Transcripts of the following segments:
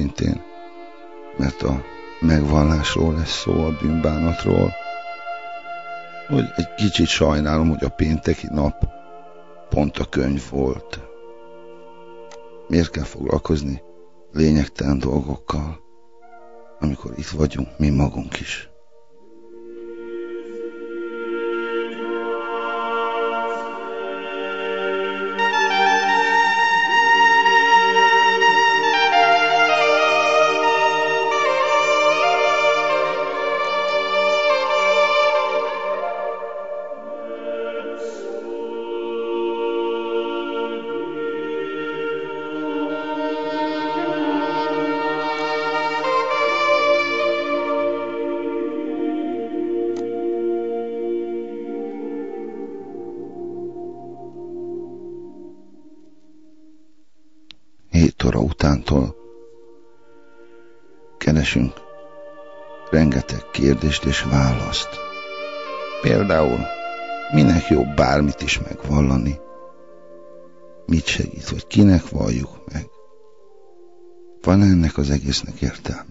őszintén, mert a megvallásról lesz szó, a bűnbánatról, hogy egy kicsit sajnálom, hogy a pénteki nap pont a könyv volt. Miért kell foglalkozni lényegtelen dolgokkal, amikor itt vagyunk mi magunk is? Kérdést és választ. Például, minek jobb bármit is megvallani? Mit segít, hogy kinek valljuk meg? Van ennek az egésznek értelme?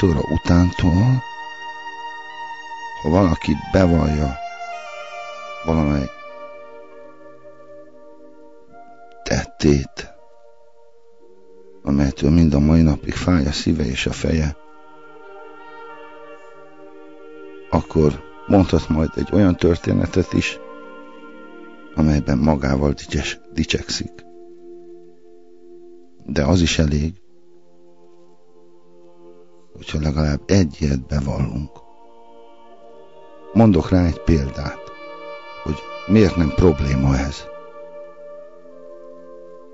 7 óra utántól, ha valaki bevallja valamely tettét, amelytől mind a mai napig fáj a szíve és a feje, akkor mondhat majd egy olyan történetet is, amelyben magával dicseks, dicsekszik. De az is elég, hogyha legalább egy ilyet bevallunk. Mondok rá egy példát, hogy miért nem probléma ez.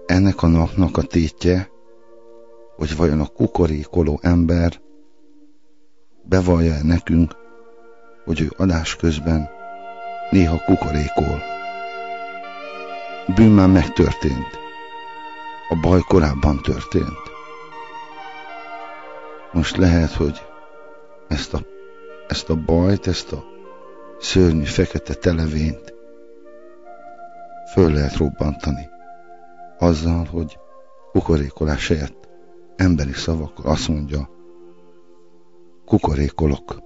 Ennek a napnak a tétje, hogy vajon a kukorékoló ember bevallja -e nekünk, hogy ő adás közben néha kukorékol. Bűn már megtörtént a baj korábban történt. Most lehet, hogy ezt a, ezt a bajt, ezt a szörnyű fekete televényt föl lehet robbantani. Azzal, hogy kukorékolás helyett emberi szavakkal azt mondja, kukorékolok.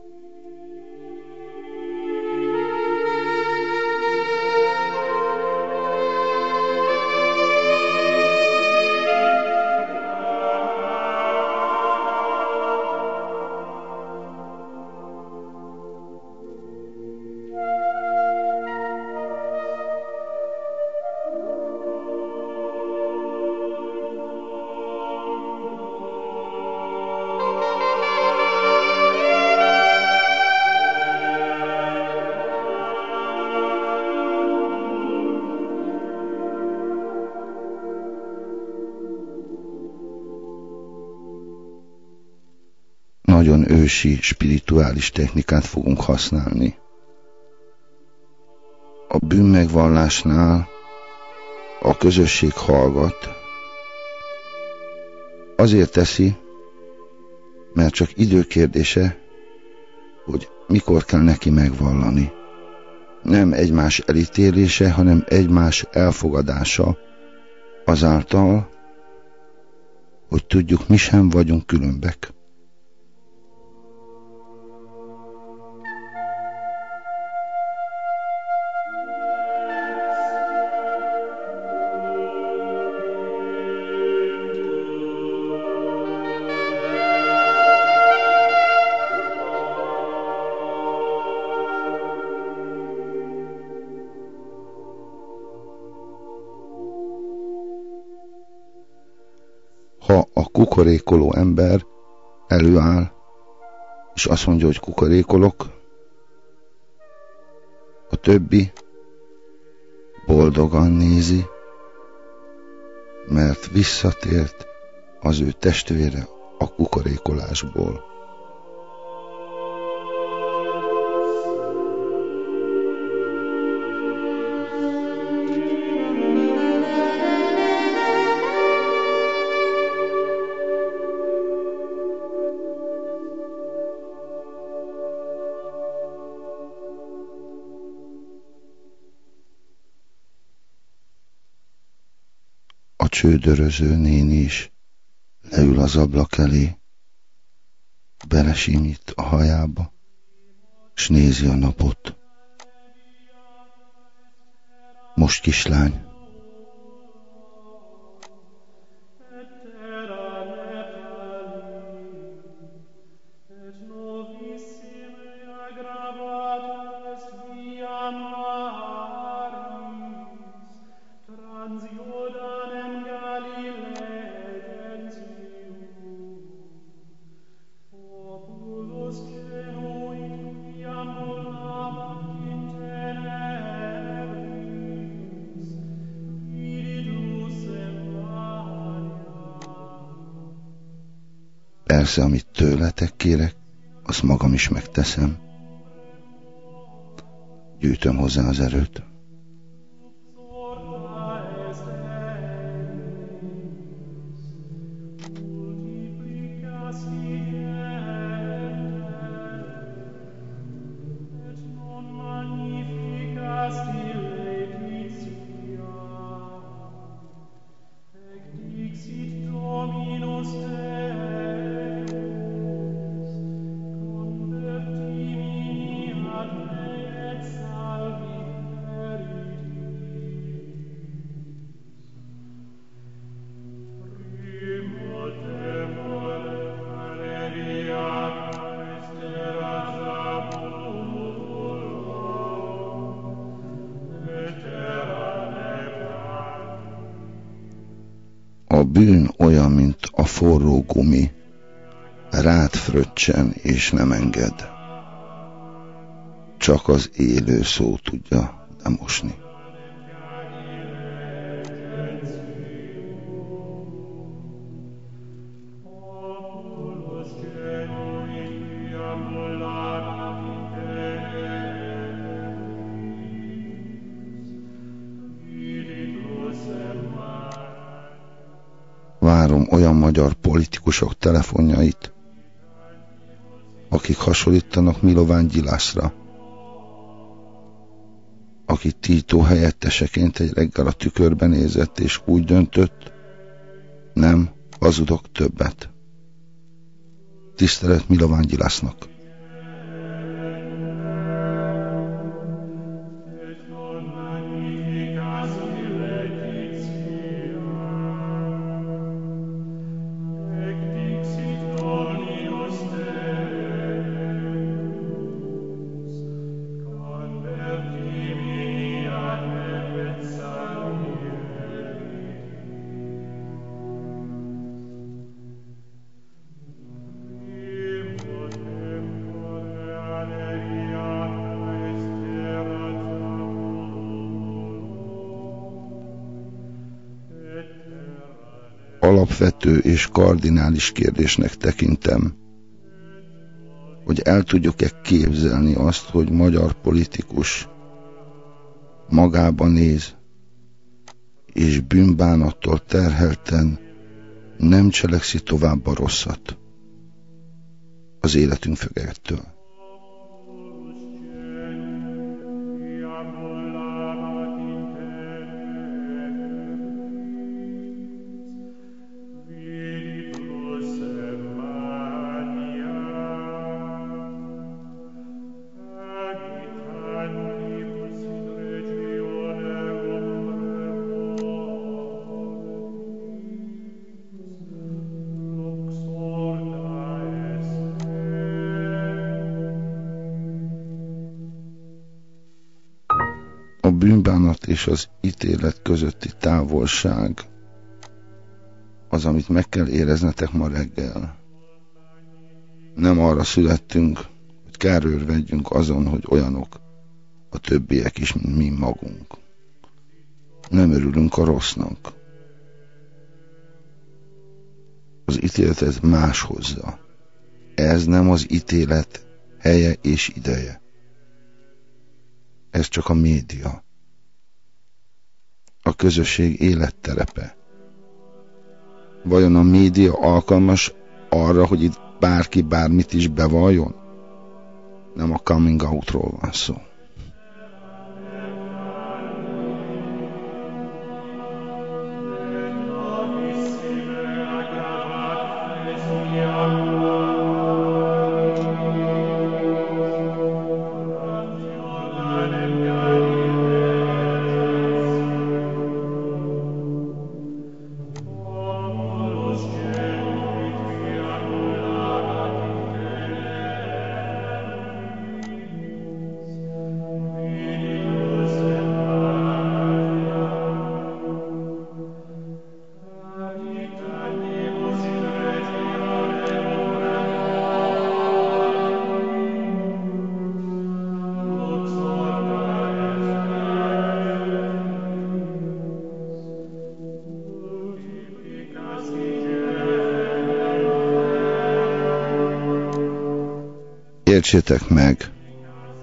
Ősi, spirituális technikát fogunk használni. A bűnmegvallásnál a közösség hallgat. Azért teszi, mert csak időkérdése, hogy mikor kell neki megvallani. Nem egymás elítélése, hanem egymás elfogadása azáltal, hogy tudjuk, mi sem vagyunk különbek. Kukorékoló ember előáll, és azt mondja, hogy kukorékolok, a többi boldogan nézi, mert visszatért az ő testvére a kukorékolásból. Csődöröző néni is leül az ablak elé, belesimít a hajába, s nézi a napot. Most kislány, Persze, amit tőletek kérek, azt magam is megteszem. Gyűjtöm hozzá az erőt. Fröccsen és nem enged. Csak az élő szó tudja lemosni. várom olyan magyar politikusok telefonjait, akik hasonlítanak Milován Gyilászra, aki Tito helyetteseként egy reggel a tükörben nézett, és úgy döntött, nem, hazudok többet. Tisztelet Milován Gyilásznak. És kardinális kérdésnek tekintem, hogy el tudjuk-e képzelni azt, hogy magyar politikus magába néz, és bűnbánattól terhelten nem cselekszi tovább a rosszat az életünk fögettől. És az ítélet közötti távolság az, amit meg kell éreznetek ma reggel. Nem arra születtünk, hogy kárőrvedjünk azon, hogy olyanok, a többiek is, mint mi magunk. Nem örülünk a rossznak. Az ítéletet más hozza. Ez nem az ítélet helye és ideje. Ez csak a média. A közösség életterepe. Vajon a média alkalmas arra, hogy itt bárki bármit is bevalljon? Nem a coming outról van szó. Értsétek meg,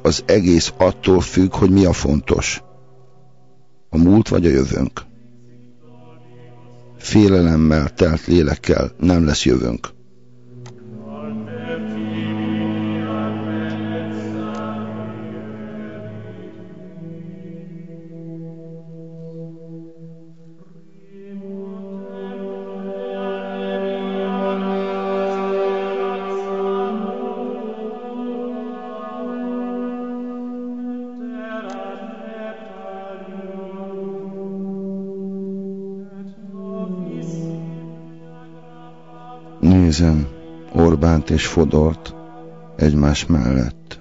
az egész attól függ, hogy mi a fontos. A múlt vagy a jövőnk. Félelemmel telt lélekkel nem lesz jövőnk. Orbánt és Fodort egymás mellett.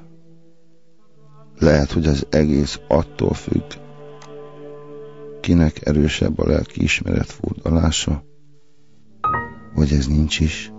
Lehet, hogy az egész attól függ, kinek erősebb a lelki ismeret fordalása, vagy ez nincs is.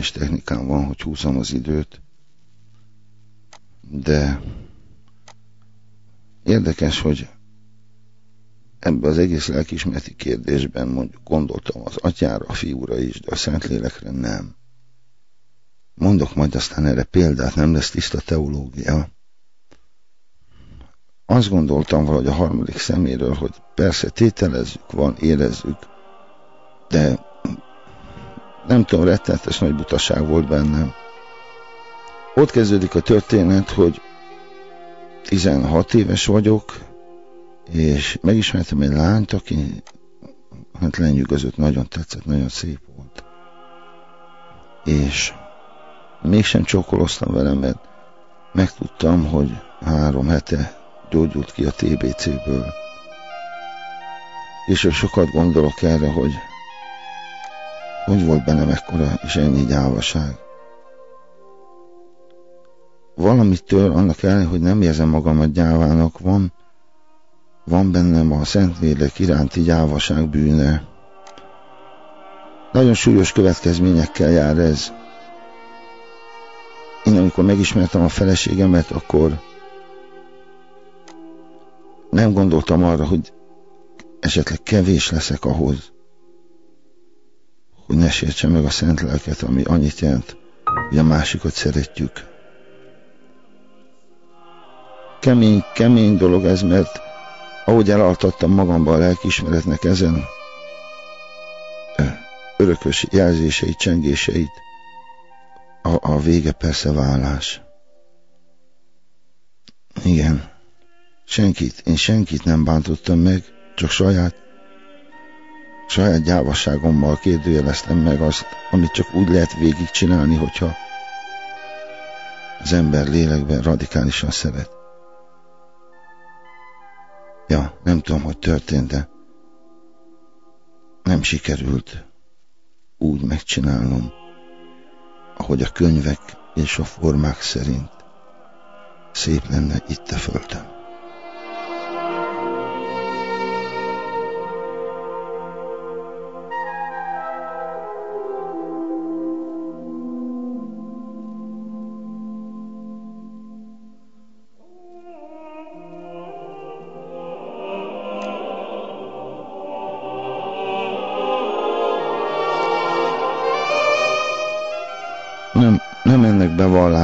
És technikám van, hogy húzom az időt, de érdekes, hogy ebbe az egész lelkismereti kérdésben mondjuk gondoltam az atyára, a fiúra is, de a Szentlélekre nem. Mondok majd aztán erre példát, nem lesz tiszta teológia. Azt gondoltam valahogy a harmadik szeméről, hogy persze tételezzük, van, érezzük, de nem tudom, rettenetes nagy butaság volt bennem. Ott kezdődik a történet, hogy 16 éves vagyok, és megismertem egy lányt, aki hát lenyűgözött, nagyon tetszett, nagyon szép volt. És mégsem csókoloztam vele, mert megtudtam, hogy három hete gyógyult ki a TBC-ből. És sokat gondolok erre, hogy hogy volt bennem ekkora és ennyi gyávaság? Valamitől annak ellenére, hogy nem érzem magamat gyávának, van, van bennem a Szentlélek iránti gyávaság bűne. Nagyon súlyos következményekkel jár ez. Én amikor megismertem a feleségemet, akkor nem gondoltam arra, hogy esetleg kevés leszek ahhoz, hogy ne sértse meg a szent lelket, ami annyit jelent, hogy a másikat szeretjük. kemény, kemény dolog ez, mert ahogy elaltattam magamban a lelkismeretnek ezen örökös jelzéseit, csengéseit, a, a vége persze vállás. Igen, senkit, én senkit nem bántottam meg, csak saját, saját gyávasságommal kérdőjeleztem meg azt, amit csak úgy lehet végigcsinálni, hogyha az ember lélekben radikálisan szeret. Ja, nem tudom, hogy történt, de nem sikerült úgy megcsinálnom, ahogy a könyvek és a formák szerint szép lenne itt a földön.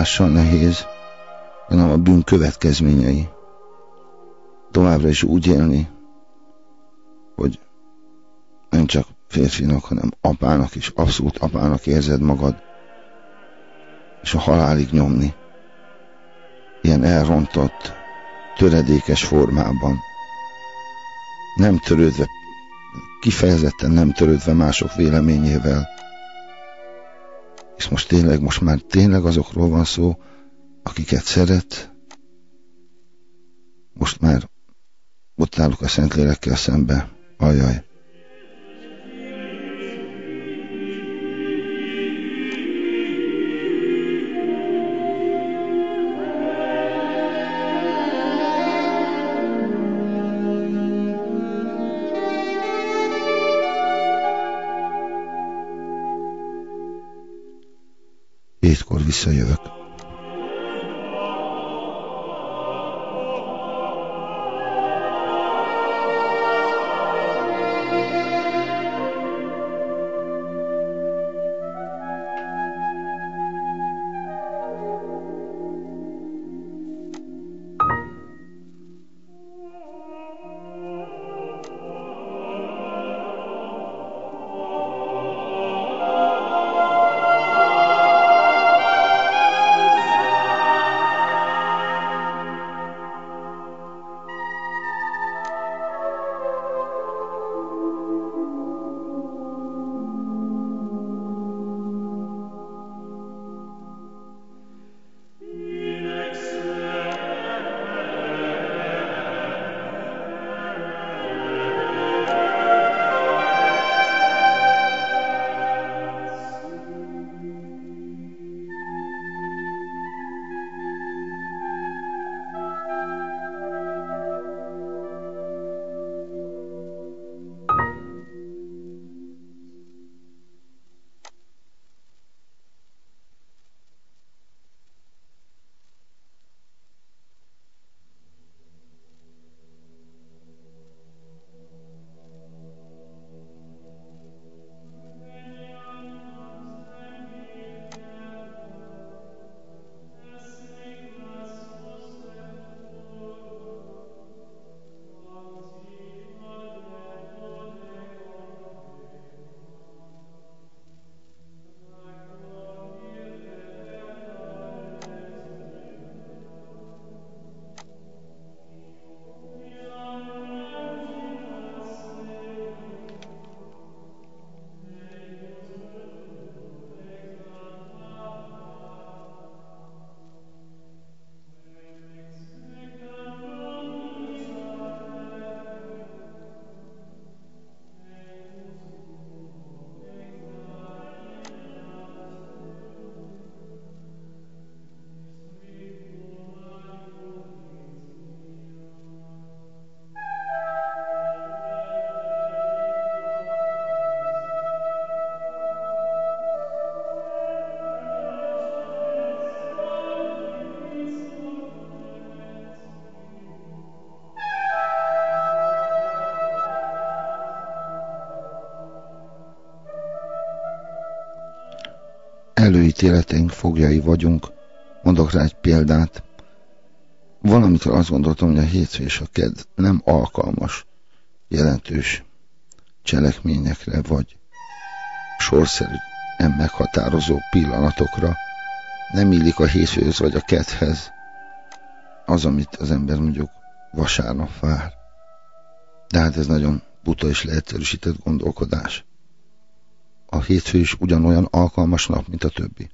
Bevallása nehéz, hanem a bűn következményei. Továbbra is úgy élni, hogy nem csak férfinak, hanem apának is, abszolút apának érzed magad, és a halálig nyomni. Ilyen elrontott, töredékes formában. Nem törődve, kifejezetten nem törődve mások véleményével, és most tényleg, most már tényleg azokról van szó, akiket szeret. Most már ott állok a Szentlélekkel szembe. Ajaj. sy ook. Előítéleteink fogjai vagyunk. Mondok rá egy példát. valamitől azt gondoltam, hogy a hétfő és a kedd nem alkalmas jelentős cselekményekre, vagy sorszerűen meghatározó pillanatokra. Nem illik a hétfőhöz vagy a kedhez az, amit az ember mondjuk vasárnap vár. De hát ez nagyon buta és leegyszerűsített gondolkodás. Hétfő is ugyanolyan alkalmas nap, mint a többi.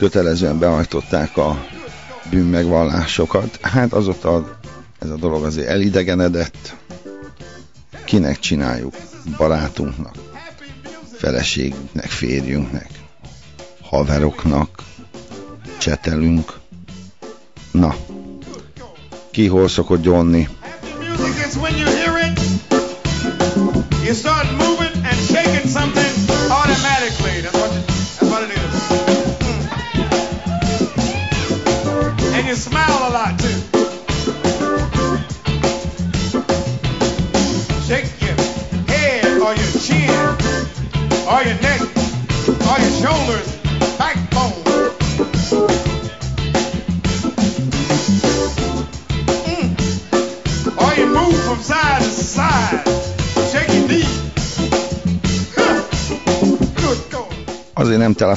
Kötelezően behajtották a bűnmegvallásokat. Hát azóta ez a dolog azért elidegenedett. Kinek csináljuk? Barátunknak, feleségünknek, férjünknek, haveroknak, csetelünk. Na, ki hol szokott gyonni? You start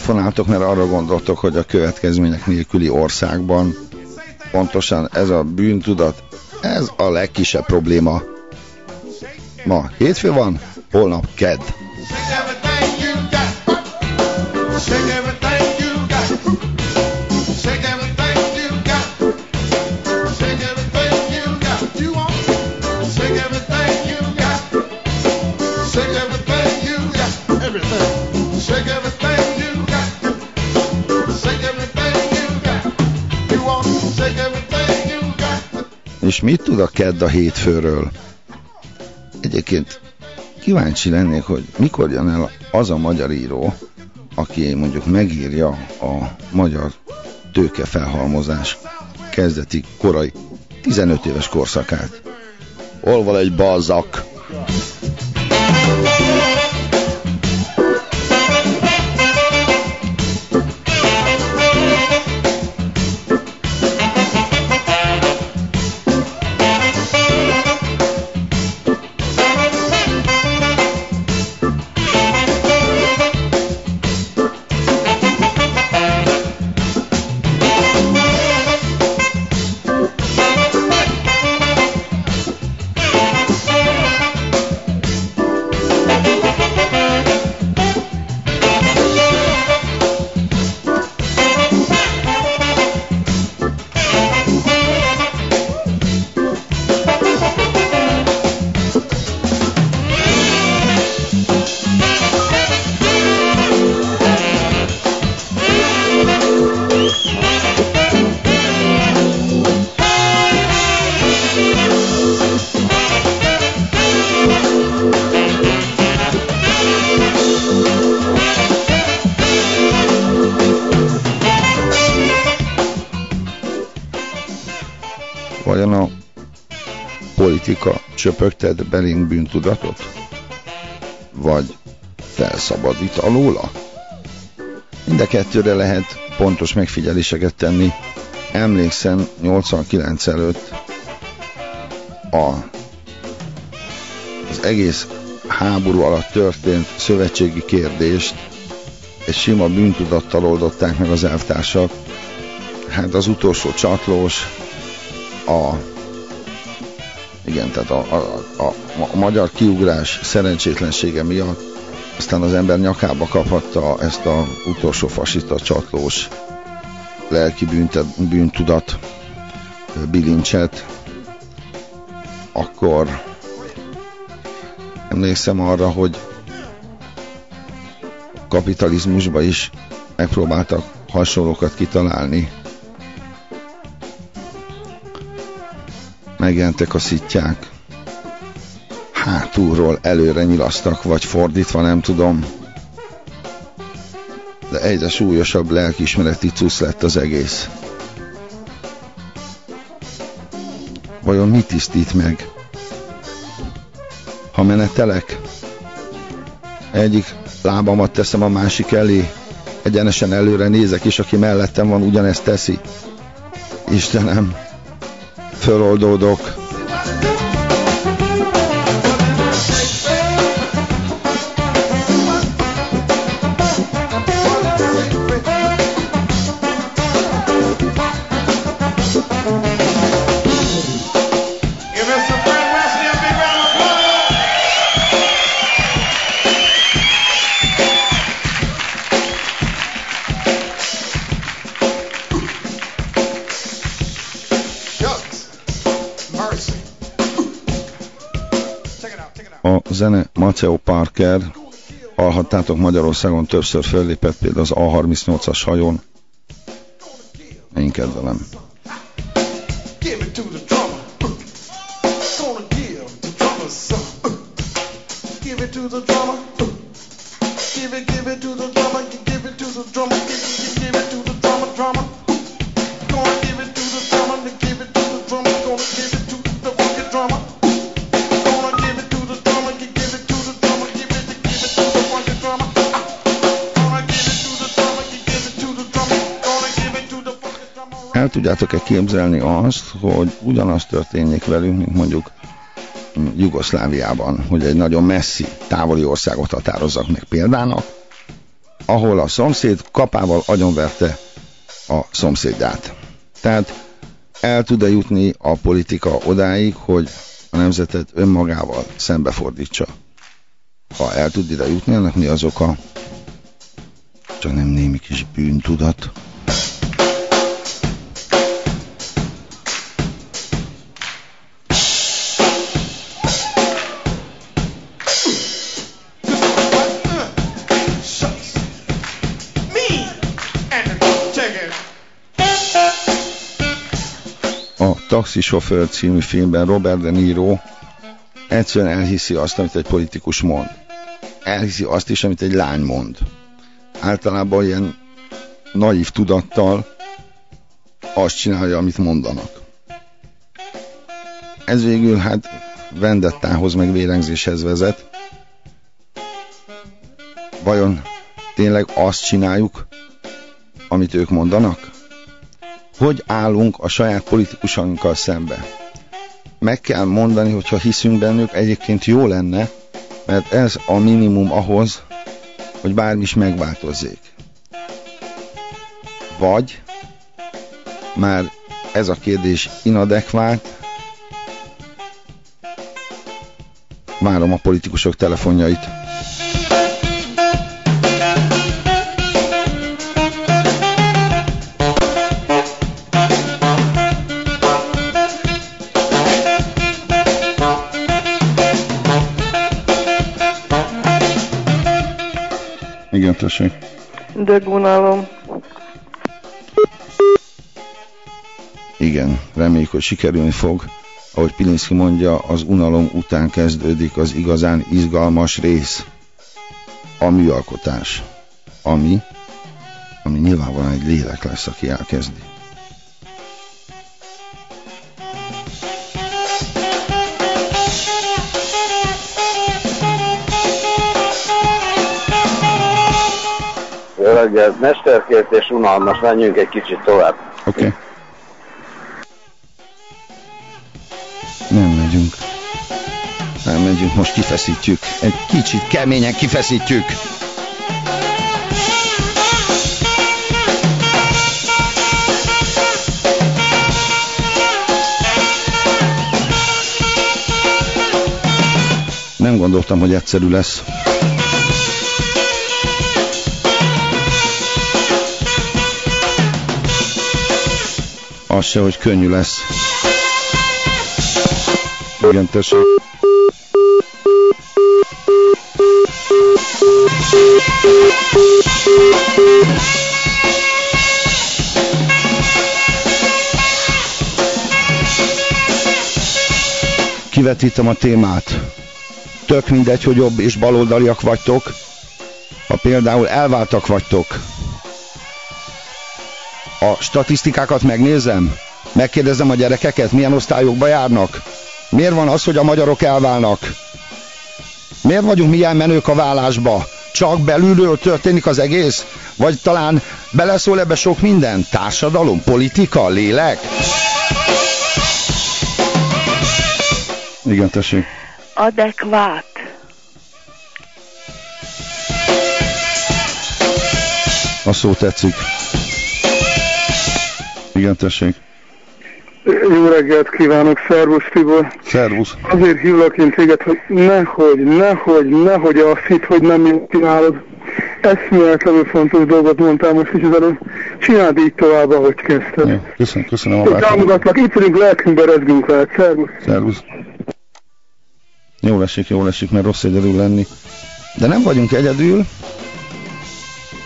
telefonáltok, mert arra gondoltok, hogy a következmények nélküli országban pontosan ez a bűntudat, ez a legkisebb probléma. Ma hétfő van, holnap kedd. Mit tud a kedd a hétfőről? Egyébként kíváncsi lennék, hogy mikor jön el az a magyar író, aki mondjuk megírja a magyar tőke felhalmozás kezdeti korai 15 éves korszakát. Hol van egy balzak? Csöpögted belénk bűntudatot? Vagy felszabadít alóla? Mind a kettőre lehet pontos megfigyeléseket tenni. Emlékszem 89 előtt a, az egész háború alatt történt szövetségi kérdést egy sima bűntudattal oldották meg az elvtársak. Hát az utolsó csatlós, a igen, tehát a, a, a, a magyar kiugrás szerencsétlensége miatt aztán az ember nyakába kaphatta ezt a utolsó fasista csatlós lelki bűnte, bűntudat bilincset, akkor emlékszem arra, hogy kapitalizmusba is megpróbáltak hasonlókat kitalálni. Megjelentek a szitják, hátulról előre nyilasztak, vagy fordítva, nem tudom. De egyre súlyosabb lelkismereti cusz lett az egész. Vajon mit tisztít meg? Ha menetelek, egyik lábamat teszem a másik elé, egyenesen előre nézek, és aki mellettem van, ugyanezt teszi. Istenem, föloldódok. Maceo Parker, hallhattátok Magyarországon többször fellépett például az A38-as hajón. Én kedvelem. Tudjátok-e képzelni azt, hogy ugyanaz történik velünk, mint mondjuk Jugoszláviában, hogy egy nagyon messzi, távoli országot határozzak meg példának, ahol a szomszéd kapával agyonverte a szomszédját. Tehát el tud-e jutni a politika odáig, hogy a nemzetet önmagával szembefordítsa? Ha el tud ide jutni, ennek mi az oka? Csak nem némi kis bűntudat. Taxisofőr című filmben Robert De Niro egyszerűen elhiszi azt, amit egy politikus mond. Elhiszi azt is, amit egy lány mond. Általában ilyen naív tudattal azt csinálja, amit mondanak. Ez végül hát vendettához meg vérengzéshez vezet. Vajon tényleg azt csináljuk, amit ők mondanak? Hogy állunk a saját politikusainkkal szembe. Meg kell mondani, hogyha hiszünk bennük, egyébként jó lenne, mert ez a minimum ahhoz, hogy bármi is megváltozzék. Vagy már ez a kérdés inadekvát, várom a politikusok telefonjait. Tessék. De gunálom. Igen, reméljük, hogy sikerülni fog. Ahogy Pilinszki mondja, az unalom után kezdődik az igazán izgalmas rész. A műalkotás. Ami, ami nyilvánvalóan egy lélek lesz, aki elkezdi. Jó reggelt, mesterkért és unalmas, menjünk egy kicsit tovább. Oké. Okay. Nem megyünk. Nem megyünk, most kifeszítjük. Egy kicsit keményen kifeszítjük. Nem gondoltam, hogy egyszerű lesz. Az se, hogy könnyű lesz. Igen, tessék. Kivetítem a témát. Tök mindegy, hogy jobb és baloldaliak vagytok. Ha például elváltak vagytok, a statisztikákat megnézem, megkérdezem a gyerekeket, milyen osztályokba járnak. Miért van az, hogy a magyarok elválnak? Miért vagyunk milyen menők a vállásba? Csak belülről történik az egész? Vagy talán beleszól ebbe sok minden? Társadalom, politika, lélek? Igen, tessék. Adekvát. A szó tetszik. Igen, tessék. Jó reggelt kívánok, szervusz Tibor. Szervusz. Azért hívlak én téged, hogy nehogy, nehogy, nehogy azt hitt, hogy nem jól csinálod. Eszméletlenül fontos dolgot mondtál most is az előbb. Csináld így tovább, ahogy kezdted. Jó, köszönöm, köszönöm a Támogatlak, itt vagyunk, lelkünkbe rezgünk veled. Szervusz. Szervusz. Jó esik, jó esik, mert rossz egyedül lenni. De nem vagyunk egyedül,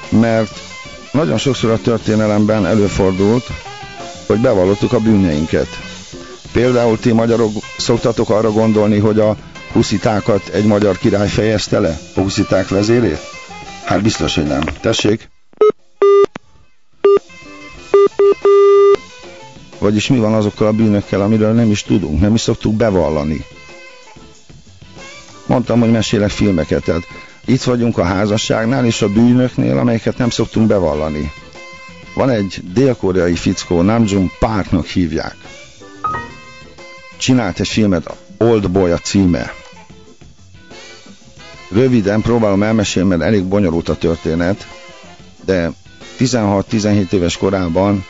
mert nagyon sokszor a történelemben előfordult, hogy bevallottuk a bűneinket. Például ti magyarok szoktatok arra gondolni, hogy a huszitákat egy magyar király fejezte le? A husziták vezérét? Hát biztos, hogy nem. Tessék! Vagyis mi van azokkal a bűnökkel, amiről nem is tudunk, nem is szoktuk bevallani. Mondtam, hogy mesélek filmeket, tehát itt vagyunk a házasságnál és a bűnöknél, amelyeket nem szoktunk bevallani. Van egy dél-koreai fickó, Namjoon Parknak hívják. Csinált egy filmet, Old Boy a címe. Röviden próbálom elmesélni, mert elég bonyolult a történet, de 16-17 éves korában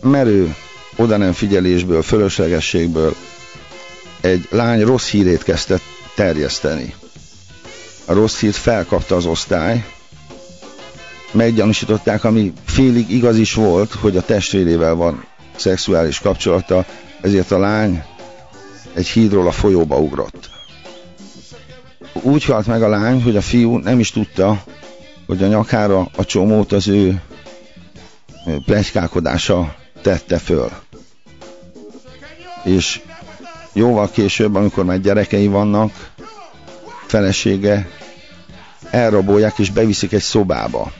merő oda nem figyelésből, fölöslegességből egy lány rossz hírét kezdett terjeszteni. A rossz hírt felkapta az osztály, meggyanúsították, ami félig igaz is volt, hogy a testvérével van szexuális kapcsolata, ezért a lány egy hídról a folyóba ugrott. Úgy halt meg a lány, hogy a fiú nem is tudta, hogy a nyakára a csomót az ő plegykálkodása tette föl. És jóval később, amikor már gyerekei vannak, felesége elrabolják és beviszik egy szobába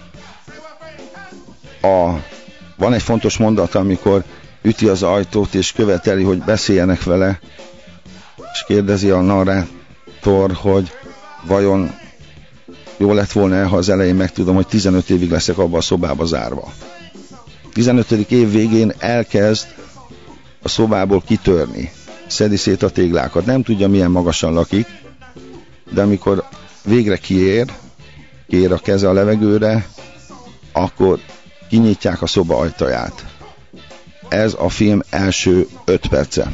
a, van egy fontos mondat, amikor üti az ajtót és követeli, hogy beszéljenek vele, és kérdezi a narrátor, hogy vajon jó lett volna-e, ha az elején megtudom, hogy 15 évig leszek abba a szobába zárva. 15. év végén elkezd a szobából kitörni, szedi szét a téglákat. Nem tudja, milyen magasan lakik, de amikor végre kiér, kér a keze a levegőre, akkor kinyitják a szoba ajtaját. Ez a film első öt perce.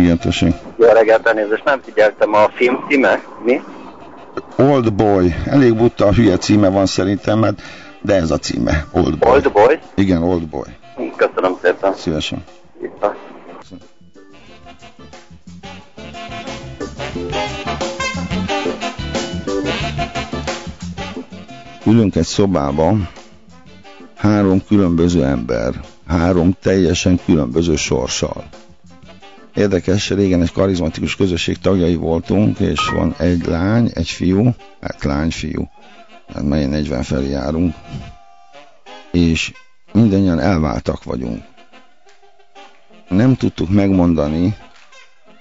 Igen, tessék. Jó reggelt, elnézést, nem figyeltem a film címe. Mi? Old Boy. Elég butta a hülye címe van szerintem, mert de ez a címe. Old Boy. Old Boy? Igen, Old Boy. Köszönöm szépen. Szívesen. Itt Ülünk egy szobában, három különböző ember, három teljesen különböző sorssal. Érdekes, régen egy karizmatikus közösség tagjai voltunk, és van egy lány, egy fiú, hát lány-fiú, hát mely 40 felé járunk, és mindannyian elváltak vagyunk. Nem tudtuk megmondani,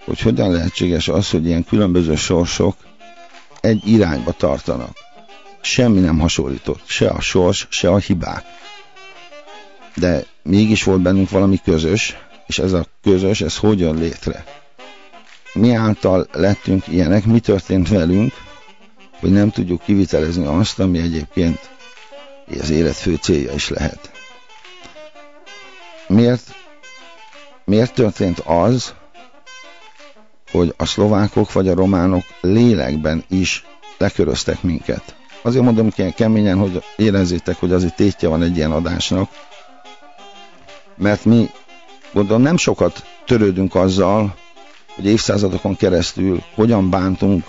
hogy hogyan lehetséges az, hogy ilyen különböző sorsok egy irányba tartanak. Semmi nem hasonlított, se a sors, se a hibák. De mégis volt bennünk valami közös, és ez a közös, ez hogy jön létre? Mi által lettünk ilyenek, mi történt velünk, hogy nem tudjuk kivitelezni azt, ami egyébként az élet fő célja is lehet. Miért, miért történt az, hogy a szlovákok vagy a románok lélekben is leköröztek minket? Azért mondom ki keményen, hogy érezzétek, hogy azért tétje van egy ilyen adásnak, mert mi Gondolom nem sokat törődünk azzal, hogy évszázadokon keresztül hogyan bántunk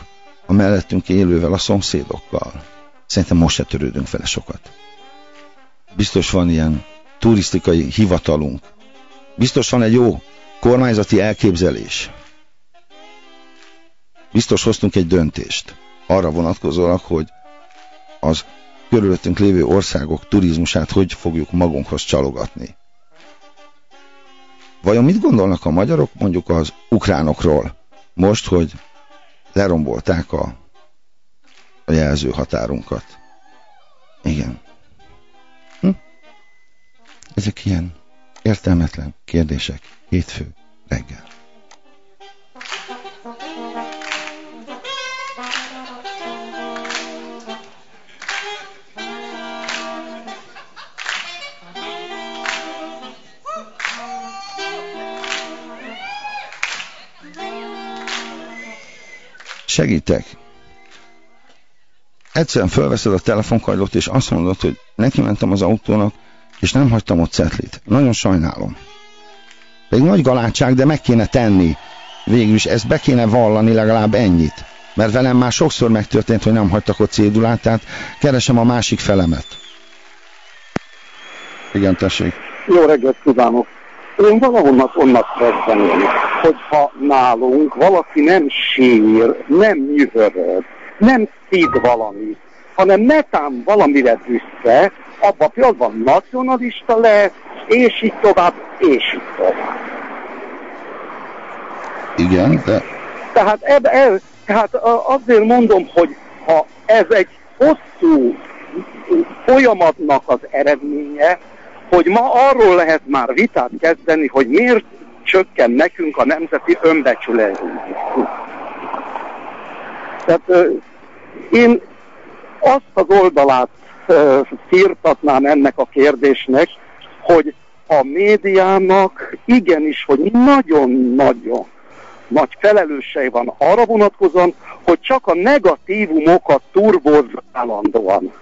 a mellettünk élővel, a szomszédokkal. Szerintem most se törődünk vele sokat. Biztos van ilyen turisztikai hivatalunk. Biztos van egy jó kormányzati elképzelés. Biztos hoztunk egy döntést arra vonatkozólag, hogy az körülöttünk lévő országok turizmusát hogy fogjuk magunkhoz csalogatni. Vajon mit gondolnak a magyarok mondjuk az ukránokról most, hogy lerombolták a, a jelző határunkat? Igen. Hm? Ezek ilyen értelmetlen kérdések hétfő reggel. Segítek. Egyszerűen fölveszed a telefonkajlót, és azt mondod, hogy neki mentem az autónak, és nem hagytam ott cetlit. Nagyon sajnálom. Egy nagy galátság, de meg kéne tenni. Végül is ezt be kéne vallani legalább ennyit. Mert velem már sokszor megtörtént, hogy nem hagytak ott cédulát, tehát keresem a másik felemet. Igen, tessék. Jó reggelt kívánok! Én valahonnan onnan kezdeném, hogyha nálunk valaki nem sír, nem nyűvöröd, nem szíd valamit, hanem netán valamire büszke, abban a pillanatban nacionalista lesz, és így tovább, és így tovább. Igen, de... Tehát, eb, eb, tehát azért mondom, hogy ha ez egy hosszú folyamatnak az eredménye, hogy ma arról lehet már vitát kezdeni, hogy miért csökken nekünk a nemzeti önbecsületünk. Tehát én azt az oldalát firtatnám ennek a kérdésnek, hogy a médiának igenis, hogy nagyon-nagyon nagy felelősség van arra vonatkozóan, hogy csak a negatívumokat turbozza állandóan.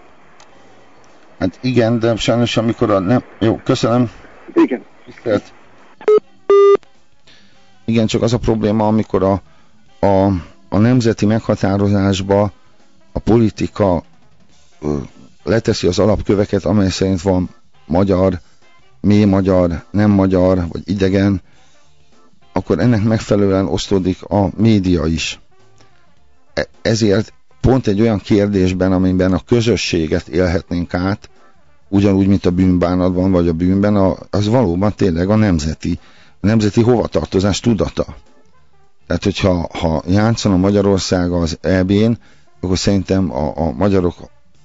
Hát igen, de sajnos amikor a... Nem, jó, köszönöm. Igen. Tisztelt. Igen, csak az a probléma, amikor a, a, a nemzeti meghatározásba a politika ö, leteszi az alapköveket, amely szerint van magyar, mély magyar, nem magyar, vagy idegen, akkor ennek megfelelően osztódik a média is. E ezért pont egy olyan kérdésben, amiben a közösséget élhetnénk át, ugyanúgy, mint a bűnbánatban, vagy a bűnben, az valóban tényleg a nemzeti, a nemzeti hovatartozás tudata. Tehát, hogyha ha játszana Magyarország az EB-n, akkor szerintem a, a magyarok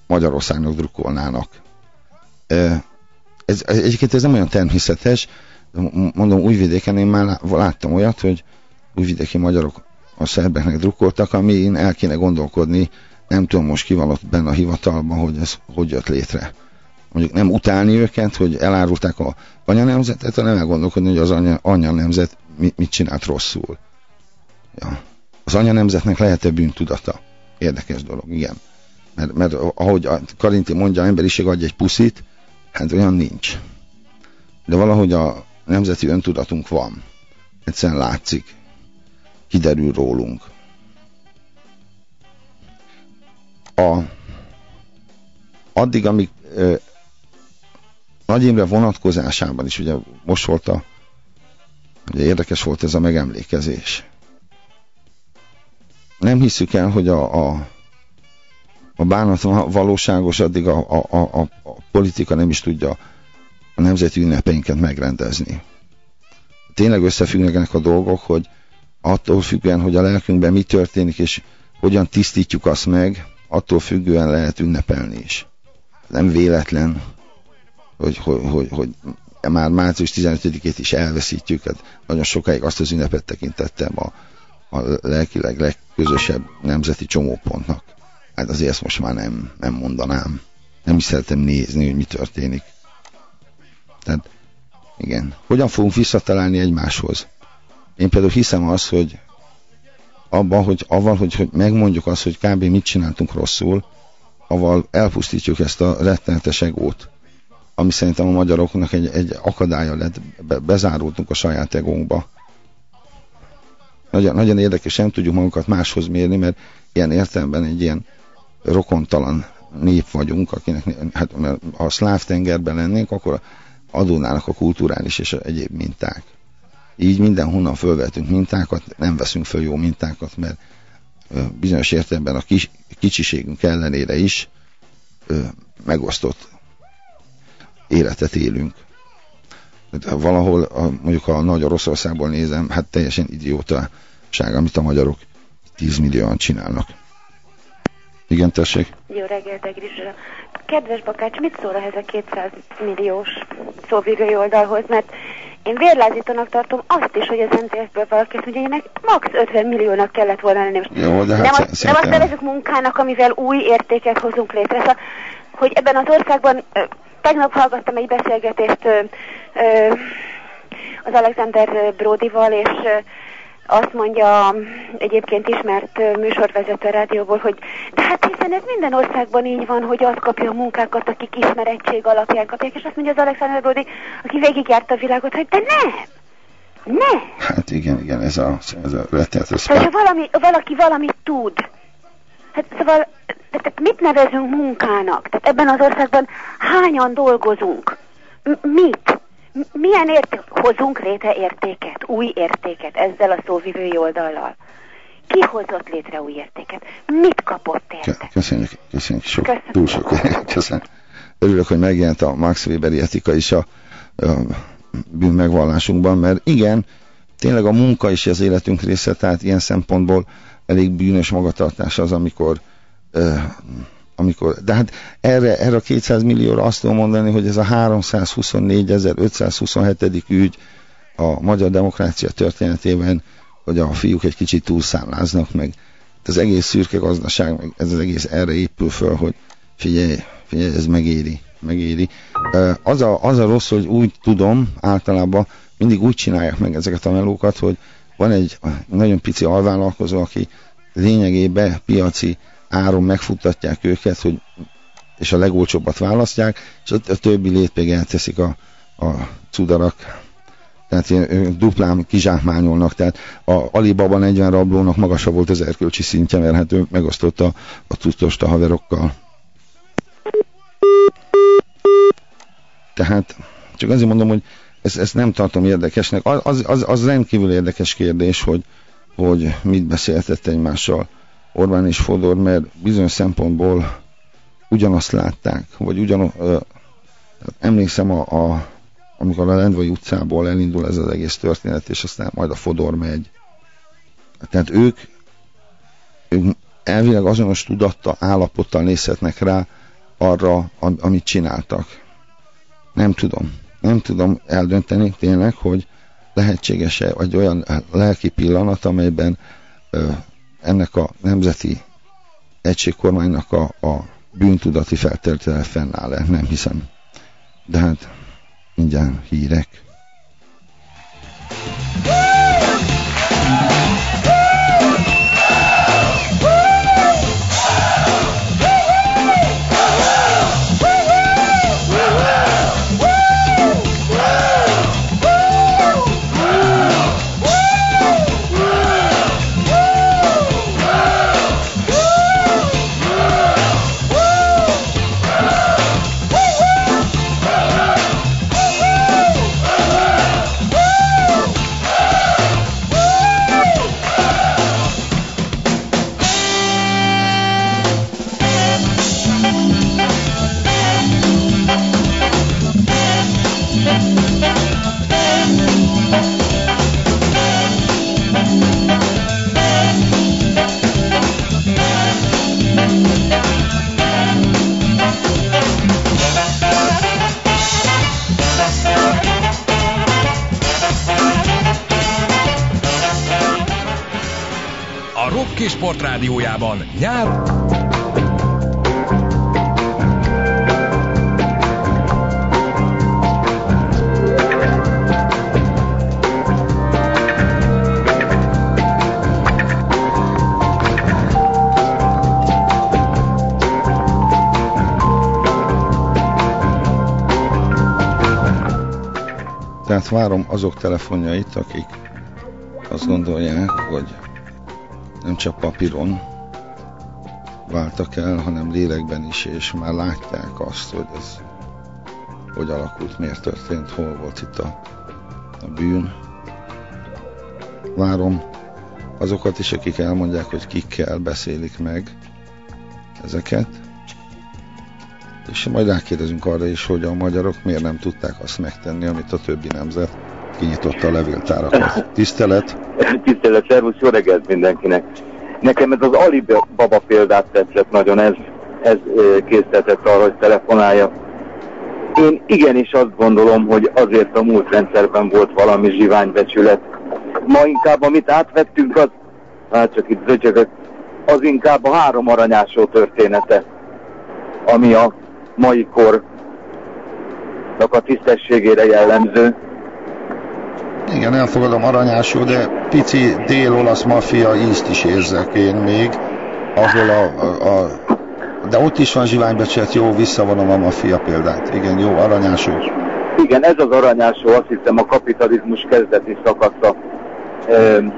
Magyarországnak drukkolnának. Ez, egyébként ez nem olyan természetes, mondom, újvidéken én már láttam olyat, hogy újvidéki magyarok a szerbeknek drukkoltak, ami én el kéne gondolkodni, nem tudom most ki benne a hivatalban, hogy ez hogy jött létre. Mondjuk nem utálni őket, hogy elárulták a anyanemzetet, hanem elgondolkodni, hogy az anya, anyanemzet mit, mit csinált rosszul. Ja. Az anyanemzetnek lehet-e bűntudata? Érdekes dolog, igen. Mert, mert ahogy Karinti mondja, emberiség adja egy puszit, hát olyan nincs. De valahogy a nemzeti öntudatunk van. Egyszerűen látszik kiderül rólunk. A, addig, amíg ö, Nagy Imre vonatkozásában is, ugye most volt a, ugye érdekes volt ez a megemlékezés. Nem hiszük el, hogy a, a, a bánat valóságos, addig a, a, a, a politika nem is tudja a nemzeti ünnepeinket megrendezni. Tényleg összefüggnek a dolgok, hogy attól függően, hogy a lelkünkben mi történik, és hogyan tisztítjuk azt meg, attól függően lehet ünnepelni is. Nem véletlen, hogy, hogy, hogy, hogy már március 15-ét is elveszítjük. Hát nagyon sokáig azt az ünnepet tekintettem a, a lelkileg legközösebb nemzeti csomópontnak. Hát azért ezt most már nem, nem mondanám. Nem is szeretem nézni, hogy mi történik. Tehát igen. Hogyan fogunk visszatalálni egymáshoz? Én például hiszem azt, hogy abban, hogy avval, hogy, hogy megmondjuk azt, hogy kb. mit csináltunk rosszul, avval elpusztítjuk ezt a rettenetes egót, ami szerintem a magyaroknak egy, egy akadálya lett, be, bezárultunk a saját egónkba. Nagyon, nagyon érdekes, nem tudjuk magunkat máshoz mérni, mert ilyen értelemben egy ilyen rokontalan nép vagyunk, akinek, hát ha a szláv tengerben lennénk, akkor adónának a kulturális és egyéb minták. Így mindenhonnan fölvetünk mintákat, nem veszünk föl jó mintákat, mert bizonyos értelemben a kis, kicsiségünk ellenére is megosztott életet élünk. Valahol, a, mondjuk a Nagy Oroszországból nézem, hát teljesen idiótaság, amit a magyarok 10 millióan csinálnak. Igen, tessék. Jó reggelt, Egrisra. Kedves Bakács, mit szól ehhez a 200 milliós szóvívői oldalhoz? Mert én vérlázítónak tartom azt is, hogy az MTF-ből valaki azt mondja, hogy ennek max 50 milliónak kellett volna lenni. Jó, de hát nem, azt, nem azt nevezük munkának, amivel új értéket hozunk létre. Szóval, hogy ebben az országban, tegnap hallgattam egy beszélgetést az Alexander Brodival, és azt mondja egyébként ismert műsorvezető rádióból, hogy de hát hiszen ez minden országban így van, hogy az kapja a munkákat, akik ismerettség alapján kapják, és azt mondja az Alexander Brody, aki végigjárt a világot, hogy de nem! Ne! Hát igen, igen, ez a, ez a rettenetes. Tehát, ha valami, valaki valamit tud, hát szóval, tehát mit nevezünk munkának? Tehát ebben az országban hányan dolgozunk? M mit? Milyen érték, hozunk létre értéket, új értéket ezzel a szóvivői oldallal? Ki hozott létre új értéket? Mit kapott érte? Köszönjük, köszönjük. Sok, Köszönöm. Túl sok. Köszönöm. Örülök, hogy megjelent a Max Weberi etika is a, a bűn megvallásunkban, mert igen, tényleg a munka is az életünk része, tehát ilyen szempontból elég bűnös magatartás az, amikor amikor, de hát erre, erre a 200 millióra azt tudom mondani, hogy ez a 324.527. ügy a magyar demokrácia történetében, hogy a fiúk egy kicsit túlszámláznak meg. Az egész szürke gazdaság, ez az egész erre épül föl, hogy figyelj, figyelj, ez megéri, megéri. Az a, az a rossz, hogy úgy tudom, általában mindig úgy csinálják meg ezeket a melókat, hogy van egy nagyon pici alvállalkozó, aki lényegében piaci áron megfuttatják őket, hogy, és a legolcsóbbat választják, és a, a többi lét még elteszik a, a cudarak. Tehát ilyen, duplán kizsákmányolnak, tehát a Alibaba 40 rablónak magasabb volt az erkölcsi szintje, mert hát ő megosztotta a tudtost a haverokkal. Tehát csak azért mondom, hogy ezt, ezt nem tartom érdekesnek. Az, az, az rendkívül érdekes kérdés, hogy, hogy mit beszéltett egymással Orbán és Fodor, mert bizonyos szempontból ugyanazt látták, vagy ugyan, emlékszem, a, a, amikor a Lendvai utcából elindul ez az egész történet, és aztán majd a Fodor megy. Tehát ők, ők elvileg azonos tudatta, állapottal nézhetnek rá arra, amit csináltak. Nem tudom. Nem tudom eldönteni tényleg, hogy lehetséges-e, vagy olyan lelki pillanat, amelyben ö, ennek a nemzeti egységkormánynak a, a bűntudati feltétele fennáll-e? Nem hiszem. De hát mindjárt hírek. Czoki Sportrádiójában. Nyár... Tehát várom azok telefonjait, akik azt gondolják, hogy nem csak papíron váltak el, hanem lélekben is, és már látják azt, hogy ez hogy alakult, miért történt, hol volt itt a, a bűn. Várom azokat is, akik elmondják, hogy kikkel beszélik meg ezeket, és majd rákérdezünk arra is, hogy a magyarok miért nem tudták azt megtenni, amit a többi nemzet kinyitotta a levéltárakat. Tisztelet! Tisztelet, szervusz, jó reggelt mindenkinek! Nekem ez az Alibaba példát tetszett nagyon, ez, ez készített arra, hogy telefonálja. Én igenis azt gondolom, hogy azért a múlt rendszerben volt valami zsiványbecsület. Ma inkább, amit átvettünk, az, hát csak itt zöcsögök, az inkább a három aranyásó története, ami a mai kornak a tisztességére jellemző. Igen, elfogadom aranyású, de pici dél-olasz mafia ízt is érzek én még, ahol a, a, a de ott is van zsiványbecsület, jó, visszavonom a mafia példát. Igen, jó, aranyású. Igen, ez az aranyású, azt hiszem a kapitalizmus kezdeti szakasza. Üm,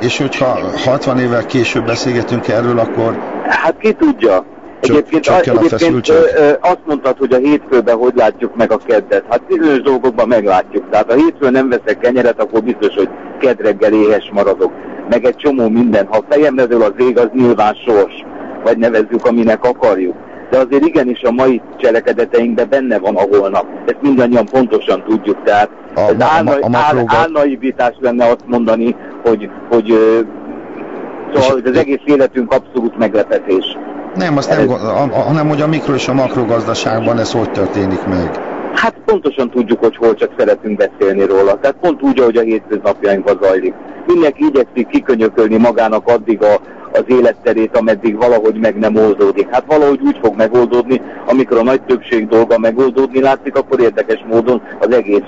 és hogyha 60 évvel később beszélgetünk erről, akkor... Hát ki tudja. Egyébként, csak kell egyébként azt mondtad, hogy a hétfőben hogy látjuk meg a keddet. Hát bizonyos dolgokban meglátjuk. Tehát ha hétfőn nem veszek kenyeret, akkor biztos, hogy kedd reggel éhes maradok. Meg egy csomó minden. Ha fejemre dől az ég, az nyilván sors. Vagy nevezzük, aminek akarjuk. De azért igenis a mai cselekedeteinkben benne van a holnap. Ezt mindannyian pontosan tudjuk. Tehát A- ez a- álna, a álnaivitás lenne azt mondani, hogy, hogy Szóval, az egész életünk abszolút meglepetés. Nem, azt nem, hanem hogy a mikro és a makrogazdaságban ez hogy történik meg. Hát pontosan tudjuk, hogy hol csak szeretünk beszélni róla. Tehát pont úgy, ahogy a hétköznapjainkban zajlik. Mindenki igyekszik kikönyökölni magának addig a, az életterét, ameddig valahogy meg nem oldódik. Hát valahogy úgy fog megoldódni, amikor a nagy többség dolga megoldódni látszik, akkor érdekes módon az egész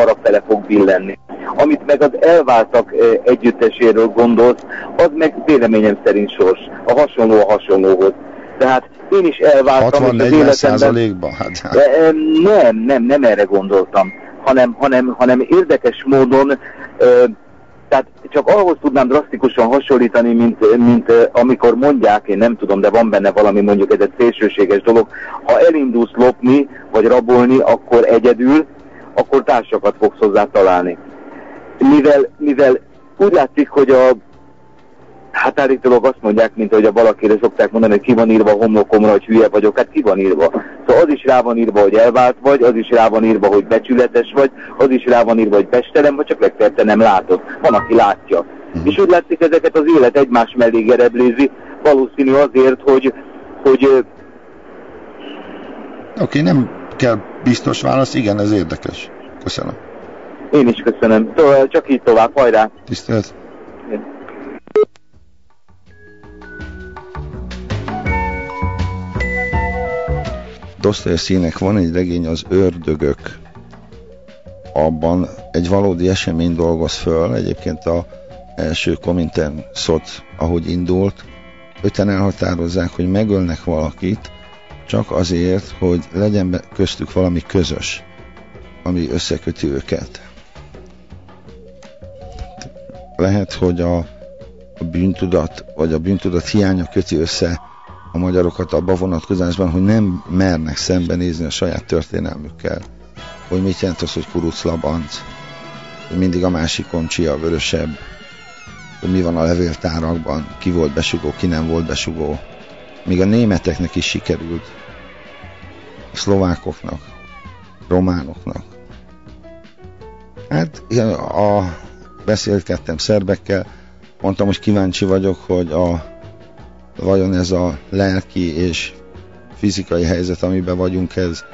arra fele fog billenni. Amit meg az elváltak együtteséről gondolsz, az meg véleményem szerint sors. A hasonló a hasonlóhoz. Tehát én is elváltam, és az 60-40 életemben... százalékban? Hát, em, nem, nem, nem erre gondoltam, hanem, hanem, hanem érdekes módon, tehát csak ahhoz tudnám drasztikusan hasonlítani, mint, mint amikor mondják, én nem tudom, de van benne valami mondjuk ez egy szélsőséges dolog, ha elindulsz lopni, vagy rabolni, akkor egyedül, akkor társakat fogsz hozzá találni. Mivel, mivel úgy látszik, hogy a Hát állítólag azt mondják, mint ahogy a balakére szokták mondani, hogy ki van írva a homlokomra, hogy hülye vagyok, hát ki van írva. Szóval az is rá van írva, hogy elvált vagy, az is rá van írva, hogy becsületes vagy, az is rá van írva, hogy bestelen vagy, csak legfeljebb nem látod. Van, aki látja. És úgy látszik, ezeket az élet egymás mellé gereblézi, valószínű azért, hogy, hogy Oké, nem kell biztos válasz, igen, ez érdekes. Köszönöm. én is köszönöm. Csak így tovább, hajrá! Tisztelt. Dostoyevskynek van egy regény, az Ördögök. Abban egy valódi esemény dolgoz föl, egyébként a első Komintern szoc, ahogy indult, öten elhatározzák, hogy megölnek valakit, csak azért, hogy legyen köztük valami közös, ami összeköti őket. Lehet, hogy a, a bűntudat, vagy a bűntudat hiánya köti össze a magyarokat abban vonatkozásban, hogy nem mernek szembenézni a saját történelmükkel. Hogy mit jelent az, hogy kuruc labanc, hogy mindig a másikon csia vörösebb, hogy mi van a levéltárakban, ki volt besugó, ki nem volt besugó. Még a németeknek is sikerült, a szlovákoknak, románoknak. Hát a, beszélgettem szerbekkel, mondtam, hogy kíváncsi vagyok, hogy a vajon ez a lelki és fizikai helyzet, amiben vagyunk, ez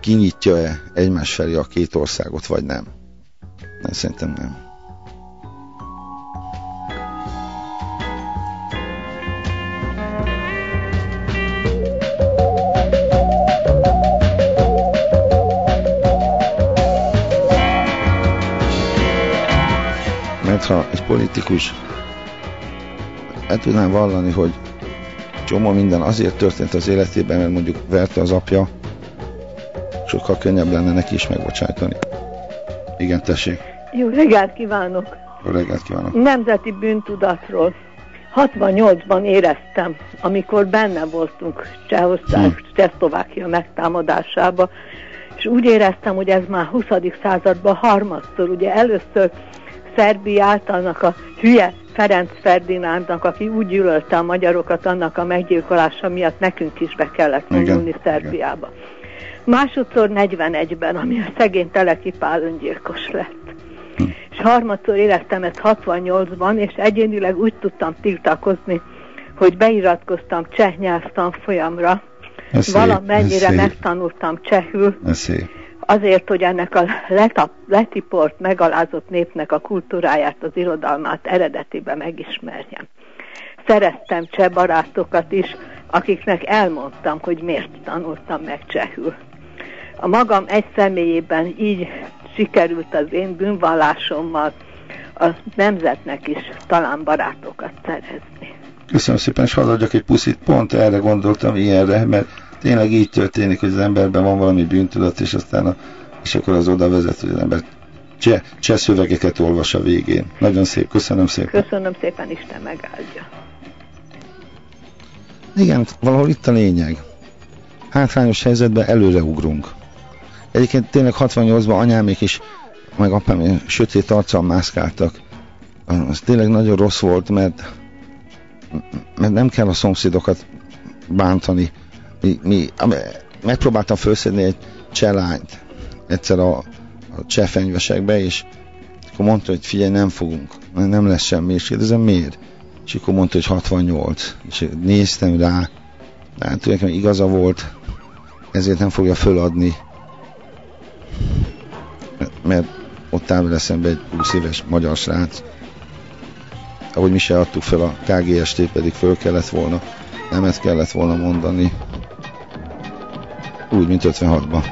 kinyitja-e egymás felé a két országot, vagy nem? Nem, szerintem nem. Mintha egy politikus el tudnám vallani, hogy csomó minden azért történt az életében, mert mondjuk verte az apja, sokkal könnyebb lenne neki is megbocsájtani. Igen, tessék. Jó reggelt kívánok! Jó reggelt kívánok! Nemzeti bűntudatról. 68-ban éreztem, amikor benne voltunk Csehország, hm. Csehszlovákia megtámadásába, és úgy éreztem, hogy ez már 20. században harmadszor, ugye először Szerbiát, annak a hülye Ferenc Ferdinándnak, aki úgy gyűlölte a magyarokat annak a meggyilkolása miatt nekünk is be kellett vonulni Szerbiába. Igen. Másodszor 41-ben, ami a szegény Teleki Pál öngyilkos lett. Hm. És harmadszor éreztem ezt 68-ban, és egyénileg úgy tudtam tiltakozni, hogy beiratkoztam cseh nyelvtanfolyamra, valamennyire megtanultam csehül, azért, hogy ennek a letap, letiport, megalázott népnek a kultúráját, az irodalmát eredetiben megismerjem. Szereztem cseh barátokat is, akiknek elmondtam, hogy miért tanultam meg csehül. A magam egy személyében így sikerült az én bűnvallásommal a nemzetnek is talán barátokat szerezni. Köszönöm szépen, és hadd egy puszit, pont erre gondoltam ilyenre, mert tényleg így történik, hogy az emberben van valami bűntudat, és aztán a, és akkor az oda vezet, hogy az ember cseh, cseh szövegeket olvas a végén. Nagyon szép, köszönöm szépen. Köszönöm szépen, Isten megáldja. Igen, valahol itt a lényeg. Hátrányos helyzetben előreugrunk. Egyébként tényleg 68-ban anyámék is, meg apám sötét arccal mászkáltak. Az tényleg nagyon rossz volt, mert, mert nem kell a szomszédokat bántani. Mi, mi megpróbáltam felszedni egy cselányt egyszer a, a cseh fenyvesekbe, és akkor mondta, hogy figyelj, nem fogunk, nem lesz semmi, és kérdezem, miért? És akkor mondta, hogy 68, és néztem rá, hát tulajdonképpen igaza volt, ezért nem fogja föladni mert ott áll eszembe egy 20 éves magyar srác. Ahogy mi se adtuk fel a KGST, pedig föl kellett volna, nem ezt kellett volna mondani. Úgy, mint 56-ban.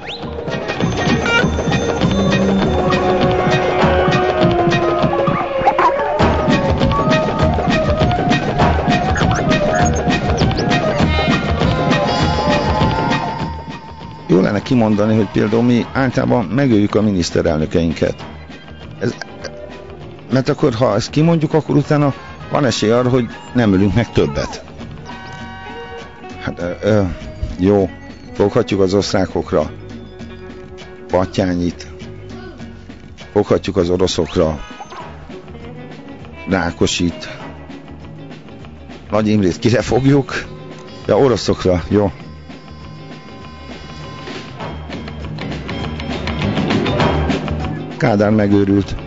jó lenne kimondani, hogy például mi általában megöljük a miniszterelnökeinket. Ez, mert akkor, ha ezt kimondjuk, akkor utána van esély arra, hogy nem ölünk meg többet. Hát, ö, ö, jó, foghatjuk az osztrákokra Batyányit, foghatjuk az oroszokra Rákosit, Nagy Imrét kire fogjuk? Ja, oroszokra, jó. Kádár megőrült.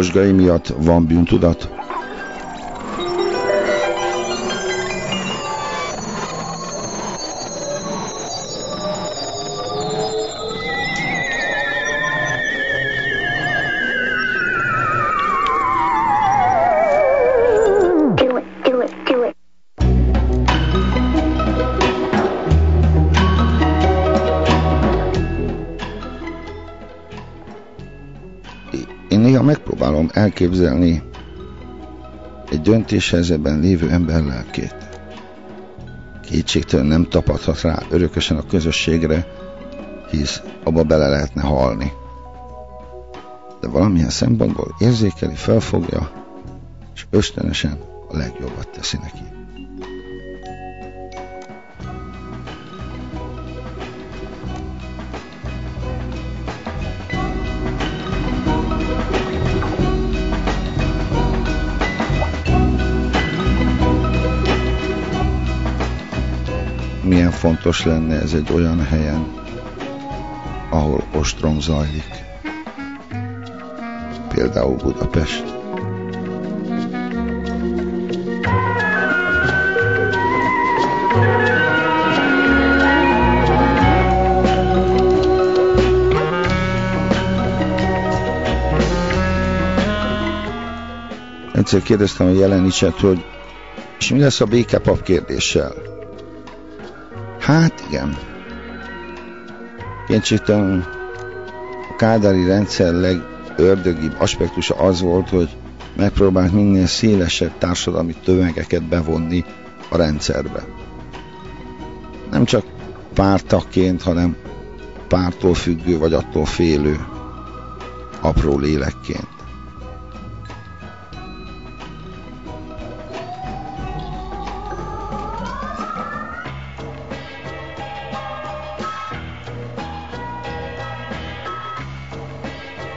Posgai miatt van bűntudat? Elképzelni egy döntéshelyzetben lévő ember lelkét. Kétségtelen nem tapadhat rá örökösen a közösségre, hisz abba bele lehetne halni. De valamilyen szempontból érzékeli, felfogja, és ösztönösen a legjobbat teszi neki. Fontos lenne ez egy olyan helyen, ahol ostrom zajlik. Például Budapest. egyszer kérdeztem a jelenicset, hogy és mi lesz a békepap kérdéssel? Hát igen. Kétségtelen a kádári rendszer legördögibb aspektusa az volt, hogy megpróbált minél szélesebb társadalmi tömegeket bevonni a rendszerbe. Nem csak pártakként, hanem pártól függő vagy attól félő apró lélekként.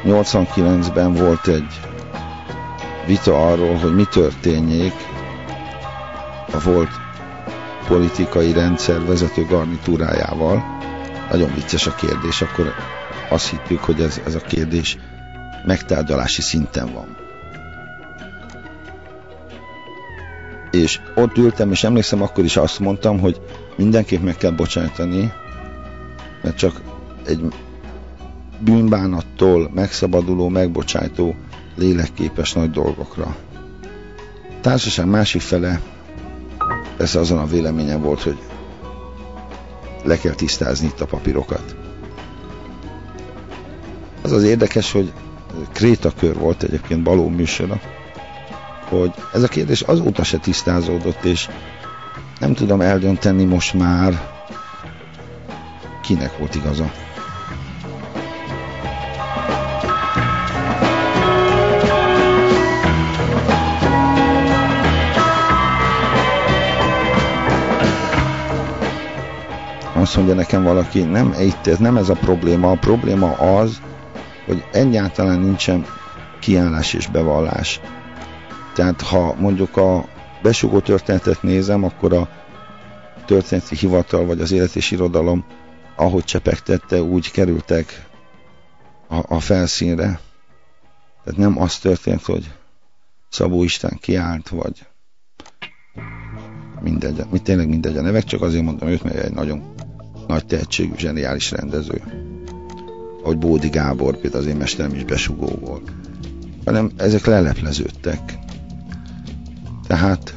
89-ben volt egy vita arról, hogy mi történjék a volt politikai rendszer vezető garnitúrájával. Nagyon vicces a kérdés, akkor azt hittük, hogy ez, ez a kérdés megtárgyalási szinten van. És ott ültem, és emlékszem, akkor is azt mondtam, hogy mindenképp meg kell bocsájtani, mert csak egy bűnbánattól megszabaduló, megbocsájtó lélekképes nagy dolgokra. A társaság másik fele persze azon a véleményen volt, hogy le kell tisztázni itt a papírokat. Az az érdekes, hogy krétakör volt egyébként Baló műsora, hogy ez a kérdés azóta se tisztázódott, és nem tudom eldönteni most már, kinek volt igaza. Azt mondja nekem valaki, nem itt, ez nem ez a probléma, a probléma az, hogy egyáltalán nincsen kiállás és bevallás. Tehát ha mondjuk a besugó történetet nézem, akkor a történeti hivatal vagy az élet és irodalom, ahogy csepegtette, úgy kerültek a, a felszínre. Tehát nem az történt, hogy Szabó Isten kiállt, vagy mindegy, mit tényleg mindegy a nevek, csak azért mondom őt, mert egy nagyon nagy tehetségű, zseniális rendező. Ahogy Bódi Gábor, például az én mesterem is besugó volt. Hanem ezek lelepleződtek. Tehát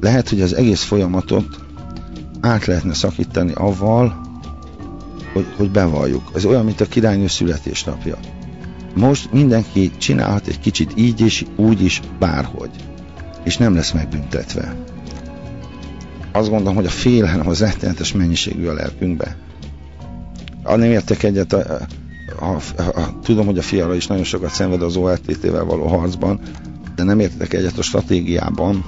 lehet, hogy az egész folyamatot át lehetne szakítani avval, hogy, hogy bevalljuk. Ez olyan, mint a királynő születésnapja. Most mindenki csinálhat egy kicsit így is, úgy is, bárhogy. És nem lesz megbüntetve azt gondolom, hogy a félelem az rettenetes mennyiségű a lelkünkbe. A nem értek egyet, a, a, a, a, tudom, hogy a fiala is nagyon sokat szenved az ORTT-vel való harcban, de nem értek egyet a stratégiában,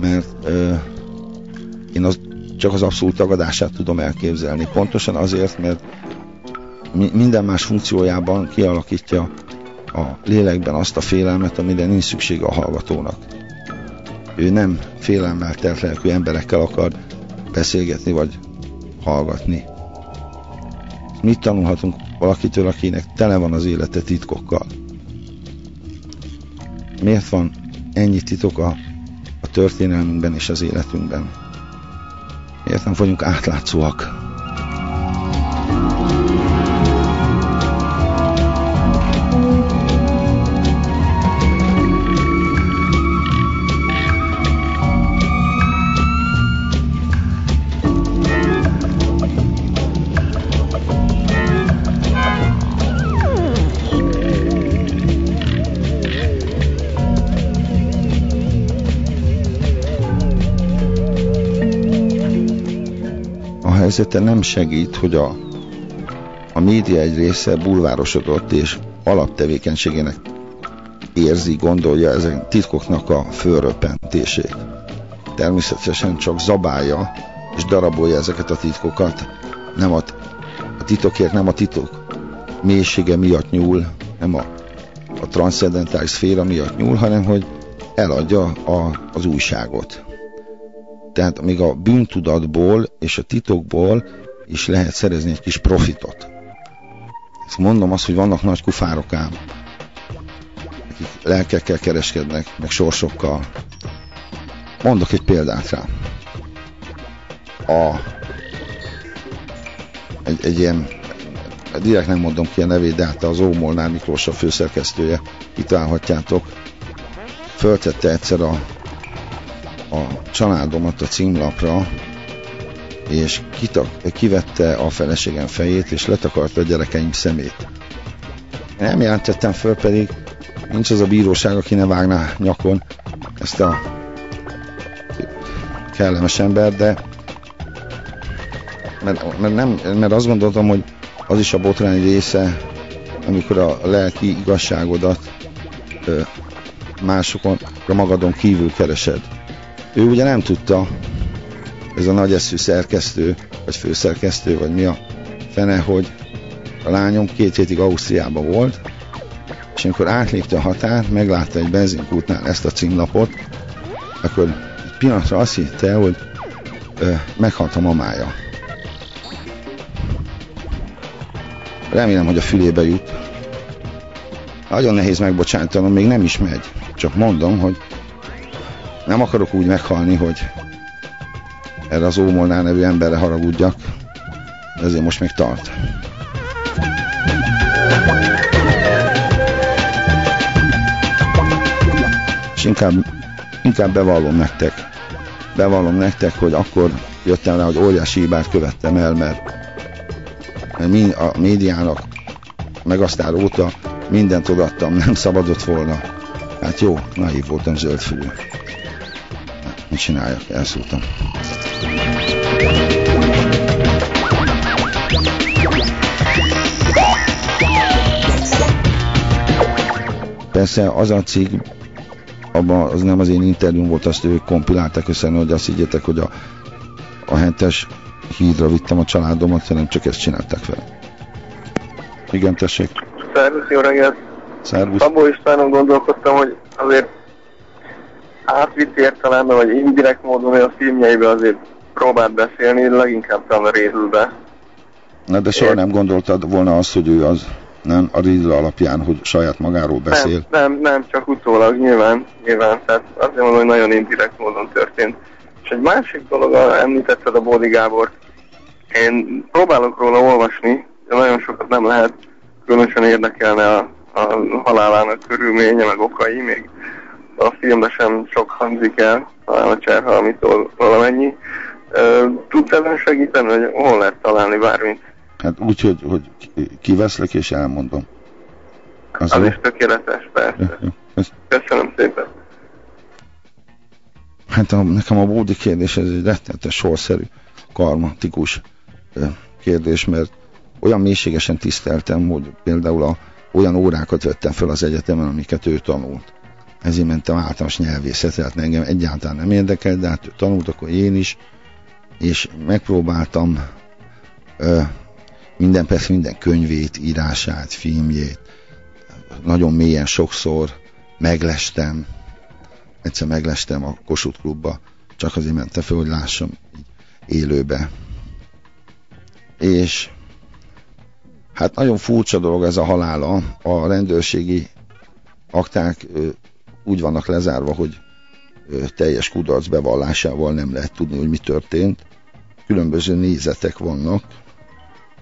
mert ö, én az, csak az abszolút tagadását tudom elképzelni. Pontosan azért, mert mi, minden más funkciójában kialakítja a lélekben azt a félelmet, amire nincs szüksége a hallgatónak ő nem félelmel telt lelkű emberekkel akar beszélgetni vagy hallgatni. Mit tanulhatunk valakitől, akinek tele van az élete titkokkal? Miért van ennyi titok a, a történelmünkben és az életünkben? Miért nem vagyunk átlátszóak? Helyzete nem segít, hogy a, a média egy része bulvárosodott és alaptevékenységének érzi, gondolja ezen titkoknak a fölröppentését. Természetesen csak zabálja és darabolja ezeket a titkokat. Nem a, a titokért nem a titok mélysége miatt nyúl, nem a, a transzcendentális szféra miatt nyúl, hanem hogy eladja a, az újságot. Tehát még a bűntudatból és a titokból is lehet szerezni egy kis profitot. Ezt mondom azt, hogy vannak nagy kufárok ám, akik lelkekkel kereskednek, meg sorsokkal. Mondok egy példát rá. A, egy, egy ilyen direkt nem mondom ki a nevét, de hát az Ómolnár Miklós a főszerkesztője, kitálhatjátok. Föltette egyszer a, a családomat a címlapra, és kitak, kivette a feleségem fejét, és letakarta a gyerekeim szemét. Nem jelentettem föl, pedig nincs az a bíróság, aki ne vágná nyakon ezt a kellemes ember, de mert, mert, nem, mert azt gondoltam, hogy az is a botrány része, amikor a lelki igazságodat másokon, magadon kívül keresed. Ő ugye nem tudta, ez a nagy eszű szerkesztő, vagy főszerkesztő, vagy mi a fene, hogy a lányom két hétig Ausztriában volt, és amikor átlépte a határt, meglátta egy benzinkútnál ezt a címlapot, akkor egy pillanatra azt hitte, hogy ö, meghalt a mamája. Remélem, hogy a fülébe jut. Nagyon nehéz megbocsátanom, még nem is megy. Csak mondom, hogy nem akarok úgy meghalni, hogy erre az Ómolnál nevű emberre haragudjak, ezért most még tart. És inkább, inkább bevallom nektek, bevallom nektek, hogy akkor jöttem rá, hogy óriási hibát követtem el, mert, mert a médiának meg aztán óta mindent odaadtam, nem szabadott volna. Hát jó, naív voltam zöldfülű. Mit csináljak? Elszúrtam. Persze az a cég, abban az nem az én interjúm volt, azt ők kompilálták össze, hogy azt higgyetek, hogy a, a hentes hídra vittem a családomat, hanem csak ezt csinálták fel. Igen, tessék. Szervusz, jó reggelt. Szervusz. Szabó Istvánon gondolkodtam, hogy azért átvitt értelemben, vagy indirekt módon, a filmjeiben azért próbált beszélni, leginkább talán a Rézülbe. Na de soha nem gondoltad volna azt, hogy ő az, nem a Riddle alapján, hogy saját magáról beszél? Nem, nem, nem csak utólag, nyilván, nyilván, tehát azért mondom, hogy nagyon indirekt módon történt. És egy másik dolog, említetted a Bódi Gábor, én próbálok róla olvasni, de nagyon sokat nem lehet, különösen érdekelne a, a halálának körülménye, meg okai, még a filmben sem sok hangzik el, talán a cserha, amit valamennyi. Tudsz ebben segíteni, hogy hol lehet találni bármit? Hát úgy, hogy, hogy kiveszlek és elmondom. Az, az is tökéletes, persze. Köszönöm szépen. Hát a, nekem a bódi kérdés ez egy rettenetes sorszerű, karmatikus kérdés, mert olyan mélységesen tiszteltem, hogy például a, olyan órákat vettem fel az egyetemen, amiket ő tanult. Ezért mentem általános nyelvészetre, hát engem egyáltalán nem érdekel, de hát tanult, akkor én is, és megpróbáltam ö, minden, persze minden könyvét, írását, filmjét, nagyon mélyen sokszor meglestem, egyszer meglestem a Kossuth klubba, csak azért mentem fel, hogy lássam élőbe. És hát nagyon furcsa dolog ez a halála, a rendőrségi akták úgy vannak lezárva, hogy teljes kudarc bevallásával nem lehet tudni, hogy mi történt. Különböző nézetek vannak,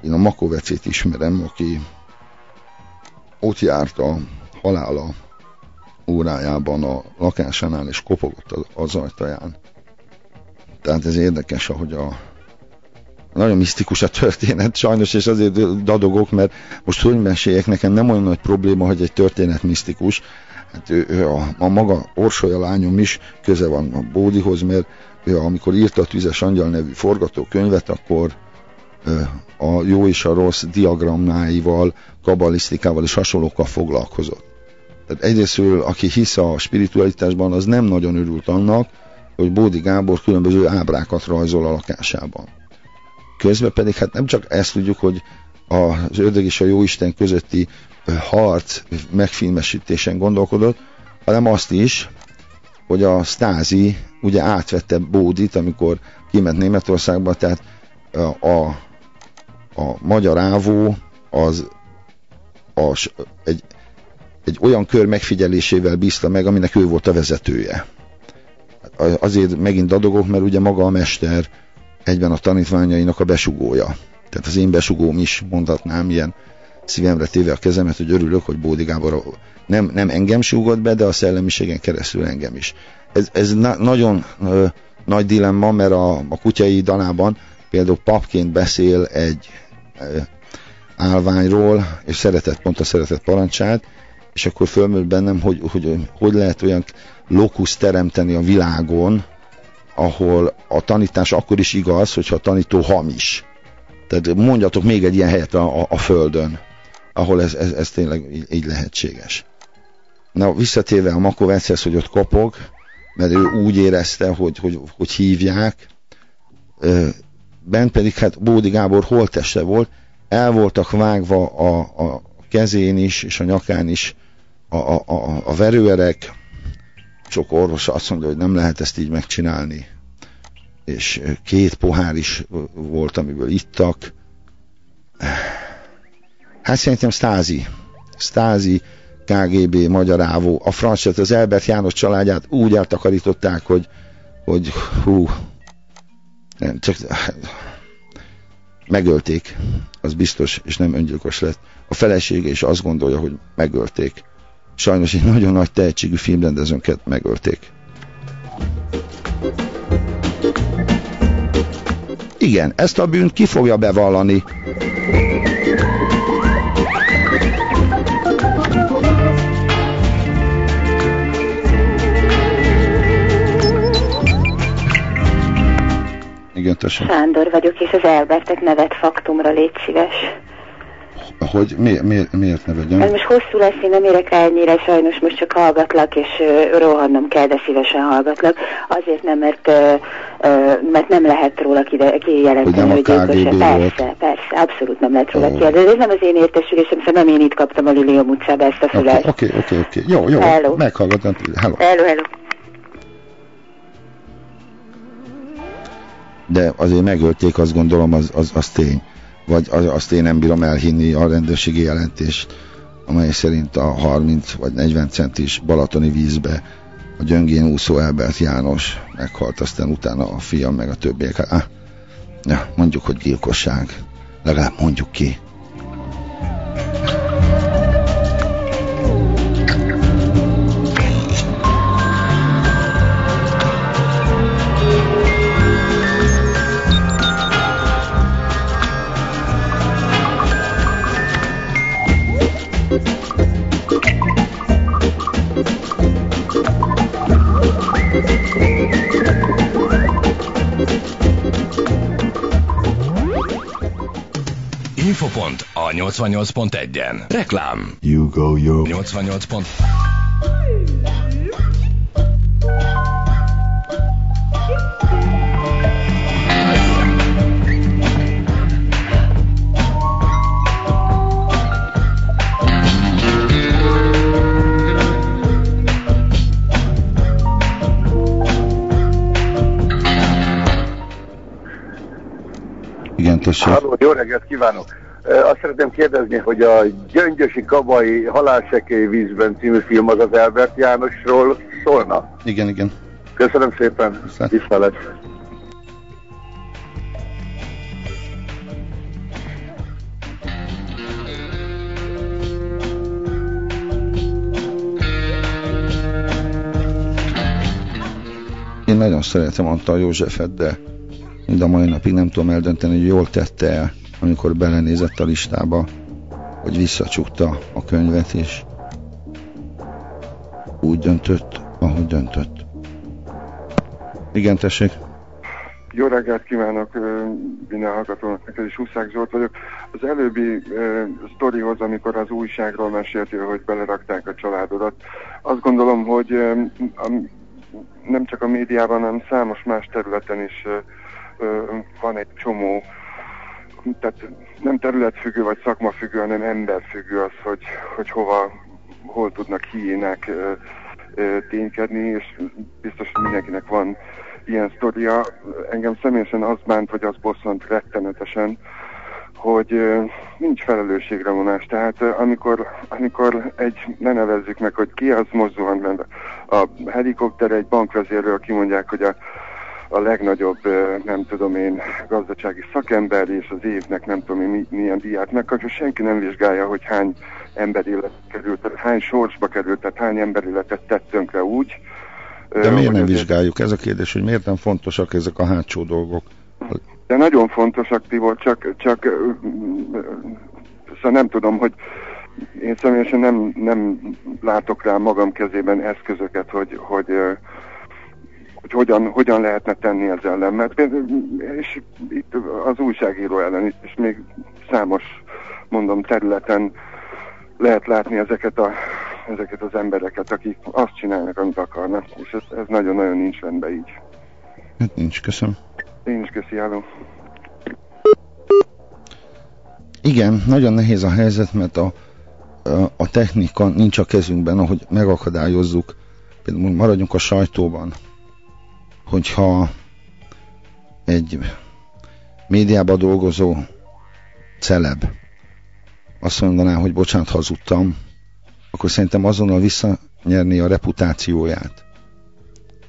én a Makovecét ismerem, aki ott járt a halála órájában a lakásánál, és kopogott az ajtaján. Tehát ez érdekes, ahogy a nagyon misztikus a történet sajnos, és azért dadogok, mert most hogy meséljek, nekem nem olyan nagy probléma, hogy egy történet misztikus. Hát ő, ő a, a maga Orsolya lányom is köze van a Bódihoz, mert ő, amikor írta a Tüzes Angyal nevű forgatókönyvet, akkor a jó és a rossz diagramnáival, kabalisztikával és hasonlókkal foglalkozott. Tehát egyrésztről, aki hisz a spiritualitásban, az nem nagyon örült annak, hogy Bódi Gábor különböző ábrákat rajzol a lakásában. Közben pedig hát nem csak ezt tudjuk, hogy az ördög és a jóisten közötti harc megfilmesítésen gondolkodott, hanem azt is, hogy a Stázi ugye átvette Bódit, amikor kiment Németországba, tehát a, a magyar ávó az a, egy, egy olyan kör megfigyelésével bízta meg, aminek ő volt a vezetője. Azért megint dadogok, mert ugye maga a mester egyben a tanítványainak a besugója. Tehát az én besugóm is mondhatnám ilyen szívemre téve a kezemet, hogy örülök, hogy Bódi Gábor nem, nem engem súgott be, de a szellemiségen keresztül engem is. Ez, ez na, nagyon ö, nagy dilemma, mert a, a kutyai dalában például papként beszél egy ö, állványról, és szeretett, pont a szeretett parancsát, és akkor fölmerül bennem, hogy, hogy hogy lehet olyan lokusz teremteni a világon, ahol a tanítás akkor is igaz, hogyha a tanító hamis. Tehát mondjatok még egy ilyen helyet a, a, a Földön, ahol ez, ez, ez tényleg így, így lehetséges. Na, visszatérve a Makovechez, hogy ott kopog, mert ő úgy érezte, hogy, hogy, hogy hívják, bent pedig hát Bódi Gábor holteste volt, el voltak vágva a, a kezén is, és a nyakán is a, a, a, a verőerek, sok orvos azt mondja, hogy nem lehet ezt így megcsinálni. És két pohár is volt, amiből ittak. Hát szerintem Stázi. Stázi, KGB, Magyar Ávó, a francset, az Elbert János családját úgy eltakarították, hogy, hogy hú, nem, csak megölték, az biztos, és nem öngyilkos lett. A felesége is azt gondolja, hogy megölték. Sajnos egy nagyon nagy tehetségű filmrendezőnket megölték. Igen, ezt a bűnt ki fogja bevallani? Igen, tessék. Sándor vagyok, és az Elbertek nevet faktumra légy szíves. Hogy mi, mi, miért ne vegyem? Ez most hosszú lesz, én nem érek rá ennyire, sajnos most csak hallgatlak, és uh, rohannom kell, de szívesen hallgatlak. Azért nem, mert, uh, uh, mert nem lehet róla kijelenteni, hogy, hogy gyilkos. Persze, persze, abszolút nem lehet róla oh. kijelenteni. Ez nem az én értesülésem, szóval nem én itt kaptam a Lilium utcába ezt a fület. Oké, okay, oké, okay, oké. Okay. Jó, jó, hello. meghallgatom. Hello. Hello, hello. De azért megölték, azt gondolom, az, az, az tény vagy azt én nem bírom elhinni a rendőrségi jelentést, amely szerint a 30 vagy 40 centis balatoni vízbe a gyöngén úszó Elbert János meghalt, aztán utána a fiam meg a többiek. Ah, ja, mondjuk, hogy gyilkosság. Legalább mondjuk ki. Infopont a 88.1-en. Reklám. You go, yo. 88 pont. Igen, tessék. Halló, jó reggelt kívánok! Azt szeretném kérdezni, hogy a Gyöngyösi Kabai Halálsekély vízben című film az az Albert Jánosról szólna? Igen, igen. Köszönöm szépen, viszlát. Én nagyon szeretem Antal Józsefet, de mind a mai napig nem tudom eldönteni, hogy jól tette el, amikor belenézett a listába, hogy visszacsukta a könyvet, és úgy döntött, ahogy döntött. Igen, tessék. Jó reggelt kívánok minden hallgatónak, neked is Huszák Zsolt vagyok. Az előbbi uh, sztorihoz, amikor az újságról meséltél, hogy belerakták a családodat, azt gondolom, hogy um, um, nem csak a médiában, hanem számos más területen is uh, van egy csomó, tehát nem területfüggő vagy szakmafüggő, hanem emberfüggő az, hogy, hogy hova, hol tudnak hiének ténykedni, és biztos, hogy mindenkinek van ilyen sztoria. Engem személyesen az bánt, hogy az bosszant rettenetesen, hogy nincs felelősségre vonás. Tehát amikor, amikor egy, ne nevezzük meg, hogy ki az most zuhant a helikopter egy bankvezérről kimondják, hogy a a legnagyobb, nem tudom én, gazdasági szakember, és az évnek nem tudom én milyen díját megkapja, senki nem vizsgálja, hogy hány ember élet került, tehát hány sorsba került, tehát hány ember életet tett tönkre úgy. De miért nem vizsgáljuk? Ez a kérdés, hogy miért nem fontosak ezek a hátsó dolgok? De nagyon fontosak, Tibor, csak, csak szóval nem tudom, hogy én személyesen nem, nem látok rá magam kezében eszközöket, hogy, hogy, hogy hogyan, hogyan lehetne tenni ez ellen. Mert és itt az újságíró ellen, és még számos, mondom, területen lehet látni ezeket, a, ezeket az embereket, akik azt csinálnak, amit akarnak, és ez, nagyon-nagyon nincs rendben így. Hát nincs, köszönöm. Én is köszi, álló. Igen, nagyon nehéz a helyzet, mert a, a, a technika nincs a kezünkben, ahogy megakadályozzuk. Például maradjunk a sajtóban, hogyha egy médiában dolgozó celeb azt mondaná, hogy bocsánat, hazudtam, akkor szerintem azonnal visszanyerni a reputációját.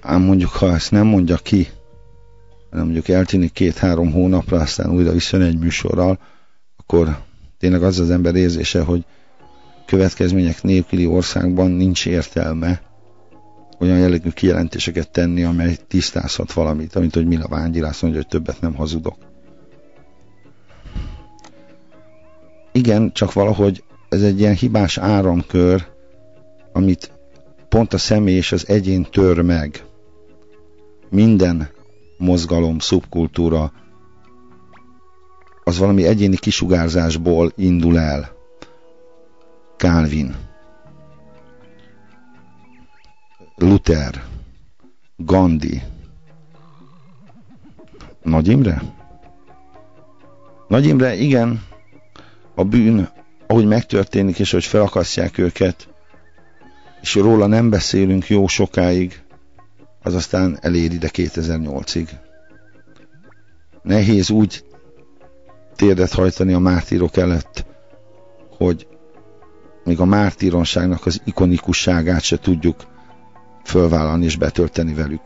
Ám mondjuk, ha ezt nem mondja ki, hanem mondjuk eltűnik két-három hónapra, aztán újra visszajön egy műsorral, akkor tényleg az az ember érzése, hogy következmények nélküli országban nincs értelme olyan jellegű kijelentéseket tenni, amely tisztázhat valamit, amint hogy Mila Vángyil azt mondja, hogy többet nem hazudok. Igen, csak valahogy ez egy ilyen hibás áramkör, amit pont a személy és az egyén tör meg. Minden mozgalom, szubkultúra az valami egyéni kisugárzásból indul el. Calvin, Luther, Gandhi, Nagy Imre? Nagy Imre, igen, a bűn, ahogy megtörténik, és hogy felakasztják őket, és róla nem beszélünk jó sokáig, az aztán elér ide 2008-ig. Nehéz úgy térdet hajtani a mártírok előtt, hogy még a mártíronságnak az ikonikusságát se tudjuk fölvállalni és betölteni velük.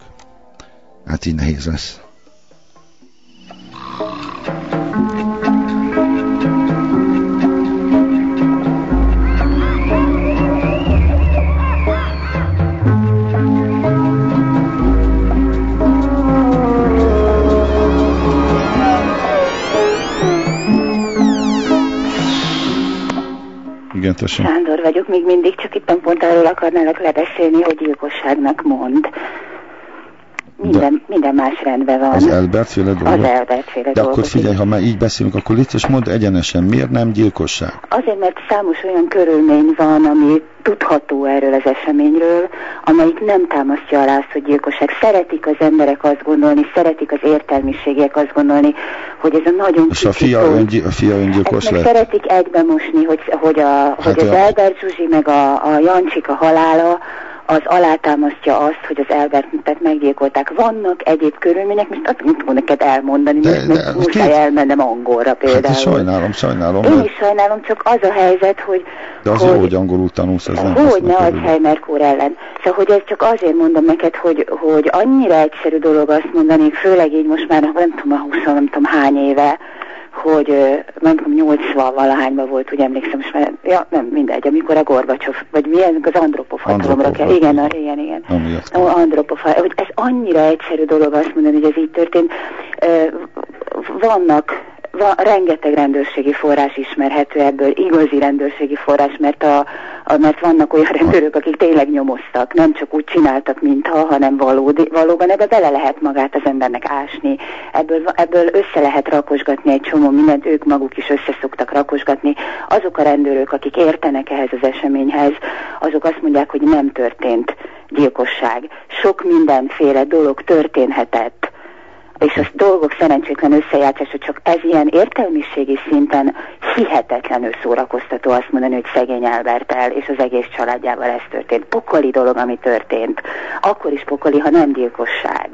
Hát így nehéz lesz. Igen, tessék. Sándor vagyok, még mindig csak itt pont arról akarnálak lebeszélni, hogy gyilkosságnak mond. Minden, De minden más rendben van. Az Elbert féle dolog? Az Elbert féle De akkor figyelj, ha már így beszélünk, akkor légy mondd egyenesen, miért nem gyilkosság? Azért, mert számos olyan körülmény van, ami tudható erről az eseményről, amelyik nem támasztja alá azt, hogy gyilkosság. Szeretik az emberek azt gondolni, szeretik az értelmiségiek azt gondolni, hogy ez a nagyon És a fia, öngy, a fia öngyilkos lett? szeretik egybe mosni, hogy, hogy, a, hát hogy az a... Elbert Zsuzsi meg a, a Jancsika halála az alátámasztja azt, hogy az Elbertet meggyilkolták. Vannak egyéb körülmények, most azt tudom neked elmondani, de, mert de, most két... elmennem angolra például. Hát sajnálom, sajnálom. Én mert... is sajnálom, csak az a helyzet, hogy... De az hogy, jó, hogy angolul tanulsz, ez nem Hogy ne Alzheimer kór ellen. Szóval, hogy ez csak azért mondom neked, hogy, hogy annyira egyszerű dolog azt mondani, főleg így most már nem tudom, a 20 nem tudom hány éve, hogy nem tudom, 80 valahányban volt, úgy emlékszem, és már, ja, nem, mindegy, amikor a Gorbacsov, vagy milyen, az Andropov hatalomra kell, igen, a, igen, igen, no, Andropov, hogy ez annyira egyszerű dolog azt mondani, hogy ez így történt. Vannak van, rengeteg rendőrségi forrás ismerhető ebből, igazi rendőrségi forrás, mert, a, a, mert vannak olyan rendőrök, akik tényleg nyomoztak, nem csak úgy csináltak, mintha, hanem valódi, valóban ebbe bele lehet magát az embernek ásni, ebből, ebből össze lehet rakosgatni egy csomó mindent, ők maguk is össze szoktak rakosgatni. Azok a rendőrök, akik értenek ehhez az eseményhez, azok azt mondják, hogy nem történt gyilkosság. Sok mindenféle dolog történhetett és a dolgok szerencsétlen összejátszása csak ez ilyen értelmiségi szinten hihetetlenül szórakoztató azt mondani, hogy szegény el, és az egész családjával ez történt. Pokoli dolog, ami történt. Akkor is pokoli, ha nem gyilkosság.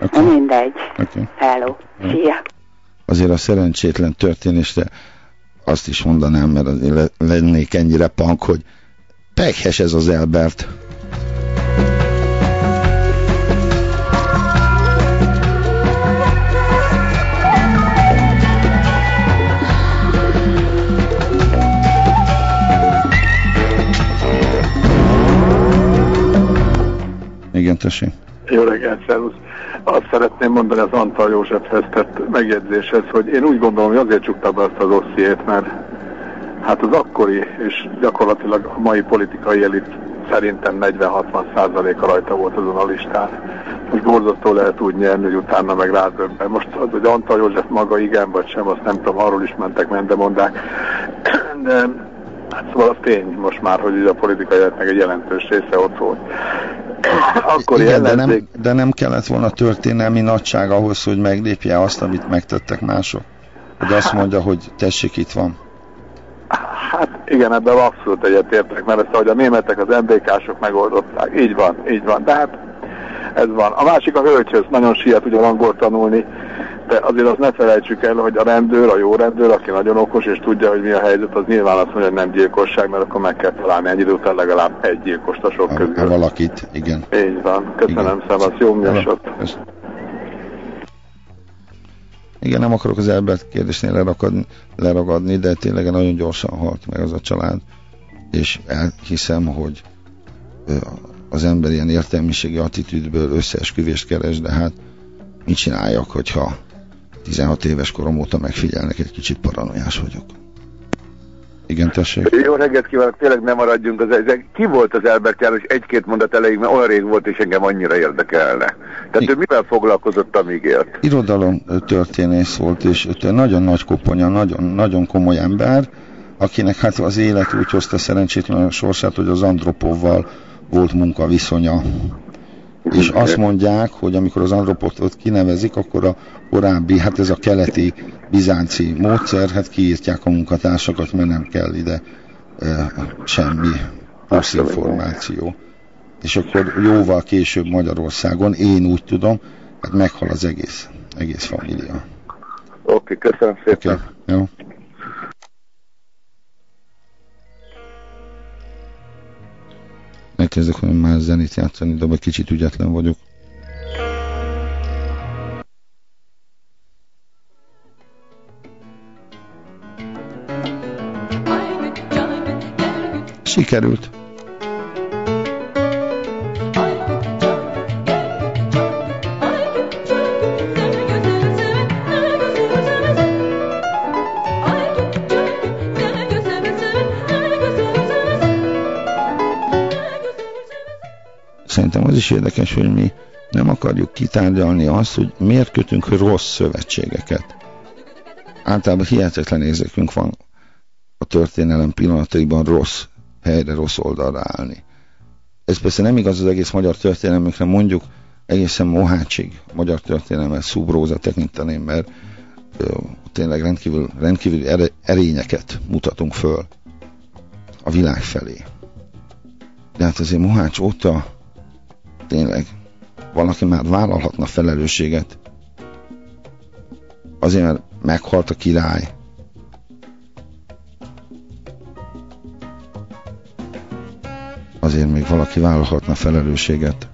Okay. Mindegy. Okay. Hello. Szia. Azért a szerencsétlen történésre azt is mondanám, mert azért lennék ennyire pank, hogy pekhes ez az Elbert. Igen, tessék. Jó reggelt, szervusz. Azt szeretném mondani az Antal Józsefhez tett megjegyzéshez, hogy én úgy gondolom, hogy azért csukta be azt az ossziét, mert hát az akkori és gyakorlatilag a mai politikai elit szerintem 40-60 százaléka rajta volt azon a listán. Most borzasztó lehet úgy nyerni, hogy utána meg rádöbben. Most az, hogy Antal József maga igen vagy sem, azt nem tudom, arról is mentek mendemondák. De szóval az tény most már, hogy a politikai életnek egy jelentős része ott volt. Akkor Igen, de nem, de nem kellett volna történelmi nagyság ahhoz, hogy meglépje azt, amit megtettek mások. Hogy azt mondja, hogy tessék, itt van. Hát igen, ebben abszolút egyetértek, mert ezt, ahogy a németek, az MBK-sok megoldották. Így van, így van. De hát ez van. A másik a hölgyhöz, nagyon siet ugye angol tanulni, de azért azt ne felejtsük el, hogy a rendőr, a jó rendőr, aki nagyon okos és tudja, hogy mi a helyzet, az nyilván azt mondja, hogy nem gyilkosság, mert akkor meg kell találni ennyi idő után legalább egy gyilkost a sok a, közül. A valakit, igen. Így van. Köszönöm szépen, jó műsort. Igen, nem akarok az Elbert kérdésnél leragadni, leragadni, de tényleg nagyon gyorsan halt meg az a család, és elhiszem, hogy az ember ilyen értelmiségi attitűdből összeesküvést keres, de hát mit csináljak, hogyha 16 éves korom óta megfigyelnek, egy kicsit paranoiás vagyok. Igen, tessék. Jó reggelt kívánok, tényleg nem maradjunk az ezek. Ki volt az Albert János egy-két mondat elején, mert olyan rég volt, és engem annyira érdekelne. Tehát I ő mivel foglalkozott, amíg élt? Irodalom történész volt, és ő nagyon nagy koponya, nagyon, nagyon komoly ember, akinek hát az élet úgy hozta szerencsétlen a sorsát, hogy az Andropovval volt munkaviszonya. És azt mondják, hogy amikor az Andropovot kinevezik, akkor a korábbi, hát ez a keleti bizánci módszer, hát kiírtják a munkatársakat, mert nem kell ide e, semmi plusz információ. És akkor jóval később Magyarországon, én úgy tudom, hát meghal az egész, egész família. Oké, okay, köszönöm szépen. Okay, jó. Megkezdek hogy már zenét játszani, de egy kicsit ügyetlen vagyok. Sikerült. Szerintem az is érdekes, hogy mi nem akarjuk kitárgyalni azt, hogy miért kötünk rossz szövetségeket. Általában hihetetlen érzékünk van a történelem pillanataiban rossz helyre, rossz oldalra állni. Ez persze nem igaz az egész magyar történelmünkre, mondjuk egészen Mohácsig magyar történelmet szubróza tekinteném, mert ö, tényleg rendkívül, rendkívül erényeket mutatunk föl a világ felé. De hát azért Mohács óta tényleg valaki már vállalhatna felelősséget. Azért, mert meghalt a király. Azért még valaki vállalhatna felelősséget.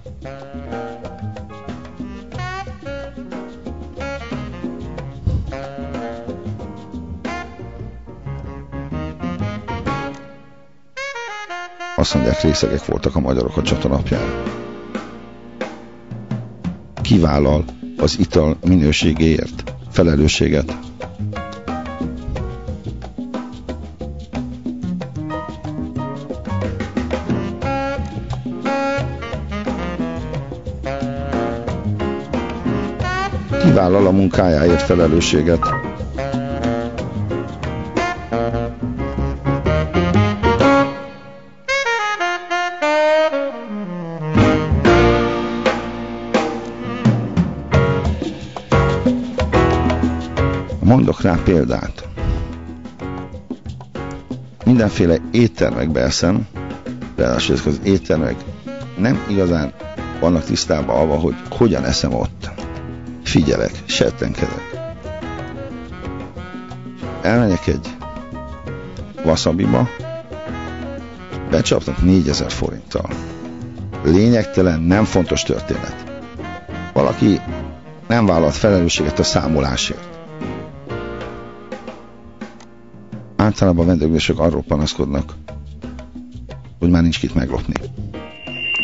Azt mondják, részegek voltak a magyarok a csatanapján kivállal az ital minőségéért felelősséget. Kivállal a munkájáért felelősséget. Példát. Mindenféle éttermekbe eszem, ráadásul ezek az éttermek nem igazán vannak tisztában avval, hogy hogyan eszem ott. Figyelek, settenkedek. Elmegyek egy wasabiba, becsapnak 4000 forinttal. Lényegtelen, nem fontos történet. Valaki nem vállalt felelősséget a számolásért. Általában a vendéglések arról panaszkodnak, hogy már nincs kit meglopni.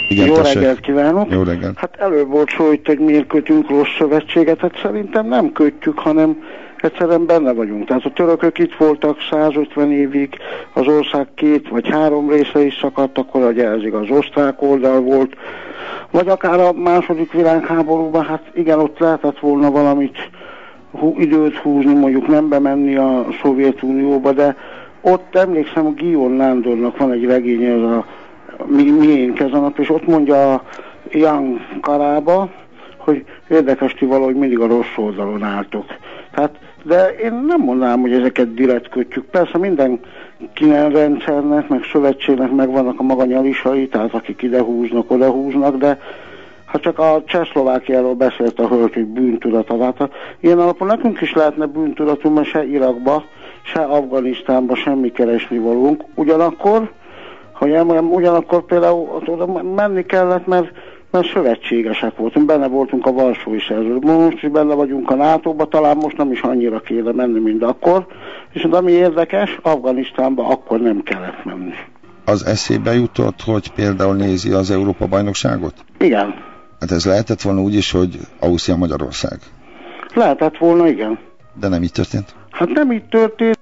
Igen, Jó tessék. reggelt kívánok! Jó reggelt. Hát előbb volt szó itt, hogy miért kötünk rossz szövetséget, hát szerintem nem kötjük, hanem egyszerűen benne vagyunk. Tehát a törökök itt voltak 150 évig, az ország két vagy három része is szakadt, akkor a jelzik az osztrák oldal volt, vagy akár a második világháborúban, hát igen, ott lehetett volna valamit hú, időt húzni, mondjuk nem bemenni a Szovjetunióba, de ott emlékszem, a Guillaume Nándornak van egy regénye, ez a mi, miénk ez a nap, és ott mondja a Young Karába, hogy érdekes ti valahogy mindig a rossz oldalon álltok. Tehát, de én nem mondanám, hogy ezeket direkt. Persze minden kinen rendszernek, meg szövetségnek megvannak a maga nyalisai, tehát akik ide húznak, oda húznak, de ha csak a Csehszlovákiáról beszélt a hölgy, hogy bűntudat hát ilyen alapon nekünk is lehetne bűntudatunk, mert se Irakba, se Afganisztánba semmi keresni valunk. Ugyanakkor, ha emlem, ugyanakkor például oda menni kellett, mert, mert szövetségesek voltunk, benne voltunk a Varsói Szerződésben, most is benne vagyunk a NATO-ba, talán most nem is annyira kéne menni, mint akkor, és ami érdekes, Afganisztánba akkor nem kellett menni. Az eszébe jutott, hogy például nézi az Európa bajnokságot? Igen, Hát ez lehetett volna úgy is, hogy Ausztria Magyarország. lehetett volna, igen. De nem így történt. Hát nem így történt.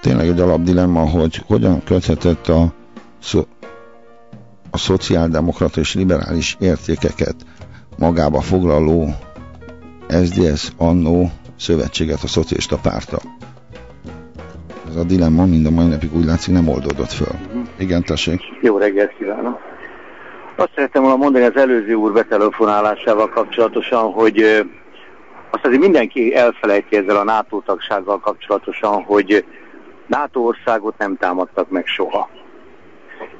Tényleg egy alapdilemma, hogy hogyan köthetett a, szo a szociáldemokrata és liberális értékeket magába foglaló SDS annó szövetséget a szocialista párta. Ez a dilemma mind a mai napig úgy látszik nem oldódott föl. Igen, tessék. Jó reggelt kívánok! Azt szerettem volna mondani az előző úr betelefonálásával kapcsolatosan, hogy azt azért mindenki elfelejti ezzel a NATO tagsággal kapcsolatosan, hogy NATO országot nem támadtak meg soha.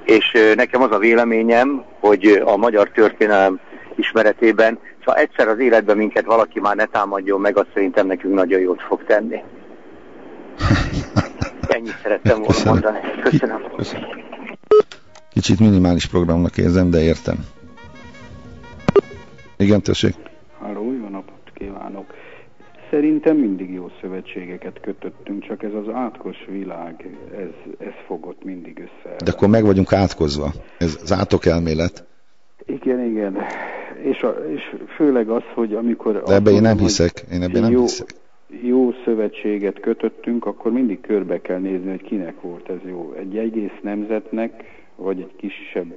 És nekem az a véleményem, hogy a magyar történelem ismeretében, ha egyszer az életben minket valaki már ne támadjon meg, azt szerintem nekünk nagyon jót fog tenni. Ennyit szerettem volna mondani. Köszönöm. Köszönöm. Kicsit minimális programnak érzem, de értem. Igen, tessék. Halló, jó napot kívánok! Szerintem mindig jó szövetségeket kötöttünk, csak ez az átkos világ, ez, ez fogott mindig össze. De akkor meg vagyunk átkozva. Ez az átok elmélet. Igen, igen. És, a, és főleg az, hogy amikor... De ebben én nem hiszek. Én ebben nem jó, hiszek. Jó szövetséget kötöttünk, akkor mindig körbe kell nézni, hogy kinek volt ez jó. Egy egész nemzetnek, vagy egy kisebb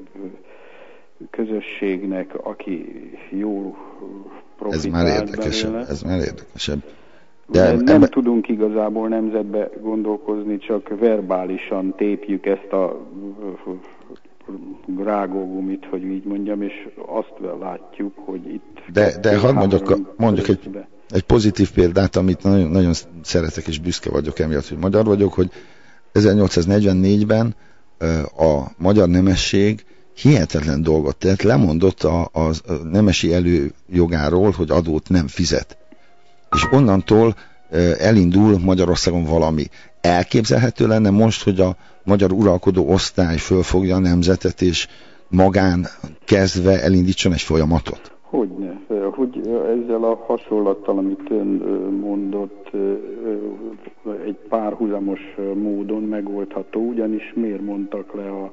közösségnek, aki jó Ez profitált már érdekesebb. belőle. Ez már érdekesebb. De nem ebbe, tudunk igazából nemzetbe gondolkozni, csak verbálisan tépjük ezt a rágógumit, hogy így mondjam, és azt látjuk, hogy itt... de, de hadd mondjak, mondjak egy, egy pozitív példát, amit nagyon, nagyon szeretek és büszke vagyok emiatt, hogy magyar vagyok, hogy 1844-ben ö, a magyar nemesség hihetetlen dolgot tett, lemondott a, a, nemesi előjogáról, hogy adót nem fizet. És onnantól elindul Magyarországon valami. Elképzelhető lenne most, hogy a magyar uralkodó osztály fölfogja a nemzetet, és magán kezdve elindítson egy folyamatot? Hogyne, hogy ezzel a hasonlattal, amit ön mondott, egy párhuzamos módon megoldható, ugyanis miért mondtak le a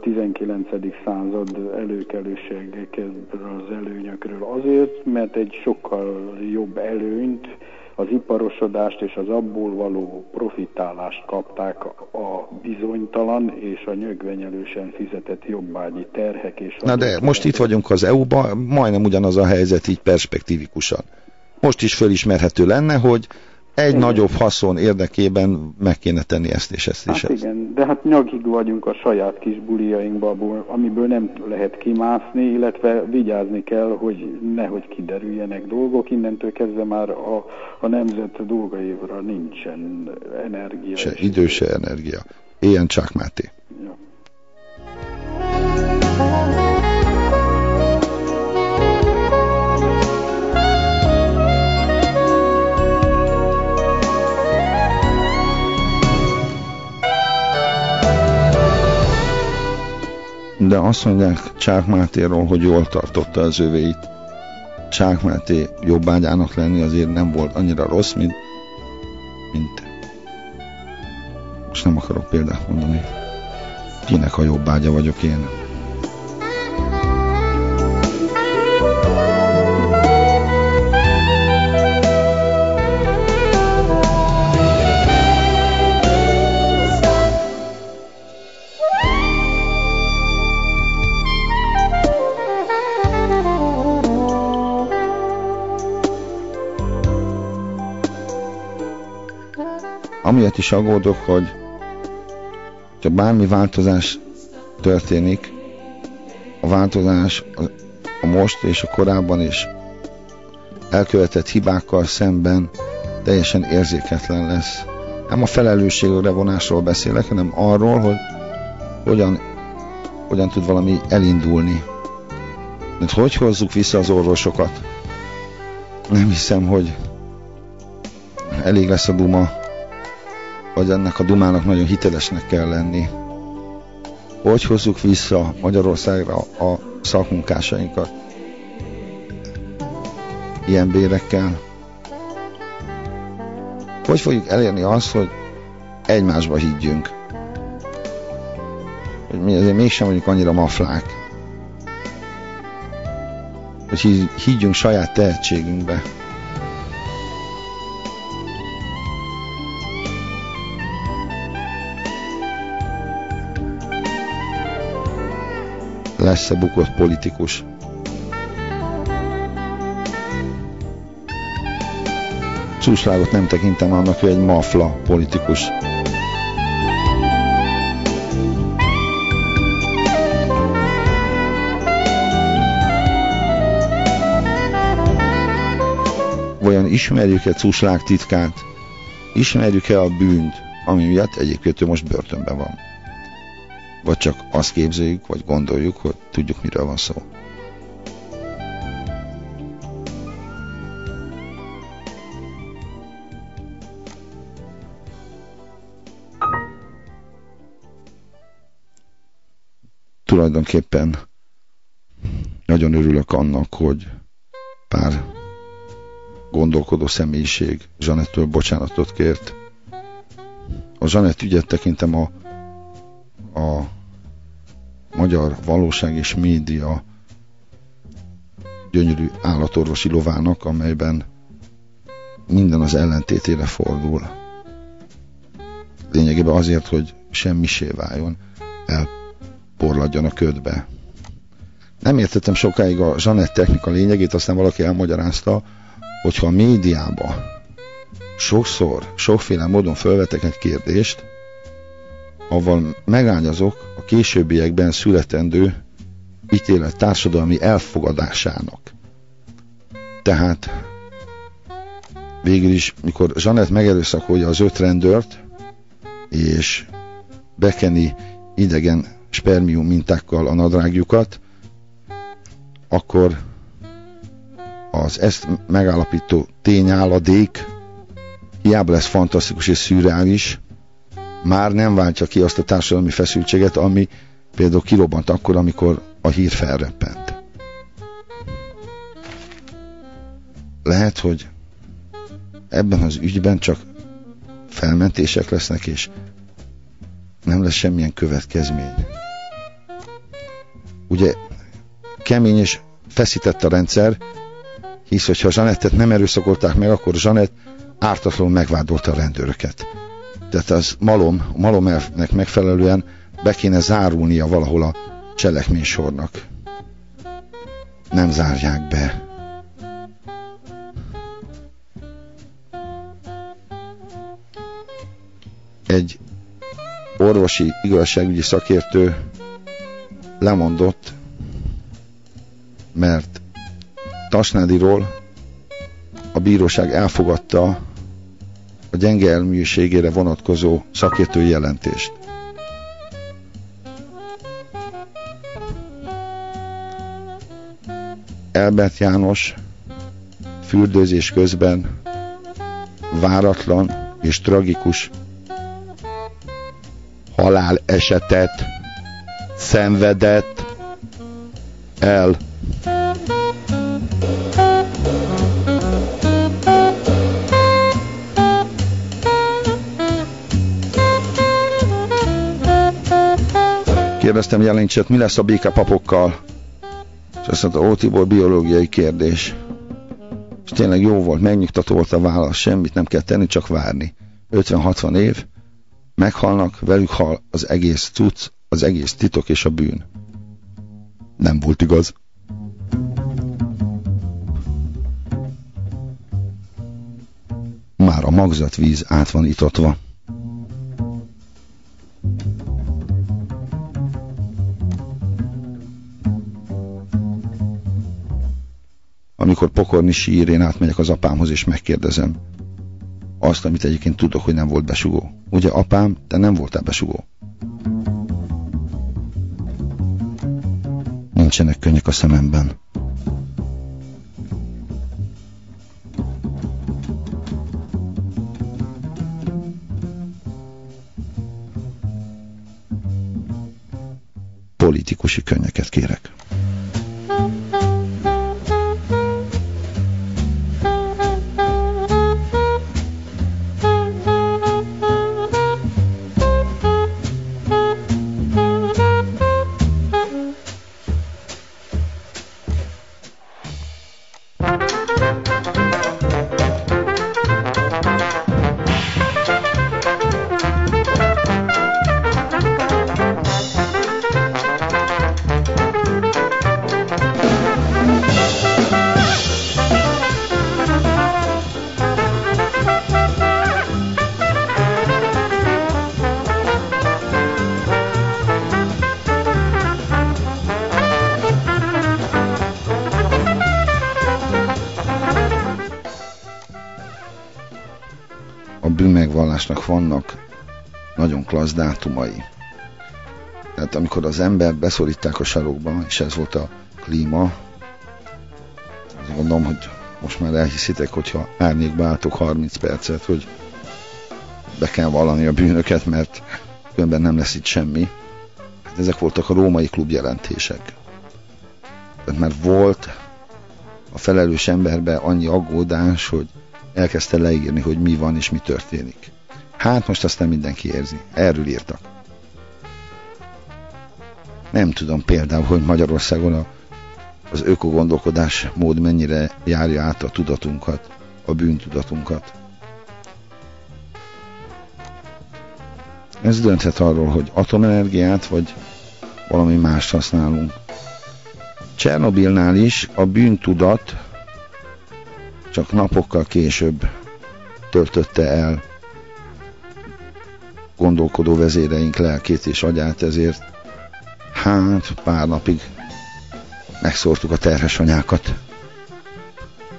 19. század előkelőségekről, az előnyökről? Azért, mert egy sokkal jobb előnyt, az iparosodást és az abból való profitálást kapták a bizonytalan és a nyögvenyelősen fizetett jobbágyi terhek és Na de most itt vagyunk az EU-ban, majdnem ugyanaz a helyzet így perspektívikusan. Most is fölismerhető lenne, hogy egy Igen. nagyobb haszon érdekében meg kéne tenni ezt és ezt és Hát ezt. igen, de hát nyagig vagyunk a saját kis buliainkba, abból, amiből nem lehet kimászni, illetve vigyázni kell, hogy nehogy kiderüljenek dolgok, innentől kezdve már a, a nemzet dolgaivra nincsen energia. Se és- idő, se energia. Ilyen csak Máté. De azt mondják Csák Mátéról, hogy jól tartotta az övéit. Csák Máté jobbágyának lenni azért nem volt annyira rossz, mint, mint most nem akarok példát mondani. Kinek a jobbágya vagyok én? Amiatt is aggódok, hogy ha bármi változás történik, a változás a, most és a korábban is elkövetett hibákkal szemben teljesen érzéketlen lesz. Nem a felelősségre vonásról beszélek, hanem arról, hogy hogyan, hogyan tud valami elindulni. De hogy hozzuk vissza az orvosokat? Nem hiszem, hogy elég lesz a duma vagy ennek a Dumának nagyon hitelesnek kell lenni. Hogy hozzuk vissza Magyarországra a szakmunkásainkat? Ilyen bérekkel. Hogy fogjuk elérni azt, hogy egymásba higgyünk? Hogy mi azért mégsem vagyunk annyira maflák. Hogy higgyünk saját tehetségünkbe. Lesz-e bukott politikus. Csúslágot nem tekintem annak, hogy egy mafla politikus. Vajon ismerjük-e Cuslág titkát? Ismerjük-e a bűnt, ami miatt egyébként ő most börtönben van? Vagy csak azt képzeljük, vagy gondoljuk, hogy tudjuk, miről van szó. Tulajdonképpen nagyon örülök annak, hogy pár gondolkodó személyiség Zsanettől bocsánatot kért. A Zsanett ügyet tekintem a, magyar valóság és média gyönyörű állatorvosi lovának, amelyben minden az ellentétére fordul. Lényegében azért, hogy semmisé váljon, elporladjon a ködbe. Nem értettem sokáig a Zsanett technika lényegét, aztán valaki elmagyarázta, hogyha a médiába sokszor, sokféle módon felvetek egy kérdést, avval megágyazok későbbiekben születendő ítélet társadalmi elfogadásának. Tehát végül is, mikor Zsanett megerőszakolja az öt rendőrt, és bekeni idegen spermium mintákkal a nadrágjukat, akkor az ezt megállapító tényálladék hiába lesz fantasztikus és szürreális, már nem váltja ki azt a társadalmi feszültséget, ami például kirobbant akkor, amikor a hír felreppent. Lehet, hogy ebben az ügyben csak felmentések lesznek, és nem lesz semmilyen következmény. Ugye kemény és feszített a rendszer, hisz, hogyha Zsanettet nem erőszakolták meg, akkor Zsanett ártatlanul megvádolta a rendőröket. Tehát az malom, a malom elvnek megfelelően be kéne zárulnia valahol a cselekménysornak. Nem zárják be. Egy orvosi igazságügyi szakértő lemondott, mert Tasnádiról a bíróság elfogadta a gyenge elműségére vonatkozó szakértői jelentést. Elbert János fürdőzés közben váratlan és tragikus halál esetet szenvedett El. Kérdeztem Jelincset, mi lesz a békepapokkal? És azt mondta, ó Tibor, biológiai kérdés. És tényleg jó volt, megnyugtató volt a válasz, semmit nem kell tenni, csak várni. 50-60 év, meghalnak, velük hal az egész cucc, az egész titok és a bűn. Nem volt igaz. Már a magzatvíz át van itatva. Amikor pokorni sír, én átmegyek az apámhoz és megkérdezem. Azt, amit egyébként tudok, hogy nem volt besugó. Ugye apám, te nem voltál besugó. Nincsenek könnyek a szememben. Politikusi könnyeket kérek. Dátumai. Tehát amikor az ember beszorítják a sarokba, és ez volt a klíma, azt gondolom, hogy most már elhiszitek, hogyha árnyékba álltok 30 percet, hogy be kell vallani a bűnöket, mert különben nem lesz itt semmi. Hát ezek voltak a római klub jelentések. Tehát már volt a felelős emberbe annyi aggódás, hogy elkezdte leírni, hogy mi van és mi történik. Hát most azt nem mindenki érzi. Erről írtak. Nem tudom például, hogy Magyarországon a, az ökogondolkodás mód mennyire járja át a tudatunkat, a bűntudatunkat. Ez dönthet arról, hogy atomenergiát, vagy valami mást használunk. Csernobilnál is a bűntudat csak napokkal később töltötte el gondolkodó vezéreink lelkét és agyát, ezért hát pár napig megszórtuk a terhes anyákat.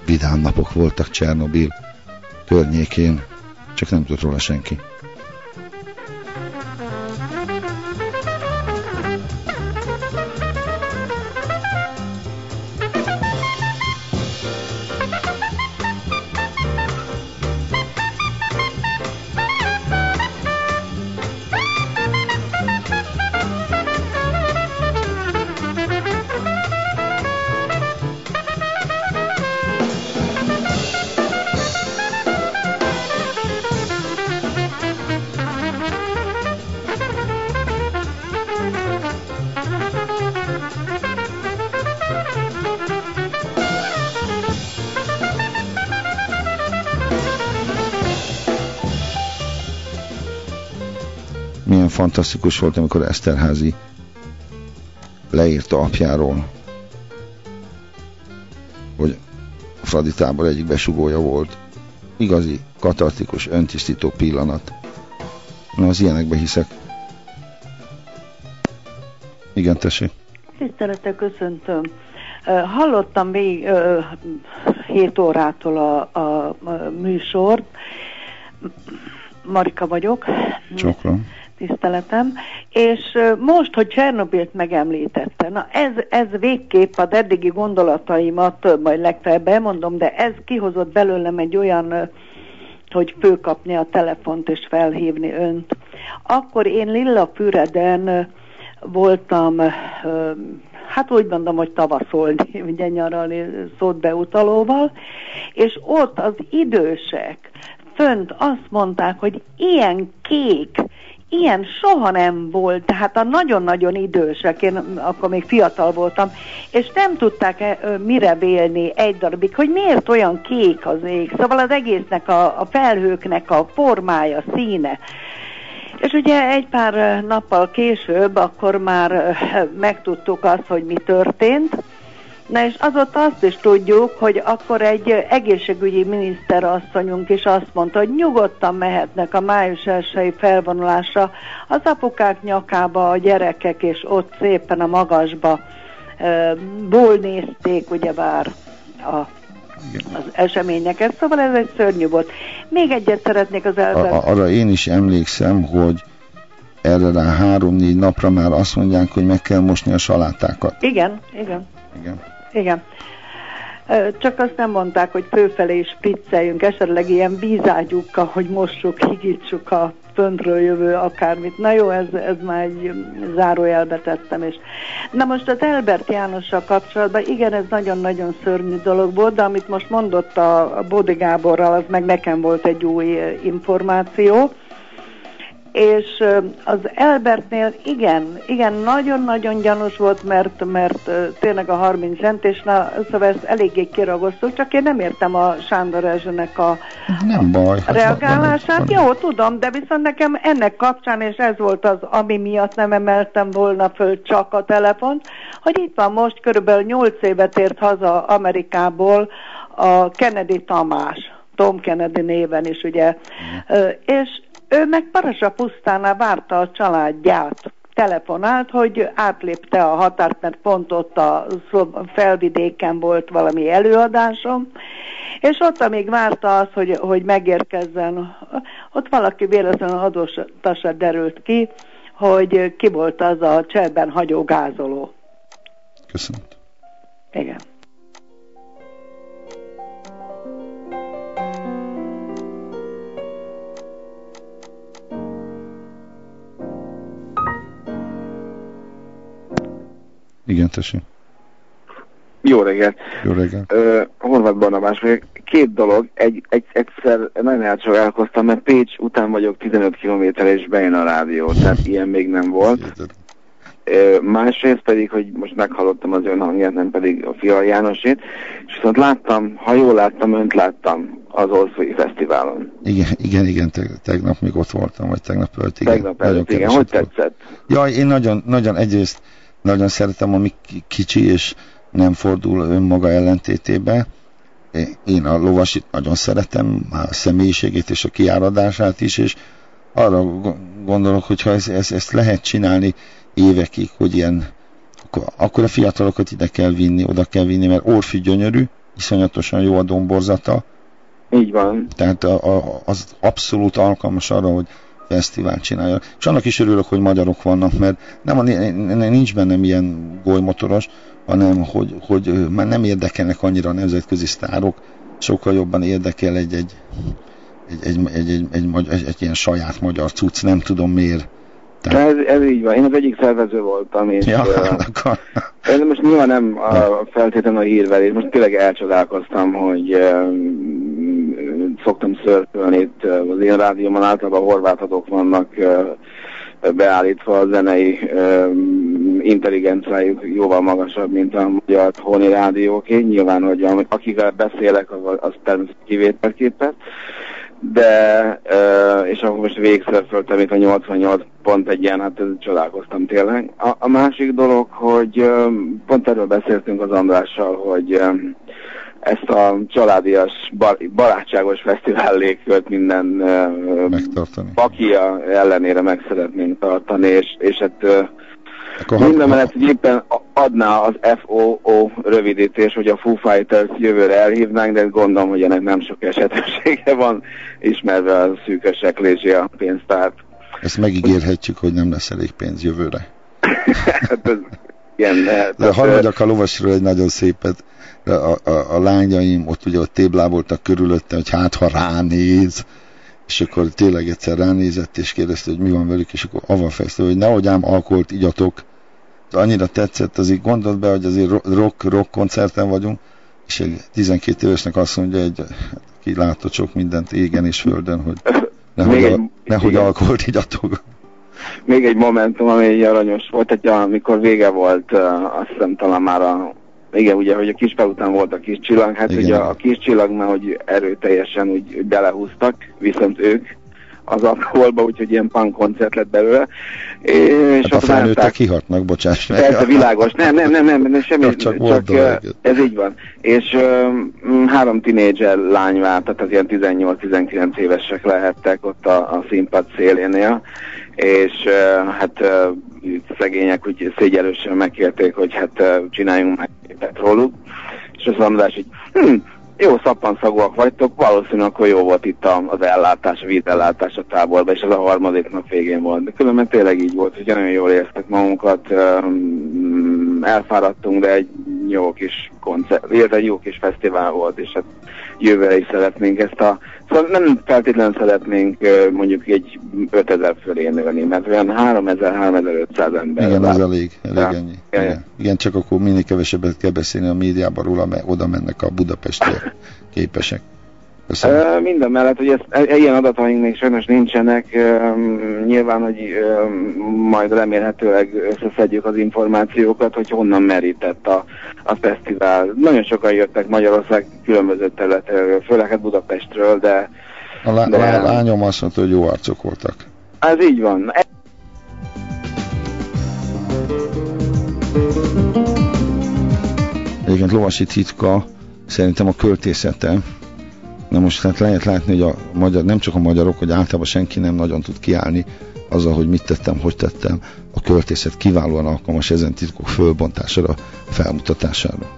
Vidám napok voltak Csernobil környékén, csak nem tudott róla senki. Fantasztikus volt, amikor Eszterházi leírta apjáról, hogy Fradi tábor egyik besugója volt. Igazi, katartikus, öntisztító pillanat. Na, az ilyenekbe hiszek. Igen, tessék. Tisztelettel köszöntöm. Hallottam még 7 órától a, a, a műsort. Marika vagyok. Csokra tiszteletem, és most, hogy Csernobilt megemlítette, na ez, ez végképp az eddigi gondolataimat majd legfeljebb elmondom, de ez kihozott belőlem egy olyan, hogy főkapni a telefont és felhívni önt. Akkor én Lilla Füreden voltam hát úgy mondom, hogy tavaszolni, ugye nyaralni szót beutalóval, és ott az idősek fönt azt mondták, hogy ilyen kék, ilyen soha nem volt, tehát a nagyon-nagyon idősek, én akkor még fiatal voltam, és nem tudták mire vélni egy darabig, hogy miért olyan kék az ég. Szóval az egésznek a, a felhőknek a formája, színe. És ugye egy pár nappal később akkor már megtudtuk azt, hogy mi történt, Na és azóta azt is tudjuk, hogy akkor egy egészségügyi miniszterasszonyunk is azt mondta, hogy nyugodtan mehetnek a május elsői felvonulásra az apukák nyakába a gyerekek, és ott szépen a magasba ból nézték ugyebár a az eseményeket, szóval ez egy szörnyű volt. Még egyet szeretnék az elben. Arra én is emlékszem, hogy erre rá három-négy napra már azt mondják, hogy meg kell mosni a salátákat. Igen, igen. Igen. Igen. Csak azt nem mondták, hogy főfelé is spricceljünk, esetleg ilyen vízágyukkal, hogy mossuk, higítsuk a föntről jövő akármit. Na jó, ez, ez már egy zárójelbe tettem. És... Na most az Elbert Jánossal kapcsolatban, igen, ez nagyon-nagyon szörnyű dolog volt, de amit most mondott a Bódi Gáborral, az meg nekem volt egy új információ és az Elbertnél igen, igen, nagyon-nagyon gyanús volt, mert, mert tényleg a 30 cent, és na, szóval ezt eléggé kiragoztuk, csak én nem értem a Sándor Erzsőnek a, nem baj, a reagálását. Jó, tudom, de viszont nekem ennek kapcsán, és ez volt az, ami miatt nem emeltem volna föl csak a telefont, hogy itt van most, körülbelül 8 évet ért haza Amerikából a Kennedy Tamás, Tom Kennedy néven is, ugye, mm. és ő meg Parasa pusztánál várta a családját. Telefonált, hogy átlépte a határt, mert pont ott a felvidéken volt valami előadásom, és ott, amíg várta az, hogy, hogy megérkezzen, ott valaki véletlenül adóstasra derült ki, hogy ki volt az a cserben hagyó gázoló. Köszönöm. Igen. Igen, tessék. Jó reggelt. Jó reggelt. Uh, Horváth Barnabás vagyok. Két dolog. Egy, egy, egyszer nagyon elcsodálkoztam, mert Pécs után vagyok 15 km és bejön a rádió, tehát ilyen még nem volt. Uh, másrészt pedig, hogy most meghallottam az ön hangját, nem pedig a Fia Jánosét, és viszont láttam, ha jól láttam, önt láttam az Orszói Fesztiválon. Igen, igen, igen, te, tegnap még ott voltam, vagy tegnap előtt, igen. Tegnap előtt, igen. Hogy tetszett? Jaj, én nagyon, nagyon egyrészt nagyon szeretem, ami kicsi és nem fordul önmaga ellentétébe. Én a lovasit nagyon szeretem, a személyiségét és a kiáradását is, és arra gondolok, hogy ha ezt, ezt, ezt lehet csinálni évekig, hogy ilyen, akkor, akkor a fiatalokat ide kell vinni, oda kell vinni, mert Orfi gyönyörű, iszonyatosan jó a domborzata. Így van. Tehát a, a, az abszolút alkalmas arra, hogy fesztivált csinálja. És annak is örülök, hogy magyarok vannak, mert nem a, nincs bennem ilyen golymotoros, hanem hogy, hogy már nem érdekelnek annyira a nemzetközi sztárok, sokkal jobban érdekel egy, egy, egy, egy, egy, egy, egy, egy, egy, egy ilyen saját magyar cucc, nem tudom miért. Tehát... Ez, ez így van. Én az egyik szervező voltam, és ja, uh, akkor... ez most nyilván nem a, feltétlenül a hírvelés, most tényleg elcsodálkoztam, hogy uh, szoktam szörfölni itt az én rádióban, általában horvátatok vannak uh, beállítva a zenei um, intelligenciájuk jóval magasabb, mint a magyar honi rádióké. Nyilván, hogy akikkel beszélek, az, az természetesen kivételképet de, és akkor most végszerföltem itt a 88 pont egyen, hát csodálkoztam tényleg. A, a másik dolog, hogy pont erről beszéltünk az Andrással, hogy ezt a családias, bar, barátságos fesztivál légkört minden Megtartani. pakia ellenére meg szeretnénk tartani, és, és hát akkor Minden mellett, hogy éppen adná az FOO rövidítés, hogy a Foo Fighters jövőre elhívnánk, de gondolom, hogy ennek nem sok esetősége van, ismerve a szűkösek lézsi a pénztárt. Ezt megígérhetjük, hogy nem lesz elég pénz jövőre. hát igen, de, de hadd a lovasról egy nagyon szépet. A, a, a lányaim ott ugye ott tébláboltak körülötte, hogy hát ha ránéz, és akkor tényleg egyszer ránézett, és kérdezte, hogy mi van velük, és akkor avval fejezte, hogy nehogy ám alkoholt igyatok, annyira tetszett, azért gondolt be, hogy azért rock, rock koncerten vagyunk, és egy 12 évesnek azt mondja, hogy ki látott sok mindent égen és földön, hogy nehogy, egy, nehogy alkoholt igyatok. Még egy momentum, ami egy aranyos volt, hogy amikor vége volt, azt hiszem talán már a igen, ugye, hogy a kisfel után volt a kis csillag, hát Igen. ugye a kis csillag már, hogy erőteljesen úgy belehúztak, viszont ők az alkoholba, úgyhogy ilyen punk koncert lett belőle. És hát a felnőttek kihatnak, bocsáss meg. Persze, világos. Nem, nem, nem, nem, nem semmi, csak, csak, csak ez így van. És uh, három tinédzser lány vált, tehát az ilyen 18-19 évesek lehettek ott a, a színpad szélénél, és uh, hát uh, szegények úgy szégyelősen megkérték, hogy hát uh, csináljunk meg róluk, és az mondás, hogy hm, jó szappanszagúak vagytok, valószínűleg akkor jó volt itt az ellátás, a vízellátás a táborban, és ez a harmadik nap végén volt. De különben tényleg így volt, hogy nagyon jól éreztek magunkat, elfáradtunk, de egy jó kis koncert, illetve egy jó kis fesztivál volt, és hát jövőre is szeretnénk ezt a... Szóval nem feltétlenül szeretnénk mondjuk egy 5000 fölé nőni, mert olyan 3000-3500 ember. Igen, az elég, elég ja. ennyi. Ja, igen. igen, csak akkor minél kevesebbet kell beszélni a médiában róla, mert oda mennek a budapestiek képesek. Uh, minden mellett, hogy ezt, e, ilyen adataink még sajnos nincsenek, nyilván, hogy majd remélhetőleg összeszedjük az információkat, hogy honnan merített a, a fesztivál. Nagyon sokan jöttek Magyarország különböző területről, főleg hát Budapestről, de... A, lá, de... a lányom azt mondta, hogy jó arcok voltak. Ez így van. Egyébként Lovasi titka szerintem a költészete, Na most hát lehet látni, hogy a magyar, nem csak a magyarok, hogy általában senki nem nagyon tud kiállni azzal, hogy mit tettem, hogy tettem. A költészet kiválóan alkalmas ezen titkok fölbontására, felmutatására.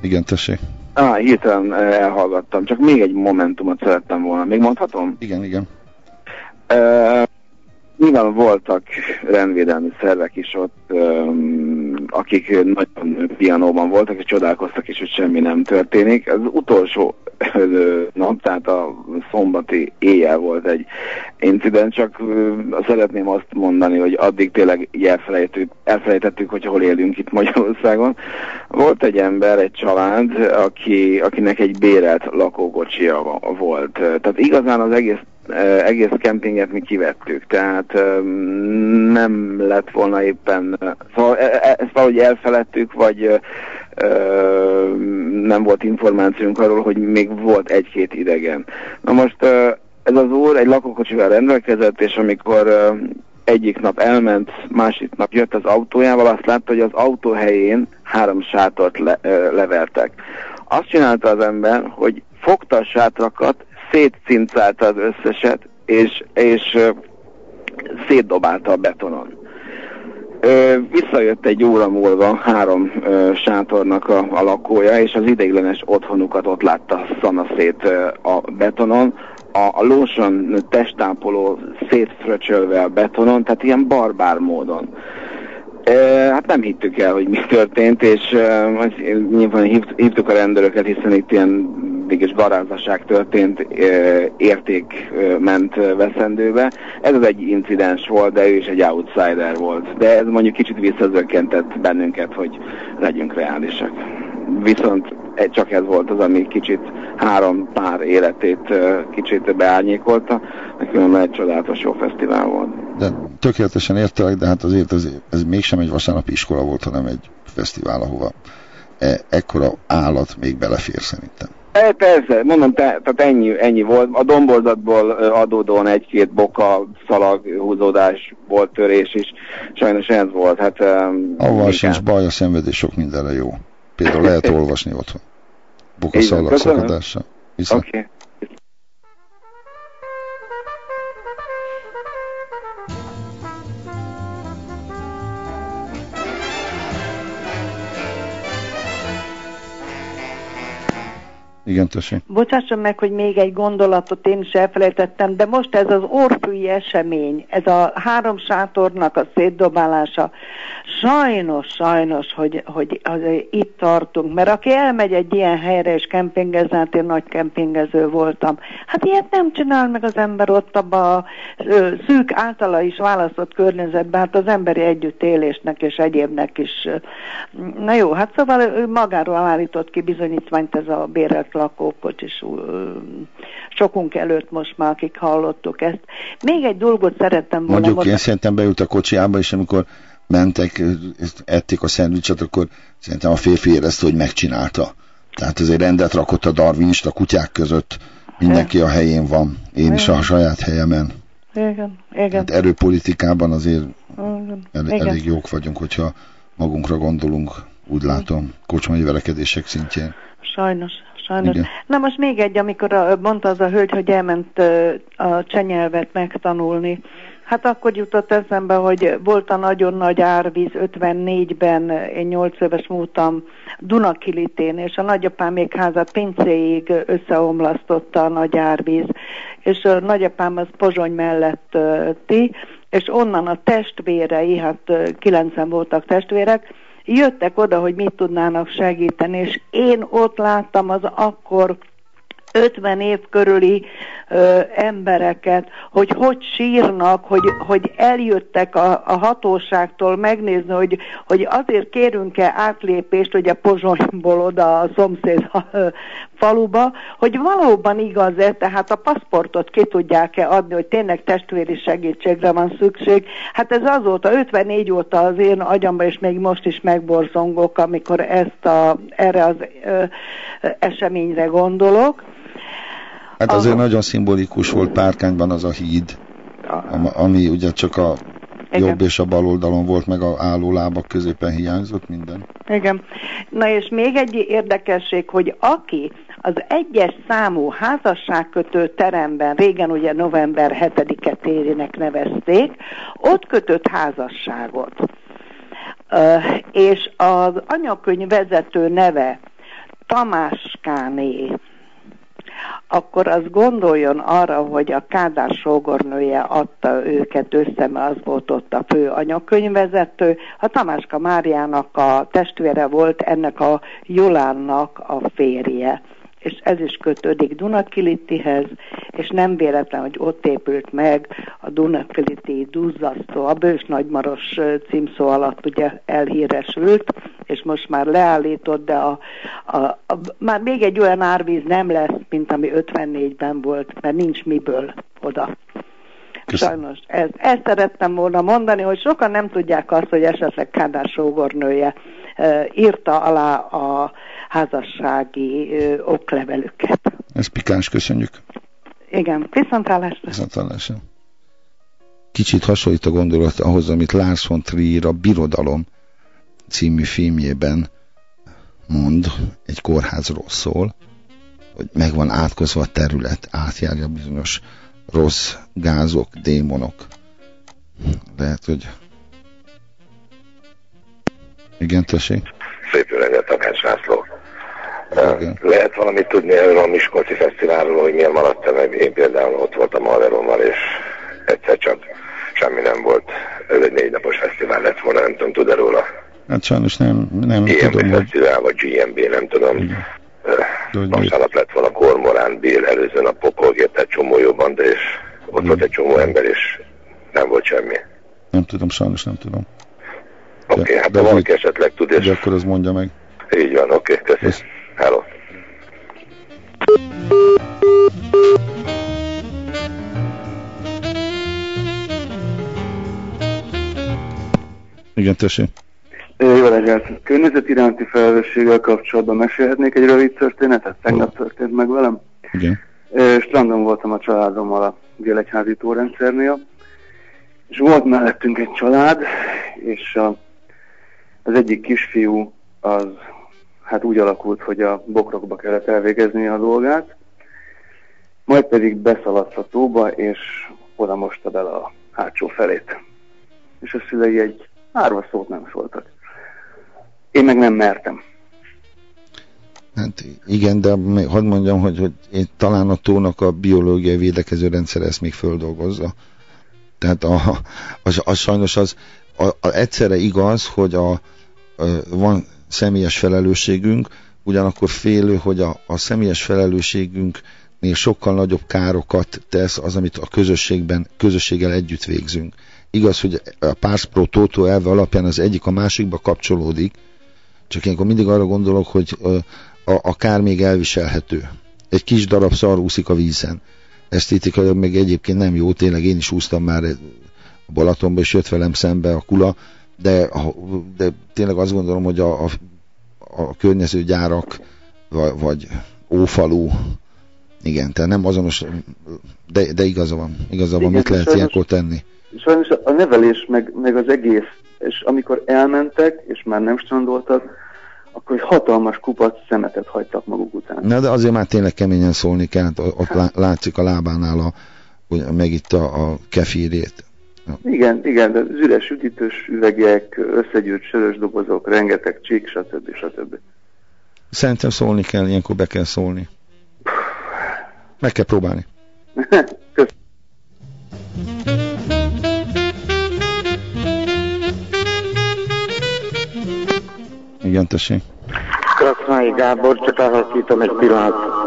Igen, tessék. Á, hirtelen elhallgattam, csak még egy momentumot szerettem volna. Még mondhatom? Igen, igen. Uh, nyilván voltak rendvédelmi szervek is ott, akik nagyon pianóban voltak, és csodálkoztak is, hogy semmi nem történik. Az utolsó nap, tehát a szombati éjjel volt egy incidens, csak szeretném azt mondani, hogy addig tényleg elfelejtettük, elfelejtettük, hogy hol élünk itt Magyarországon. Volt egy ember, egy család, aki, akinek egy bérelt lakókocsia volt. Tehát igazán az egész egész kempinget mi kivettük, tehát nem lett volna éppen, szóval e, e, ezt valahogy elfeledtük, vagy nem volt információnk arról, hogy még volt egy-két idegen. Na most ez az úr egy lakókocsival rendelkezett, és amikor egyik nap elment, másik nap jött az autójával, azt látta, hogy az autó helyén három sátort le, levertek. Azt csinálta az ember, hogy fogta a sátrakat, szétcincálta az összeset, és, és szétdobálta a betonon. Ö, visszajött egy óra múlva három ö, sátornak a, a lakója, és az ideiglenes otthonukat ott látta szanaszét ö, a betonon, a, a lóson testápoló szétfröcsölve a betonon, tehát ilyen barbár módon. Hát nem hittük el, hogy mi történt, és uh, nyilván hívtuk a rendőröket, hiszen itt ilyen mégis garázdaság történt, érték ment veszendőbe. Ez az egy incidens volt, de ő is egy outsider volt. De ez mondjuk kicsit visszazökkentett bennünket, hogy legyünk reálisak. Viszont csak ez volt az, ami kicsit három pár életét kicsit beárnyékolta, nekünk egy csodálatos jó fesztivál volt. De tökéletesen értelek, de hát azért ez, ez mégsem egy vasárnapi iskola volt, hanem egy fesztivál, ahova e, ekkora állat még belefér szerintem. E, persze, mondom, te, tehát ennyi, ennyi volt. A domborzatból adódóan egy-két boka, szalag, húzódás volt, törés is. Sajnos ez volt. Hát, um, Avval sincs baj, a szenvedés sok mindenre jó. Például lehet olvasni otthon. Boka, szalag, szakadással. Oké. Okay. Igen, tessék. Bocsásson meg, hogy még egy gondolatot én is elfelejtettem, de most ez az orfűi esemény, ez a három sátornak a szétdobálása, Sajnos, sajnos, hogy, hogy azért itt tartunk, mert aki elmegy egy ilyen helyre és kempingezni, hát én nagy kempingező voltam, hát ilyet nem csinál meg az ember ott abba a szűk általa is választott környezetben, hát az emberi együttélésnek és egyébnek is. Na jó, hát szóval ő magáról állított ki bizonyítványt ez a bérelt lakókocsis sokunk előtt most már, akik hallottuk ezt. Még egy dolgot szerettem volna Mondjuk én szerintem beült a kocsiába, és amikor mentek, ették a szendvicset, akkor szerintem a férfi érezte, hogy megcsinálta. Tehát azért rendet rakott a darwinist a kutyák között, mindenki a helyén van, én is a saját helyemen. Igen, igen. Hát erőpolitikában azért igen. el, igen. elég jók vagyunk, hogyha magunkra gondolunk, úgy látom, kocsmai verekedések szintjén. Sajnos, sajnos. Igen. Na most még egy, amikor a, mondta az a hölgy, hogy elment a csenyelvet megtanulni. Hát akkor jutott eszembe, hogy volt a nagyon nagy árvíz 54-ben, én 8 éves múltam Dunakilitén, és a nagyapám még házat pincéig összeomlasztotta a nagy árvíz, és a nagyapám az Pozsony melletti, és onnan a testvérei, hát kilencen voltak testvérek, jöttek oda, hogy mit tudnának segíteni, és én ott láttam az akkor 50 év körüli ö, embereket, hogy hogy sírnak, hogy, hogy eljöttek a, a hatóságtól megnézni, hogy, hogy azért kérünk-e átlépést, hogy a Pozsonyból oda a szomszéd ö, faluba, hogy valóban igaz-e, tehát a paszportot ki tudják-e adni, hogy tényleg testvéri segítségre van szükség. Hát ez azóta, 54 óta az én agyamba, és még most is megborzongok, amikor ezt a, erre az ö, eseményre gondolok. Hát azért nagyon szimbolikus volt Párkányban az a híd, am- ami ugye csak a Igen. jobb és a bal oldalon volt, meg a álló lábak középen hiányzott minden. Igen. Na és még egy érdekesség, hogy aki az egyes számú házasságkötő teremben, régen ugye november 7-e térének nevezték, ott kötött házasságot. Ö, és az anyakönyv vezető neve Tamáskáné, akkor az gondoljon arra, hogy a Kádár sógornője adta őket össze, mert az volt ott a fő anyakönyvezető. A Tamáska Máriának a testvére volt ennek a Jolánnak a férje és ez is kötődik Dunakilitihez, és nem véletlen, hogy ott épült meg a Dunakiliti duzzasztó, a Bős Nagymaros címszó alatt ugye elhíresült, és most már leállított, de a, a, a, már még egy olyan árvíz nem lesz, mint ami 54-ben volt, mert nincs miből oda. Sajnos. Ez, ezt szerettem volna mondani, hogy sokan nem tudják azt, hogy esetleg Kádár sógornője uh, írta alá a házassági uh, oklevelüket. Ez pikáns, köszönjük. Igen, viszontlátásra. Viszontlátásra. Kicsit hasonlít a gondolat ahhoz, amit Lars von Trier a Birodalom című filmjében mond, egy kórházról szól, hogy meg van átkozva a terület, átjárja bizonyos rossz gázok, démonok. Lehet, hogy... Igen, tessék? Szép reggelt, Takács László. Lehet valamit tudni erről a Miskolci Fesztiválról, hogy miért maradtam meg. Én például ott voltam Alerommal, és egyszer csak semmi nem volt. Ez egy négy napos fesztivál lett volna, nem tudom, tud-e róla? Hát sajnos nem, nem GMB tudom, hogy... Fesztivál, vagy GMB, nem tudom. De hogy Vasárnap lett volna Kormorán, Bél, előző nap Pokolgért, egy csomó jó banda, és ott volt egy csomó ember, és nem volt semmi. Nem tudom, sajnos nem tudom. Oké, okay, hát ha valaki esetleg tud, és De akkor az mondja meg. így van, oké, okay, köszi. Hello. Igen, tessék. Jó reggelt! Környezet iránti felelősséggel kapcsolatban mesélhetnék egy rövid történetet? Tegnap történt meg velem. Igen. Strandon voltam a családommal a Délegyházi tórendszer és volt mellettünk egy család, és a, az egyik kisfiú az hát úgy alakult, hogy a bokrokba kellett elvégezni a dolgát, majd pedig beszaladt a tóba, és oda mosta bele a hátsó felét. És a szülei egy árva szót nem szóltak. Én meg nem mertem. Hát igen, de hadd mondjam, hogy, hogy én, talán a tónak a biológiai védekező rendszer ezt még földolgozza. Tehát a, az, az sajnos az, a, a, egyszerre igaz, hogy a, a, van személyes felelősségünk, ugyanakkor félő, hogy a, a személyes felelősségünknél sokkal nagyobb károkat tesz az, amit a közösségben, közösséggel együtt végzünk. Igaz, hogy a Pars Pro Toto elve alapján az egyik a másikba kapcsolódik, csak én mindig arra gondolok, hogy a, a kár még elviselhető. Egy kis darab szar úszik a vízen. Esztétikailag meg egyébként nem jó, tényleg én is úsztam már a Balatonba, és jött velem szembe a kula, de, de tényleg azt gondolom, hogy a, a, a környező gyárak, vagy, vagy ófalú, igen, tehát nem azonos, de, de igaza van, igaza van, mit lehet ilyenkor tenni? Sajnos a nevelés, meg, meg az egész, és amikor elmentek, és már nem strandoltak, akkor egy hatalmas kupac szemetet hagytak maguk után. Na, de azért már tényleg keményen szólni kell, ott hát. látszik a lábánál a, meg itt a, a kefírét. Igen, igen, de az üres üdítős üvegek, összegyűrt sörös dobozok, rengeteg csík, stb. stb. Szerintem szólni kell, ilyenkor be kell szólni. Meg kell próbálni. Köszönöm. Igen, tessék. Krasznai Gábor, csak elhakítom egy pillanat.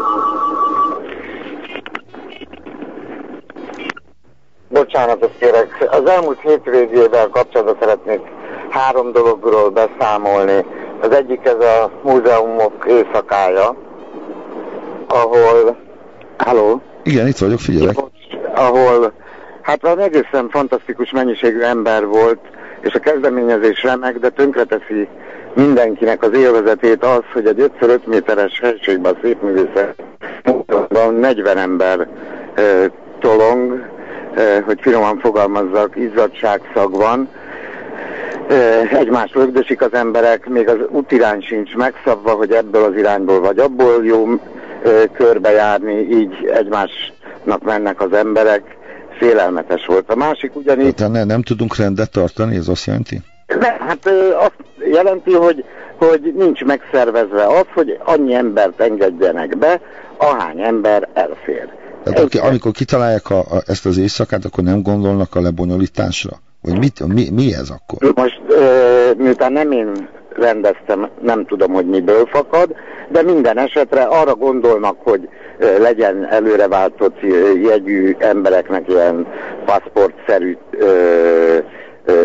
Bocsánatot kérek. Az elmúlt hétvégével kapcsolatban szeretnék három dologról beszámolni. Az egyik ez a múzeumok éjszakája, ahol... Halló? Igen, itt vagyok, figyelek. Ahol hát van egészen fantasztikus mennyiségű ember volt, és a kezdeményezés remek, de tönkreteszi mindenkinek az élvezetét az, hogy egy 5x5 méteres helységben a szépművészet 40 ember e, tolong, hogy finoman fogalmazzak, izzadságszag van, egymást lögdösik az emberek, még az útirány sincs megszabva, hogy ebből az irányból vagy abból jó körbejárni, így egymásnak mennek az emberek, félelmetes volt. A másik ugyanígy... Tehát ne, nem tudunk rendet tartani, ez azt jelenti? Ne, hát azt jelenti, hogy, hogy nincs megszervezve az, hogy annyi embert engedjenek be, ahány ember elfér. Tehát aki, amikor kitalálják a, a, ezt az éjszakát, akkor nem gondolnak a lebonyolításra? Vagy mit, mi, mi ez akkor? Most, e, miután nem én rendeztem, nem tudom, hogy miből fakad, de minden esetre arra gondolnak, hogy legyen előreváltott jegyű embereknek ilyen paszportszerű e,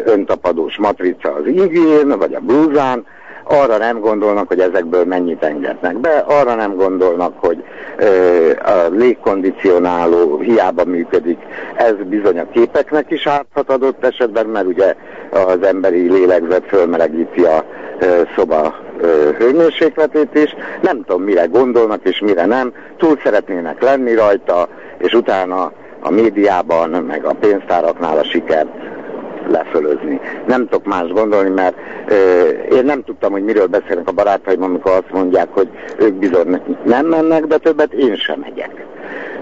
öntapadós matrica az ingén, vagy a blúzán, arra nem gondolnak, hogy ezekből mennyit engednek be, arra nem gondolnak, hogy ö, a légkondicionáló hiába működik, ez bizony a képeknek is árthat adott esetben, mert ugye az emberi lélegzet fölmelegíti a ö, szoba hőmérsékletét is, nem tudom mire gondolnak és mire nem, túl szeretnének lenni rajta, és utána a médiában, meg a pénztáraknál a sikert lefölözni. Nem tudok más gondolni, mert ö, én nem tudtam, hogy miről beszélnek a barátaim, amikor azt mondják, hogy ők bizony nem mennek, de többet én sem megyek.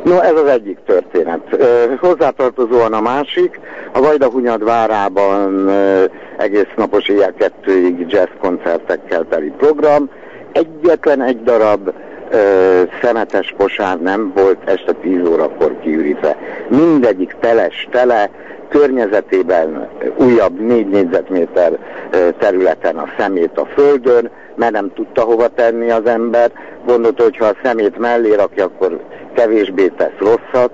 No, ez az egyik történet. Ö, hozzátartozóan a másik, a Vajdahunyad várában ö, egész napos éjjel kettőig jazz koncertekkel teli program. Egyetlen egy darab ö, szemetes posár nem volt este 10 órakor kiürítve. Mindegyik teles, tele, környezetében újabb négy négyzetméter területen a szemét a földön, mert nem tudta hova tenni az ember, gondolta, hogy ha a szemét mellé rakja, akkor kevésbé tesz rosszat.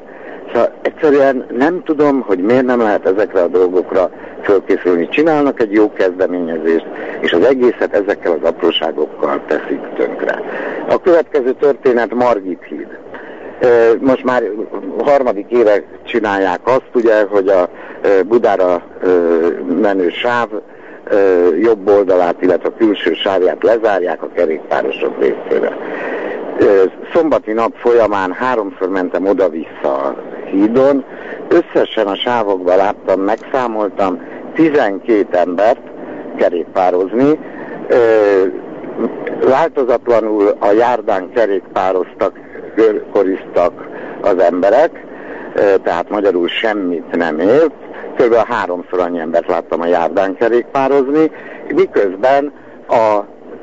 Szóval egyszerűen nem tudom, hogy miért nem lehet ezekre a dolgokra fölkészülni. Csinálnak egy jó kezdeményezést, és az egészet ezekkel az apróságokkal teszik tönkre. A következő történet Margit híd. Most már harmadik éve csinálják azt, ugye, hogy a Budára menő sáv jobb oldalát, illetve a külső sávját lezárják a kerékpárosok részére. Szombati nap folyamán háromszor mentem oda-vissza a hídon, összesen a sávokban láttam, megszámoltam 12 embert kerékpározni, változatlanul a járdán kerékpároztak koriztak az emberek, tehát magyarul semmit nem élt. Kb. háromszor annyi embert láttam a járdán kerékpározni, miközben a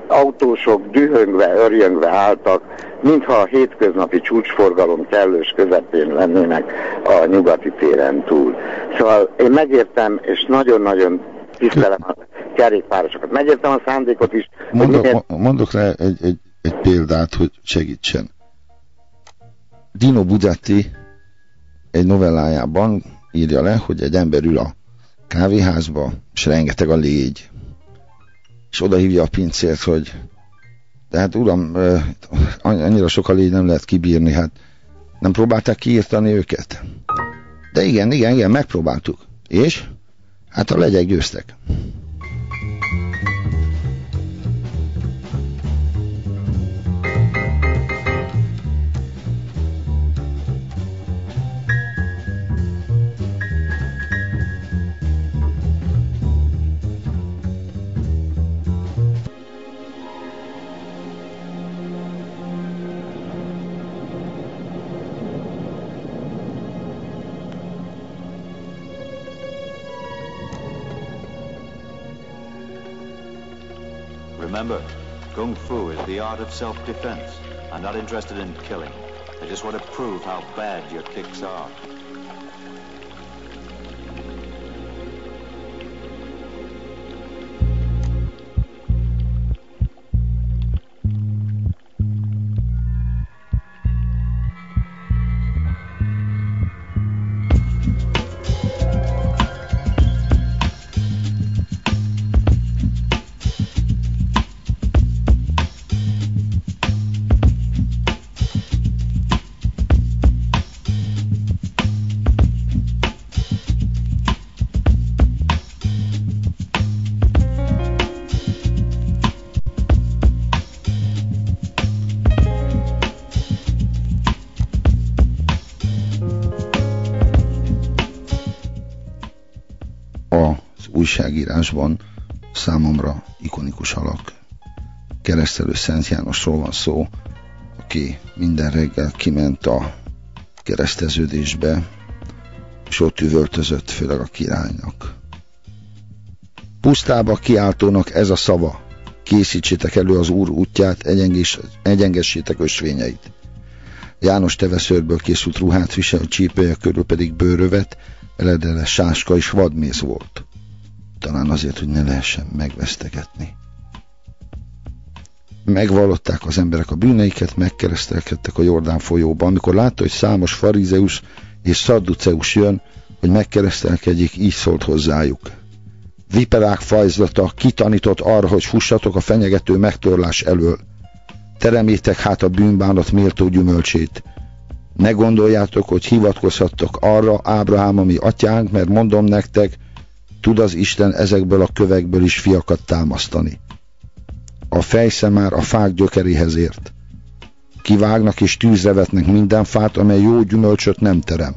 autósok dühöngve, örjöngve álltak, mintha a hétköznapi csúcsforgalom kellős közepén lennének a nyugati téren túl. Szóval én megértem, és nagyon-nagyon tisztelem a kerékpárosokat. Megértem a szándékot is. Mondok, minél... mondok rá egy, egy, egy példát, hogy segítsen. Dino Budetti egy novellájában írja le, hogy egy ember ül a kávéházba, és rengeteg a légy. És oda hívja a pincért, hogy de hát uram, annyira sok a légy nem lehet kibírni, hát nem próbálták kiírtani őket? De igen, igen, igen, megpróbáltuk. És? Hát a legyek győztek. Remember, Kung Fu is the art of self-defense. I'm not interested in killing. I just want to prove how bad your kicks are. Újságírásban számomra ikonikus alak. Keresztelő Szent Jánosról van szó, aki minden reggel kiment a kereszteződésbe, és ott üvöltözött, főleg a királynak. Pusztába kiáltónak ez a szava, készítsétek elő az úr útját, egyengessétek ösvényeit. János teveszőrből készült ruhát visel, csípője körül pedig bőrövet, eledele sáska és vadméz volt talán azért, hogy ne lehessen megvesztegetni. Megvallották az emberek a bűneiket, megkeresztelkedtek a Jordán folyóban. Amikor látta, hogy számos farizeus és szadduceus jön, hogy megkeresztelkedjék, így szólt hozzájuk. Viperák fajzlata kitanított arra, hogy fussatok a fenyegető megtorlás elől. Teremétek hát a bűnbánat méltó gyümölcsét. Ne gondoljátok, hogy hivatkozhattok arra, Ábrahám, ami atyánk, mert mondom nektek, tud az Isten ezekből a kövekből is fiakat támasztani. A fejsze már a fák gyökeréhez ért. Kivágnak és tűzre vetnek minden fát, amely jó gyümölcsöt nem terem.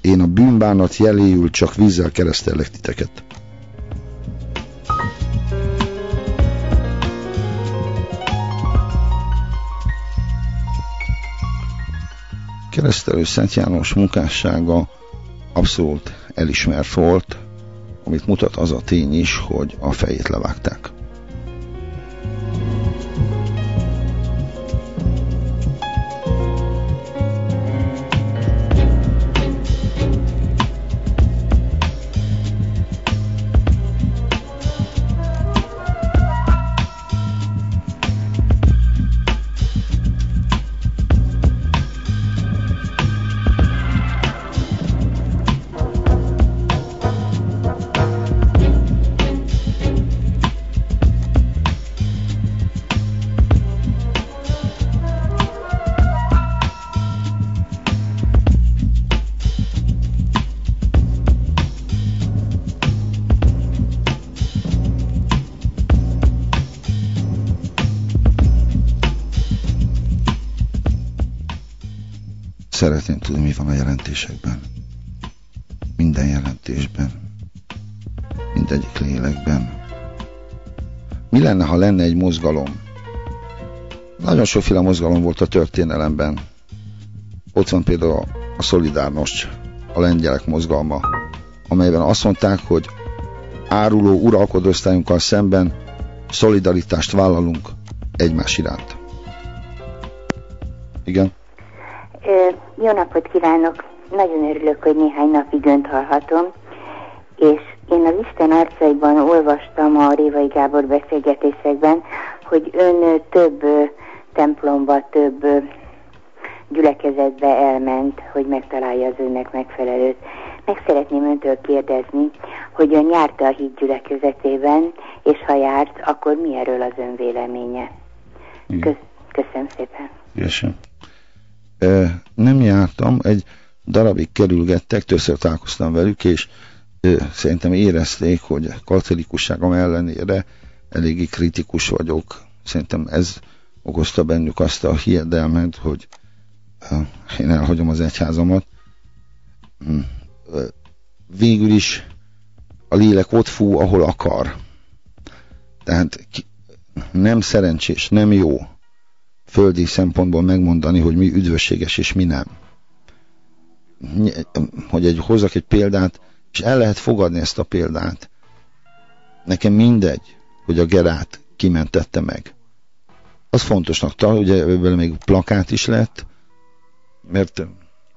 Én a bűnbánat jeléül csak vízzel keresztellek titeket. Keresztelő Szent János munkássága abszolút elismert volt, amit mutat az a tény is, hogy a fejét levágták. Tudni, mi van a jelentésekben. Minden jelentésben. Mindegyik lélekben. Mi lenne, ha lenne egy mozgalom? Nagyon sokféle mozgalom volt a történelemben. Ott van például a Szolidárnos, a lengyelek mozgalma, amelyben azt mondták, hogy áruló uralkodó osztályunkkal szemben szolidaritást vállalunk egymás iránt. Igen? Jó napot kívánok! Nagyon örülök, hogy néhány napig önt hallhatom, és Én az Isten arcaiban olvastam a Révai Gábor beszélgetésekben, hogy ön több templomba, több gyülekezetbe elment, hogy megtalálja az önnek megfelelőt. Meg szeretném öntől kérdezni, hogy ön járta a híd gyülekezetében, és ha járt, akkor mi erről az ön véleménye? Kösz, köszönöm szépen. Köszönöm. Nem jártam, egy darabig kerülgettek, többször találkoztam velük, és szerintem érezték, hogy katolikusságom ellenére eléggé kritikus vagyok. Szerintem ez okozta bennük azt a hiedelmet, hogy én elhagyom az egyházamat. Hm. Végül is a lélek ott fú, ahol akar. Tehát nem szerencsés, nem jó földi szempontból megmondani, hogy mi üdvösséges és mi nem. Hogy egy, hozzak egy példát, és el lehet fogadni ezt a példát. Nekem mindegy, hogy a Gerát kimentette meg. Az fontosnak tal, ugye ebből még plakát is lett, mert,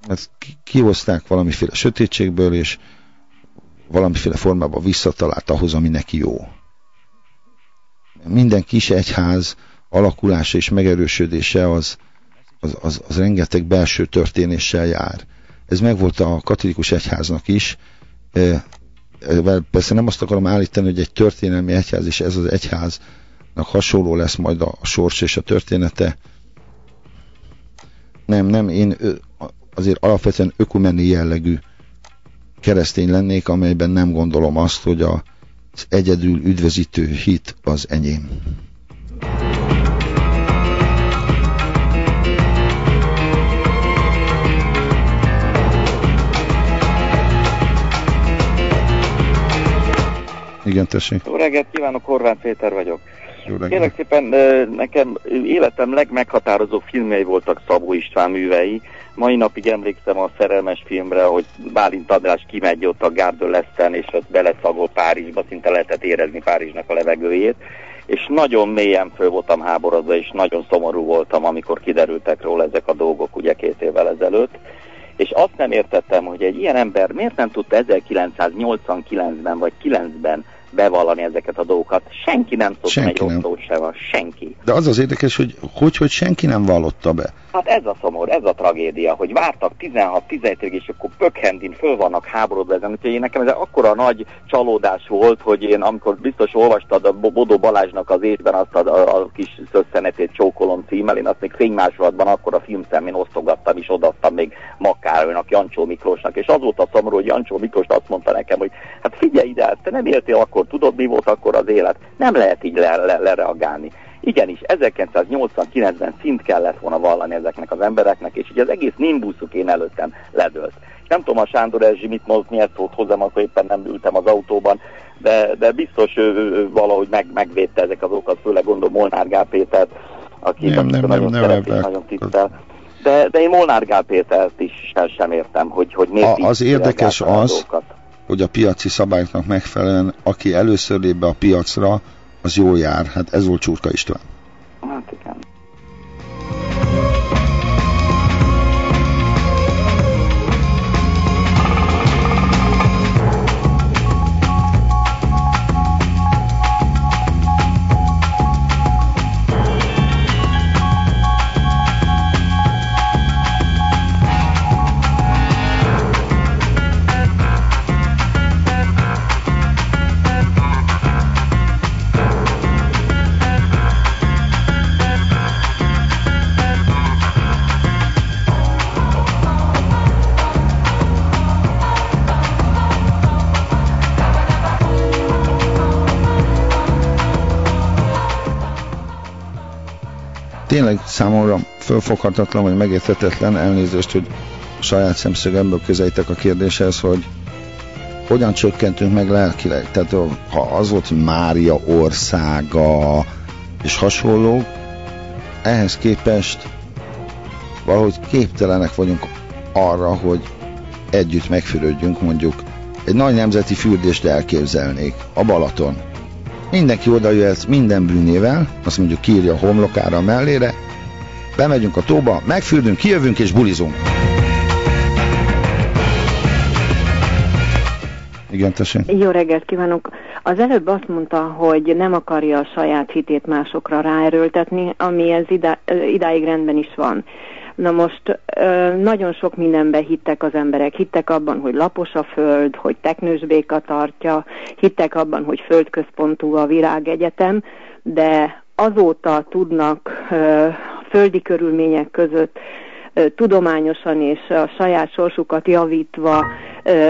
mert kihozták valamiféle sötétségből, és valamiféle formában visszatalált ahhoz, ami neki jó. Minden kis egyház alakulása és megerősödése az, az, az, az rengeteg belső történéssel jár. Ez megvolt a katolikus egyháznak is, persze nem azt akarom állítani, hogy egy történelmi egyház, és ez az egyháznak hasonló lesz majd a sors és a története. Nem, nem, én azért alapvetően ökumeni jellegű keresztény lennék, amelyben nem gondolom azt, hogy az egyedül üdvözítő hit az enyém. Igen, tessék. Jó reggelt kívánok, Horváth Péter vagyok. Kérlek szépen, nekem életem legmeghatározó filmjei voltak Szabó István művei. Mai napig emlékszem a szerelmes filmre, hogy Bálint András kimegy ott a Gárdő Leszten, és ott belecagol Párizsba, szinte lehetett érezni Párizsnak a levegőjét. És nagyon mélyen föl voltam háborodva, és nagyon szomorú voltam, amikor kiderültek róla ezek a dolgok ugye két évvel ezelőtt és azt nem értettem, hogy egy ilyen ember miért nem tudta 1989-ben vagy 9-ben bevallani ezeket a dolgokat. Senki nem tudta senki egy rossz sem, senki. De az az érdekes, hogy hogy, hogy senki nem vallotta be. Hát ez a szomor, ez a tragédia, hogy vártak 16-17 és akkor pökhendin föl vannak háborodva ezen. Úgyhogy én nekem ez akkora nagy csalódás volt, hogy én amikor biztos olvastad a Bodó Balázsnak az évben azt a, a, a kis szösszenetét csókolom címmel, én azt még fénymásolatban akkor a filmszemén osztogattam és odaadtam még Makkárolynak, Jancsó Miklósnak, és az volt a szomorú, hogy Jancsó Miklós azt mondta nekem, hogy hát figyelj ide, te nem éltél akkor, tudod mi volt akkor az élet, nem lehet így le, le, lereagálni. Igenis, 1989-ben szint kellett volna vallani ezeknek az embereknek, és így az egész nimbuszuk én előttem ledőlt. Nem tudom, a Sándor Erzsi mit mondott, miért szólt hozzám, akkor éppen nem ültem az autóban, de, de biztos ő, ő, valahogy meg, megvédte ezek azokat, főleg gondolom Molnár Gál Pétert, aki nem, nem, nagyon nem, szeretik, nem, nagyon tisztel. De, de én Molnár Gál Pétert is sem, sem értem, hogy, hogy miért a, Az érdekes az, hogy a piaci szabályoknak megfelelően, aki először lép be a piacra, az jól jár. Hát ez volt Csurka István. Hát tényleg számomra fölfoghatatlan, vagy megérthetetlen elnézést, hogy saját szemszögemből közelítek a kérdéshez, hogy hogyan csökkentünk meg lelkileg. Tehát ha az volt, hogy Mária országa és hasonló, ehhez képest valahogy képtelenek vagyunk arra, hogy együtt megfürödjünk mondjuk egy nagy nemzeti fürdést elképzelnék, a Balaton. Mindenki oda jöhet minden bűnével, azt mondjuk kírja a homlokára a mellére, bemegyünk a tóba, megfürdünk, kijövünk és bulizunk. Igen, tessék. Jó reggelt kívánok. Az előbb azt mondta, hogy nem akarja a saját hitét másokra ráerőltetni, ami ez idá, idáig rendben is van. Na most nagyon sok mindenben hittek az emberek. Hittek abban, hogy lapos a föld, hogy teknős béka tartja, hittek abban, hogy földközpontú a világegyetem, de azóta tudnak földi körülmények között tudományosan és a saját sorsukat javítva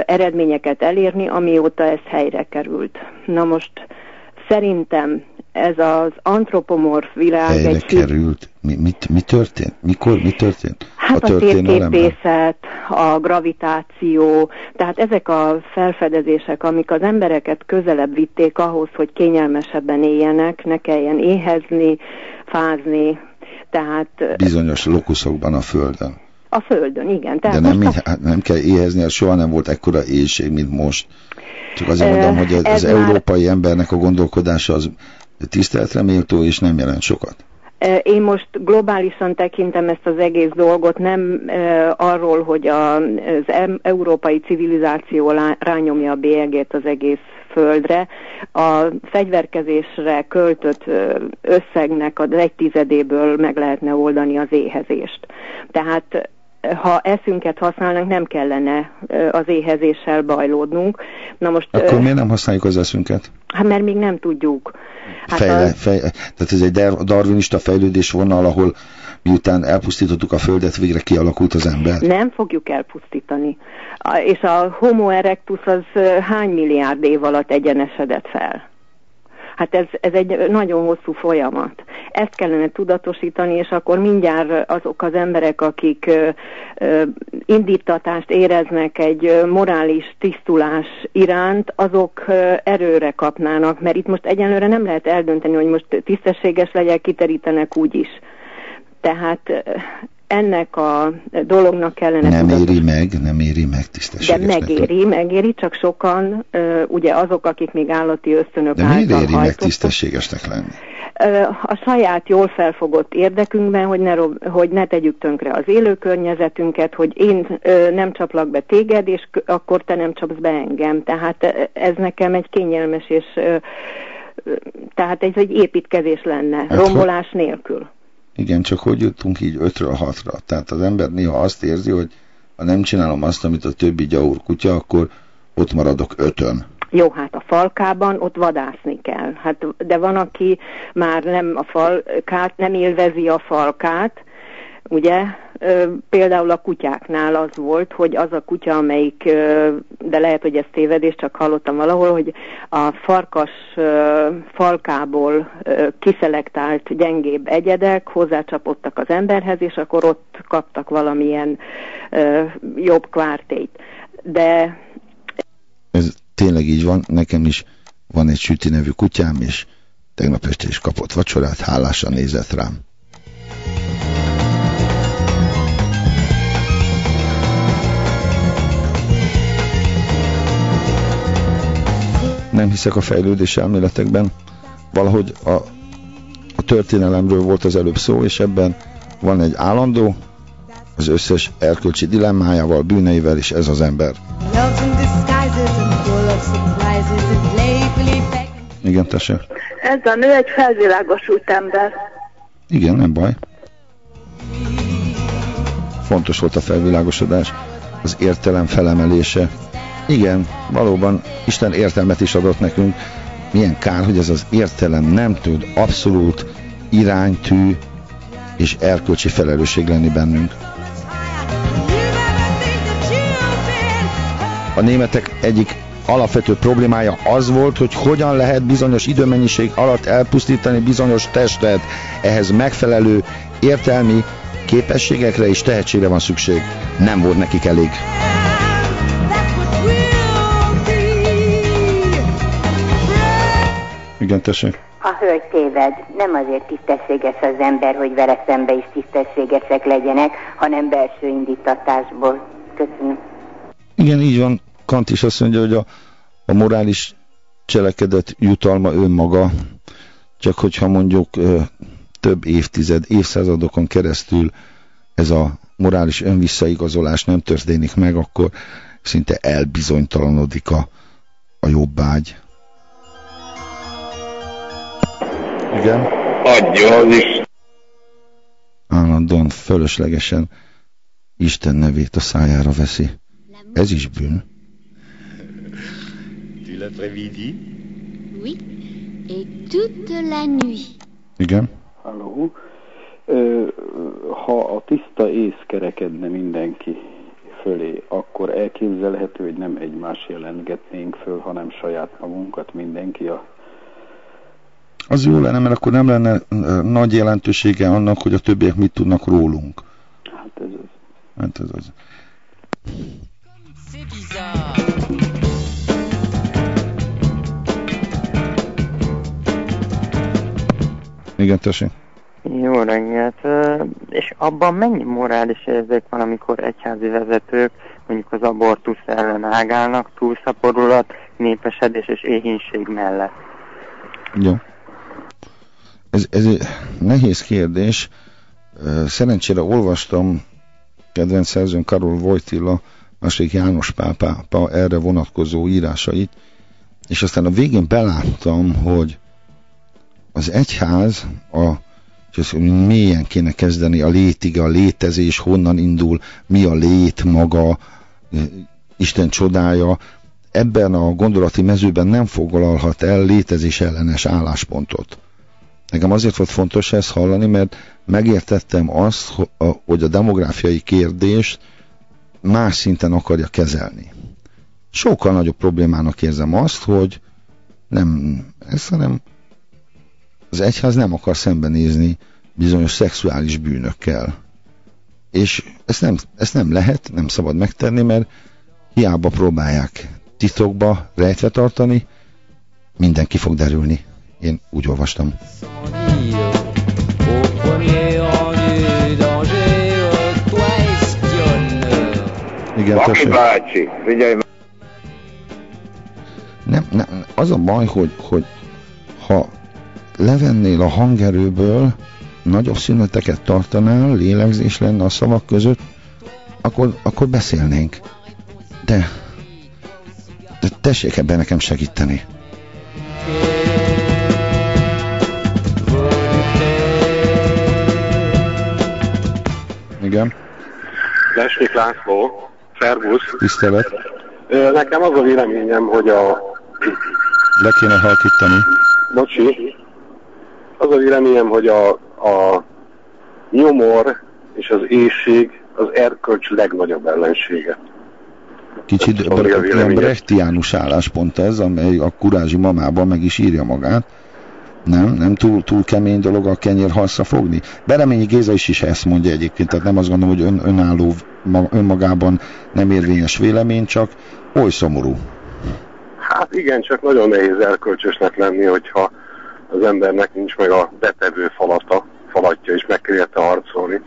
eredményeket elérni, amióta ez helyre került. Na most szerintem ez az antropomorf világ Helyre egy került. Mi, mit, mi történt? Mikor? Mi történt? Hát a, a térképészet, a gravitáció, tehát ezek a felfedezések, amik az embereket közelebb vitték ahhoz, hogy kényelmesebben éljenek, ne kelljen éhezni, fázni, tehát... Bizonyos lokuszokban a Földön. A Földön, igen. Tehát De nem, a... nem kell éhezni, az soha nem volt ekkora éjség, mint most. Csak azért mondom, hogy az, az már... európai embernek a gondolkodása az tiszteletre méltó, és nem jelent sokat. Én most globálisan tekintem ezt az egész dolgot, nem arról, hogy a, az európai civilizáció rányomja a bélyegét az egész földre. A fegyverkezésre költött összegnek az egy tizedéből meg lehetne oldani az éhezést. Tehát ha eszünket használnak, nem kellene az éhezéssel bajlódnunk. Na most, Akkor miért nem használjuk az eszünket? Hát mert még nem tudjuk. Hát Fejle, a... fej, tehát ez egy darwinista fejlődés vonal, ahol miután elpusztítottuk a Földet, végre kialakult az ember? Nem fogjuk elpusztítani. És a Homo erectus az hány milliárd év alatt egyenesedett fel? Hát ez, ez egy nagyon hosszú folyamat. Ezt kellene tudatosítani, és akkor mindjárt azok az emberek, akik indítatást éreznek egy morális tisztulás iránt, azok erőre kapnának, mert itt most egyenlőre nem lehet eldönteni, hogy most tisztességes legyek, kiterítenek úgy. Tehát ennek a dolognak kellene... Nem éri meg, nem éri meg tisztességesnek. De megéri, megéri, csak sokan, ugye azok, akik még állati ösztönök De miért éri meg tisztességesnek lenni? A saját jól felfogott érdekünkben, hogy ne, hogy ne tegyük tönkre az élő környezetünket, hogy én nem csaplak be téged, és akkor te nem csapsz be engem. Tehát ez nekem egy kényelmes és tehát ez egy építkezés lenne, hát, rombolás nélkül. Igen, csak hogy jutunk így ötről hatra? Tehát az ember néha azt érzi, hogy ha nem csinálom azt, amit a többi gyaur kutya, akkor ott maradok ötön. Jó, hát a falkában ott vadászni kell. Hát, de van, aki már nem a falkát, nem élvezi a falkát, ugye? Például a kutyáknál az volt, hogy az a kutya, amelyik, de lehet, hogy ez tévedés, csak hallottam valahol, hogy a farkas falkából kiszelektált gyengébb egyedek hozzácsapottak az emberhez, és akkor ott kaptak valamilyen jobb kvártét. De... Ez tényleg így van, nekem is van egy süti nevű kutyám, és tegnap este is kapott vacsorát, hálásan nézett rám. Nem hiszek a fejlődés elméletekben. Valahogy a, a történelemről volt az előbb szó, és ebben van egy állandó, az összes erkölcsi dilemmájával, bűneivel, és ez az ember. Igen, tessék. Ez a nő egy felvilágosult ember. Igen, nem baj. Fontos volt a felvilágosodás, az értelem felemelése, igen, valóban Isten értelmet is adott nekünk. Milyen kár, hogy ez az értelem nem tud abszolút iránytű és erkölcsi felelősség lenni bennünk. A németek egyik alapvető problémája az volt, hogy hogyan lehet bizonyos időmennyiség alatt elpusztítani bizonyos testet. Ehhez megfelelő értelmi képességekre és tehetségre van szükség. Nem volt nekik elég. Igen, tessék. A hölgy téved. Nem azért tisztességes az ember, hogy vele szembe is tisztességesek legyenek, hanem belső indítatásból. Köszönöm. Igen, így van. Kant is azt mondja, hogy a, a morális cselekedet jutalma önmaga, csak hogyha mondjuk több évtized, évszázadokon keresztül ez a morális önvisszaigazolás nem történik meg, akkor szinte elbizonytalanodik a, a jobb Igen? Adja az is. Állandóan fölöslegesen Isten nevét a szájára veszi. Ez is bűn. Tu l'après-midi Oui, et toute la nuit. Igen? Halló. Ha a tiszta ész kerekedne mindenki fölé, akkor elképzelhető, hogy nem egymás jelentgetnénk föl, hanem saját magunkat mindenki a Az jó lenne, mert akkor nem lenne nagy jelentősége annak, hogy a többiek mit tudnak rólunk. Hát ez az. Hát ez az. Igen, tessék. Jó reggelt! És abban mennyi morális érzék van, amikor egyházi vezetők mondjuk az abortusz ellen ágálnak, túlszaporulat, népesedés és éhínség mellett? Jó. Ez, ez egy nehéz kérdés. Szerencsére olvastam kedvenc szerzőn Karol Wojtyla, második János pápa erre vonatkozó írásait, és aztán a végén beláttam, hogy az egyház a és ezt mélyen kéne kezdeni a létig, a létezés, honnan indul, mi a lét maga, Isten csodája. Ebben a gondolati mezőben nem foglalhat el létezés ellenes álláspontot. Nekem azért volt fontos ezt hallani, mert megértettem azt, hogy a demográfiai kérdést más szinten akarja kezelni. Sokkal nagyobb problémának érzem azt, hogy nem ezt, hanem az egyház nem akar szembenézni bizonyos szexuális bűnökkel. És ezt nem, ezt nem lehet, nem szabad megtenni, mert hiába próbálják titokba, rejtve tartani, mindenki fog derülni. Én úgy olvastam. Igen, tessék. bácsi, figyelj meg. Nem, nem, az a baj, hogy, hogy ha levennél a hangerőből, nagyobb szüneteket tartanál, lélegzés lenne a szavak között, akkor, akkor beszélnénk. De, de tessék ebben nekem segíteni. Igen, Lesnik László, Fergus. tisztelet. Nekem az a véleményem, hogy a... Le kéne halkítani. Bocsi. Az a véleményem, hogy a, a nyomor és az éjség az erkölcs legnagyobb ellensége. Kicsit brechtiánus álláspont ez, amely a kurázsi mamában meg is írja magát. Nem, nem túl, túl kemény dolog a kenyér halszra fogni. Bereményi Géza is, is ezt mondja egyébként, tehát nem azt gondolom, hogy ön, önálló, ma, önmagában nem érvényes vélemény, csak oly szomorú. Hát igen, csak nagyon nehéz erkölcsösnek lenni, hogyha az embernek nincs meg a betevő falata, falatja, és meg kell érte harcolni.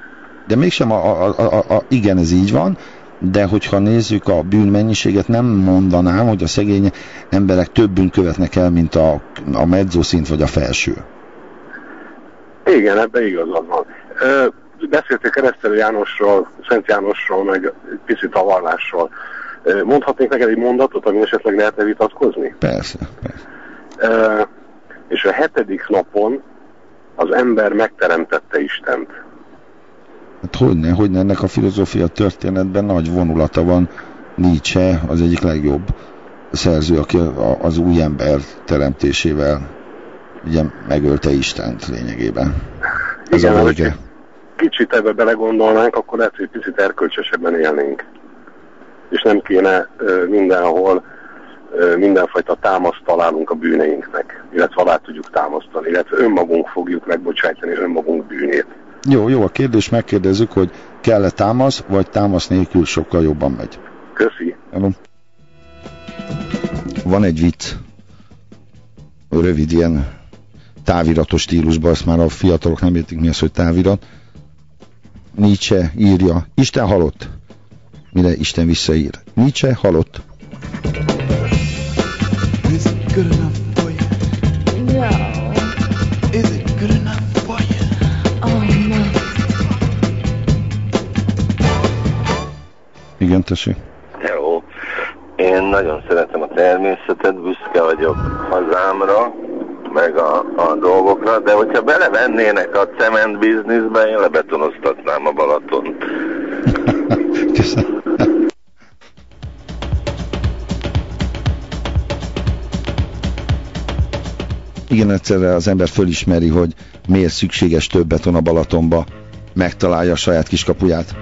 De mégsem, a, a, a, a, igen, ez így van, de hogyha nézzük a bűnmennyiséget, nem mondanám, hogy a szegény emberek több bűn követnek el, mint a, a medzószint vagy a felső. Igen, ebben igazad van. Ö, beszéltél Keresztelő Jánosról, Szent Jánosról, meg picit a vallásról. Mondhatnék neked egy mondatot, amin esetleg lehetne vitatkozni? Persze. Ö, és a hetedik napon az ember megteremtette Istent. Hát hogyne, hogyne, ennek a filozófia történetben nagy vonulata van. Nietzsche az egyik legjobb szerző, aki az új ember teremtésével ugye megölte Istent lényegében. Ez Igen, a hogy vége. kicsit ebbe belegondolnánk, akkor lehet, hogy picit erkölcsösebben élnénk. És nem kéne ö, mindenhol ö, mindenfajta támaszt találunk a bűneinknek, illetve alá tudjuk támasztani, illetve önmagunk fogjuk megbocsájtani önmagunk bűnét. Jó, jó, a kérdés megkérdezzük, hogy kell-e támasz, vagy támasz nélkül sokkal jobban megy. Köszi. Hello. Van egy vicc, rövid ilyen táviratos stílusban, azt már a fiatalok nem értik mi az, hogy távirat. Nietzsche írja, Isten halott. Mire Isten visszaír. Nietzsche halott. Is it good enough Igen, tessék. Hello. Én nagyon szeretem a természetet, büszke vagyok hazámra, meg a, a dolgokra, de hogyha belevennének a cement bizniszbe, én lebetonoztatnám a Balatont. Köszönöm. Igen, egyszerre az ember fölismeri, hogy miért szükséges több beton a Balatonba, megtalálja a saját kiskapuját.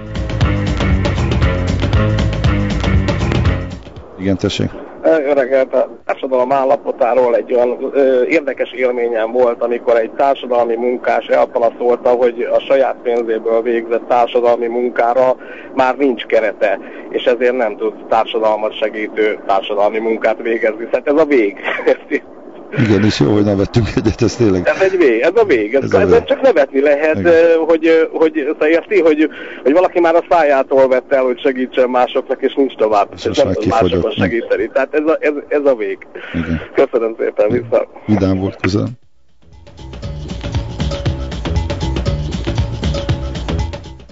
Igen, tessék. Jó reggelt, a társadalom állapotáról egy olyan ö, érdekes élményem volt, amikor egy társadalmi munkás elpalaszolta, hogy a saját pénzéből végzett társadalmi munkára már nincs kerete, és ezért nem tud társadalmat segítő társadalmi munkát végezni. Szóval ez a vég. Igen, és jó, hogy nevettünk egyet, ez tényleg. Ez egy vég, ez a vég. Ez, Ez a ez vég. csak nevetni lehet, Igen. hogy, hogy szóval érti, hogy, hogy valaki már a szájától vette el, hogy segítsen másoknak, és nincs tovább. És most nem tud másokon segíteni. Tehát ez a, ez, ez a vég. Igen. Köszönöm szépen, vissza. Vidám volt közel.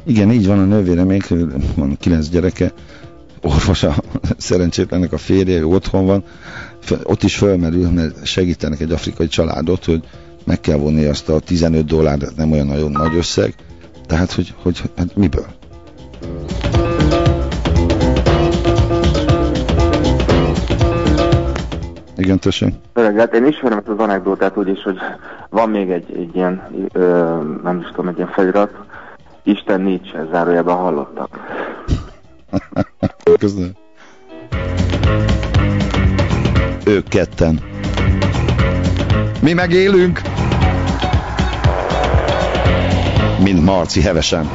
Igen, így van a nővére, még van kilenc gyereke, orvos a szerencsétlennek a férje, ő otthon van, ott is fölmerül, mert segítenek egy afrikai családot, hogy meg kell vonni azt a 15 dollár, de nem olyan nagyon nagy összeg, tehát hogy, hogy hát miből? Igen, tessék. Öreget, én ismerem ezt az anekdótát úgy is, hogy van még egy, egy ilyen, ö, nem is tudom, egy ilyen felirat, Isten nincs, zárójában hallottak. Köszönöm. Ők ketten. Mi megélünk. Mint Marci hevesen.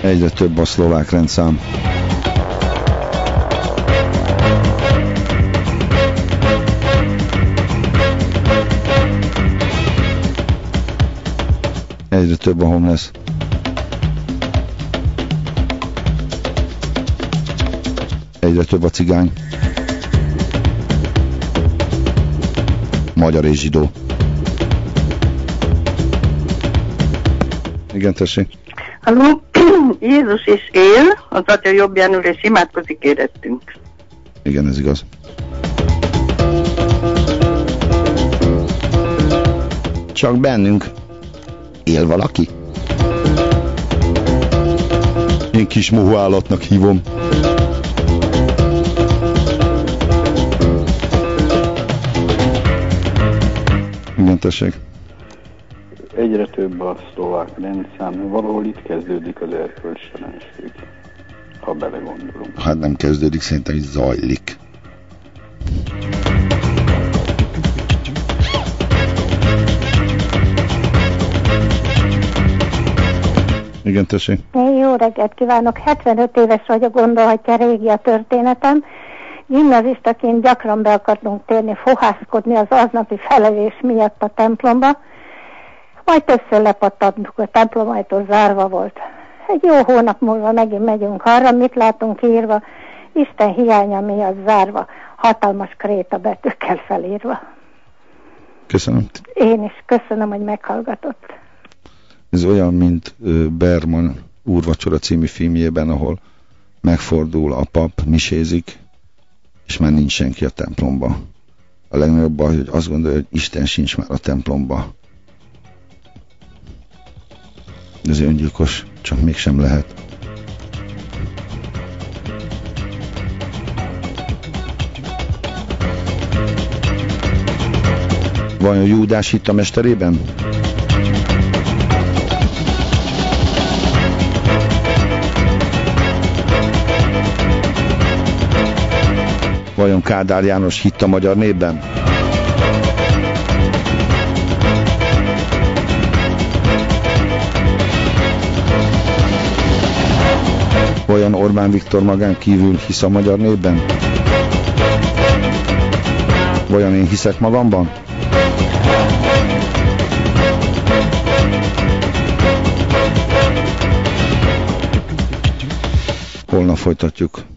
Egyre több a szlovák rendszám. Egyre több a homeless. Egyre több a cigány. Magyar és zsidó. Igen, tessék. Halló, Jézus is él, az Atya jobbján ül és imádkozik érettünk. Igen, ez igaz. Csak bennünk él valaki? Én kis mohó állatnak hívom. Igen, tessék. Egyre több a szlovák rendszám, valahol itt kezdődik az erkölcselenség, ha belegondolunk. Hát nem kezdődik, szerintem itt zajlik. Igen, tessék. Jó reggelt kívánok, 75 éves vagyok, gondolhatja régi a történetem. Gimnazistaként gyakran be akartunk térni, fohászkodni az aznapi felelés miatt a templomba, majd többször lepattantunk, a templom ajtó zárva volt. Egy jó hónap múlva megint megyünk arra, mit látunk írva, Isten hiánya miatt zárva, hatalmas kréta betűkkel felírva. Köszönöm. Én is köszönöm, hogy meghallgatott. Ez olyan, mint Berman úrvacsora című filmjében, ahol megfordul a pap, misézik, és már nincs senki a templomba. A legnagyobb baj, hogy azt gondolja, hogy Isten sincs már a templomba. Ez öngyilkos, csak mégsem lehet. Vajon Júdás hitt a mesterében? Vajon Kádár János hitt a magyar népben? Vajon Orbán Viktor magán kívül hisz a magyar népben? Vajon én hiszek magamban? Holnap folytatjuk.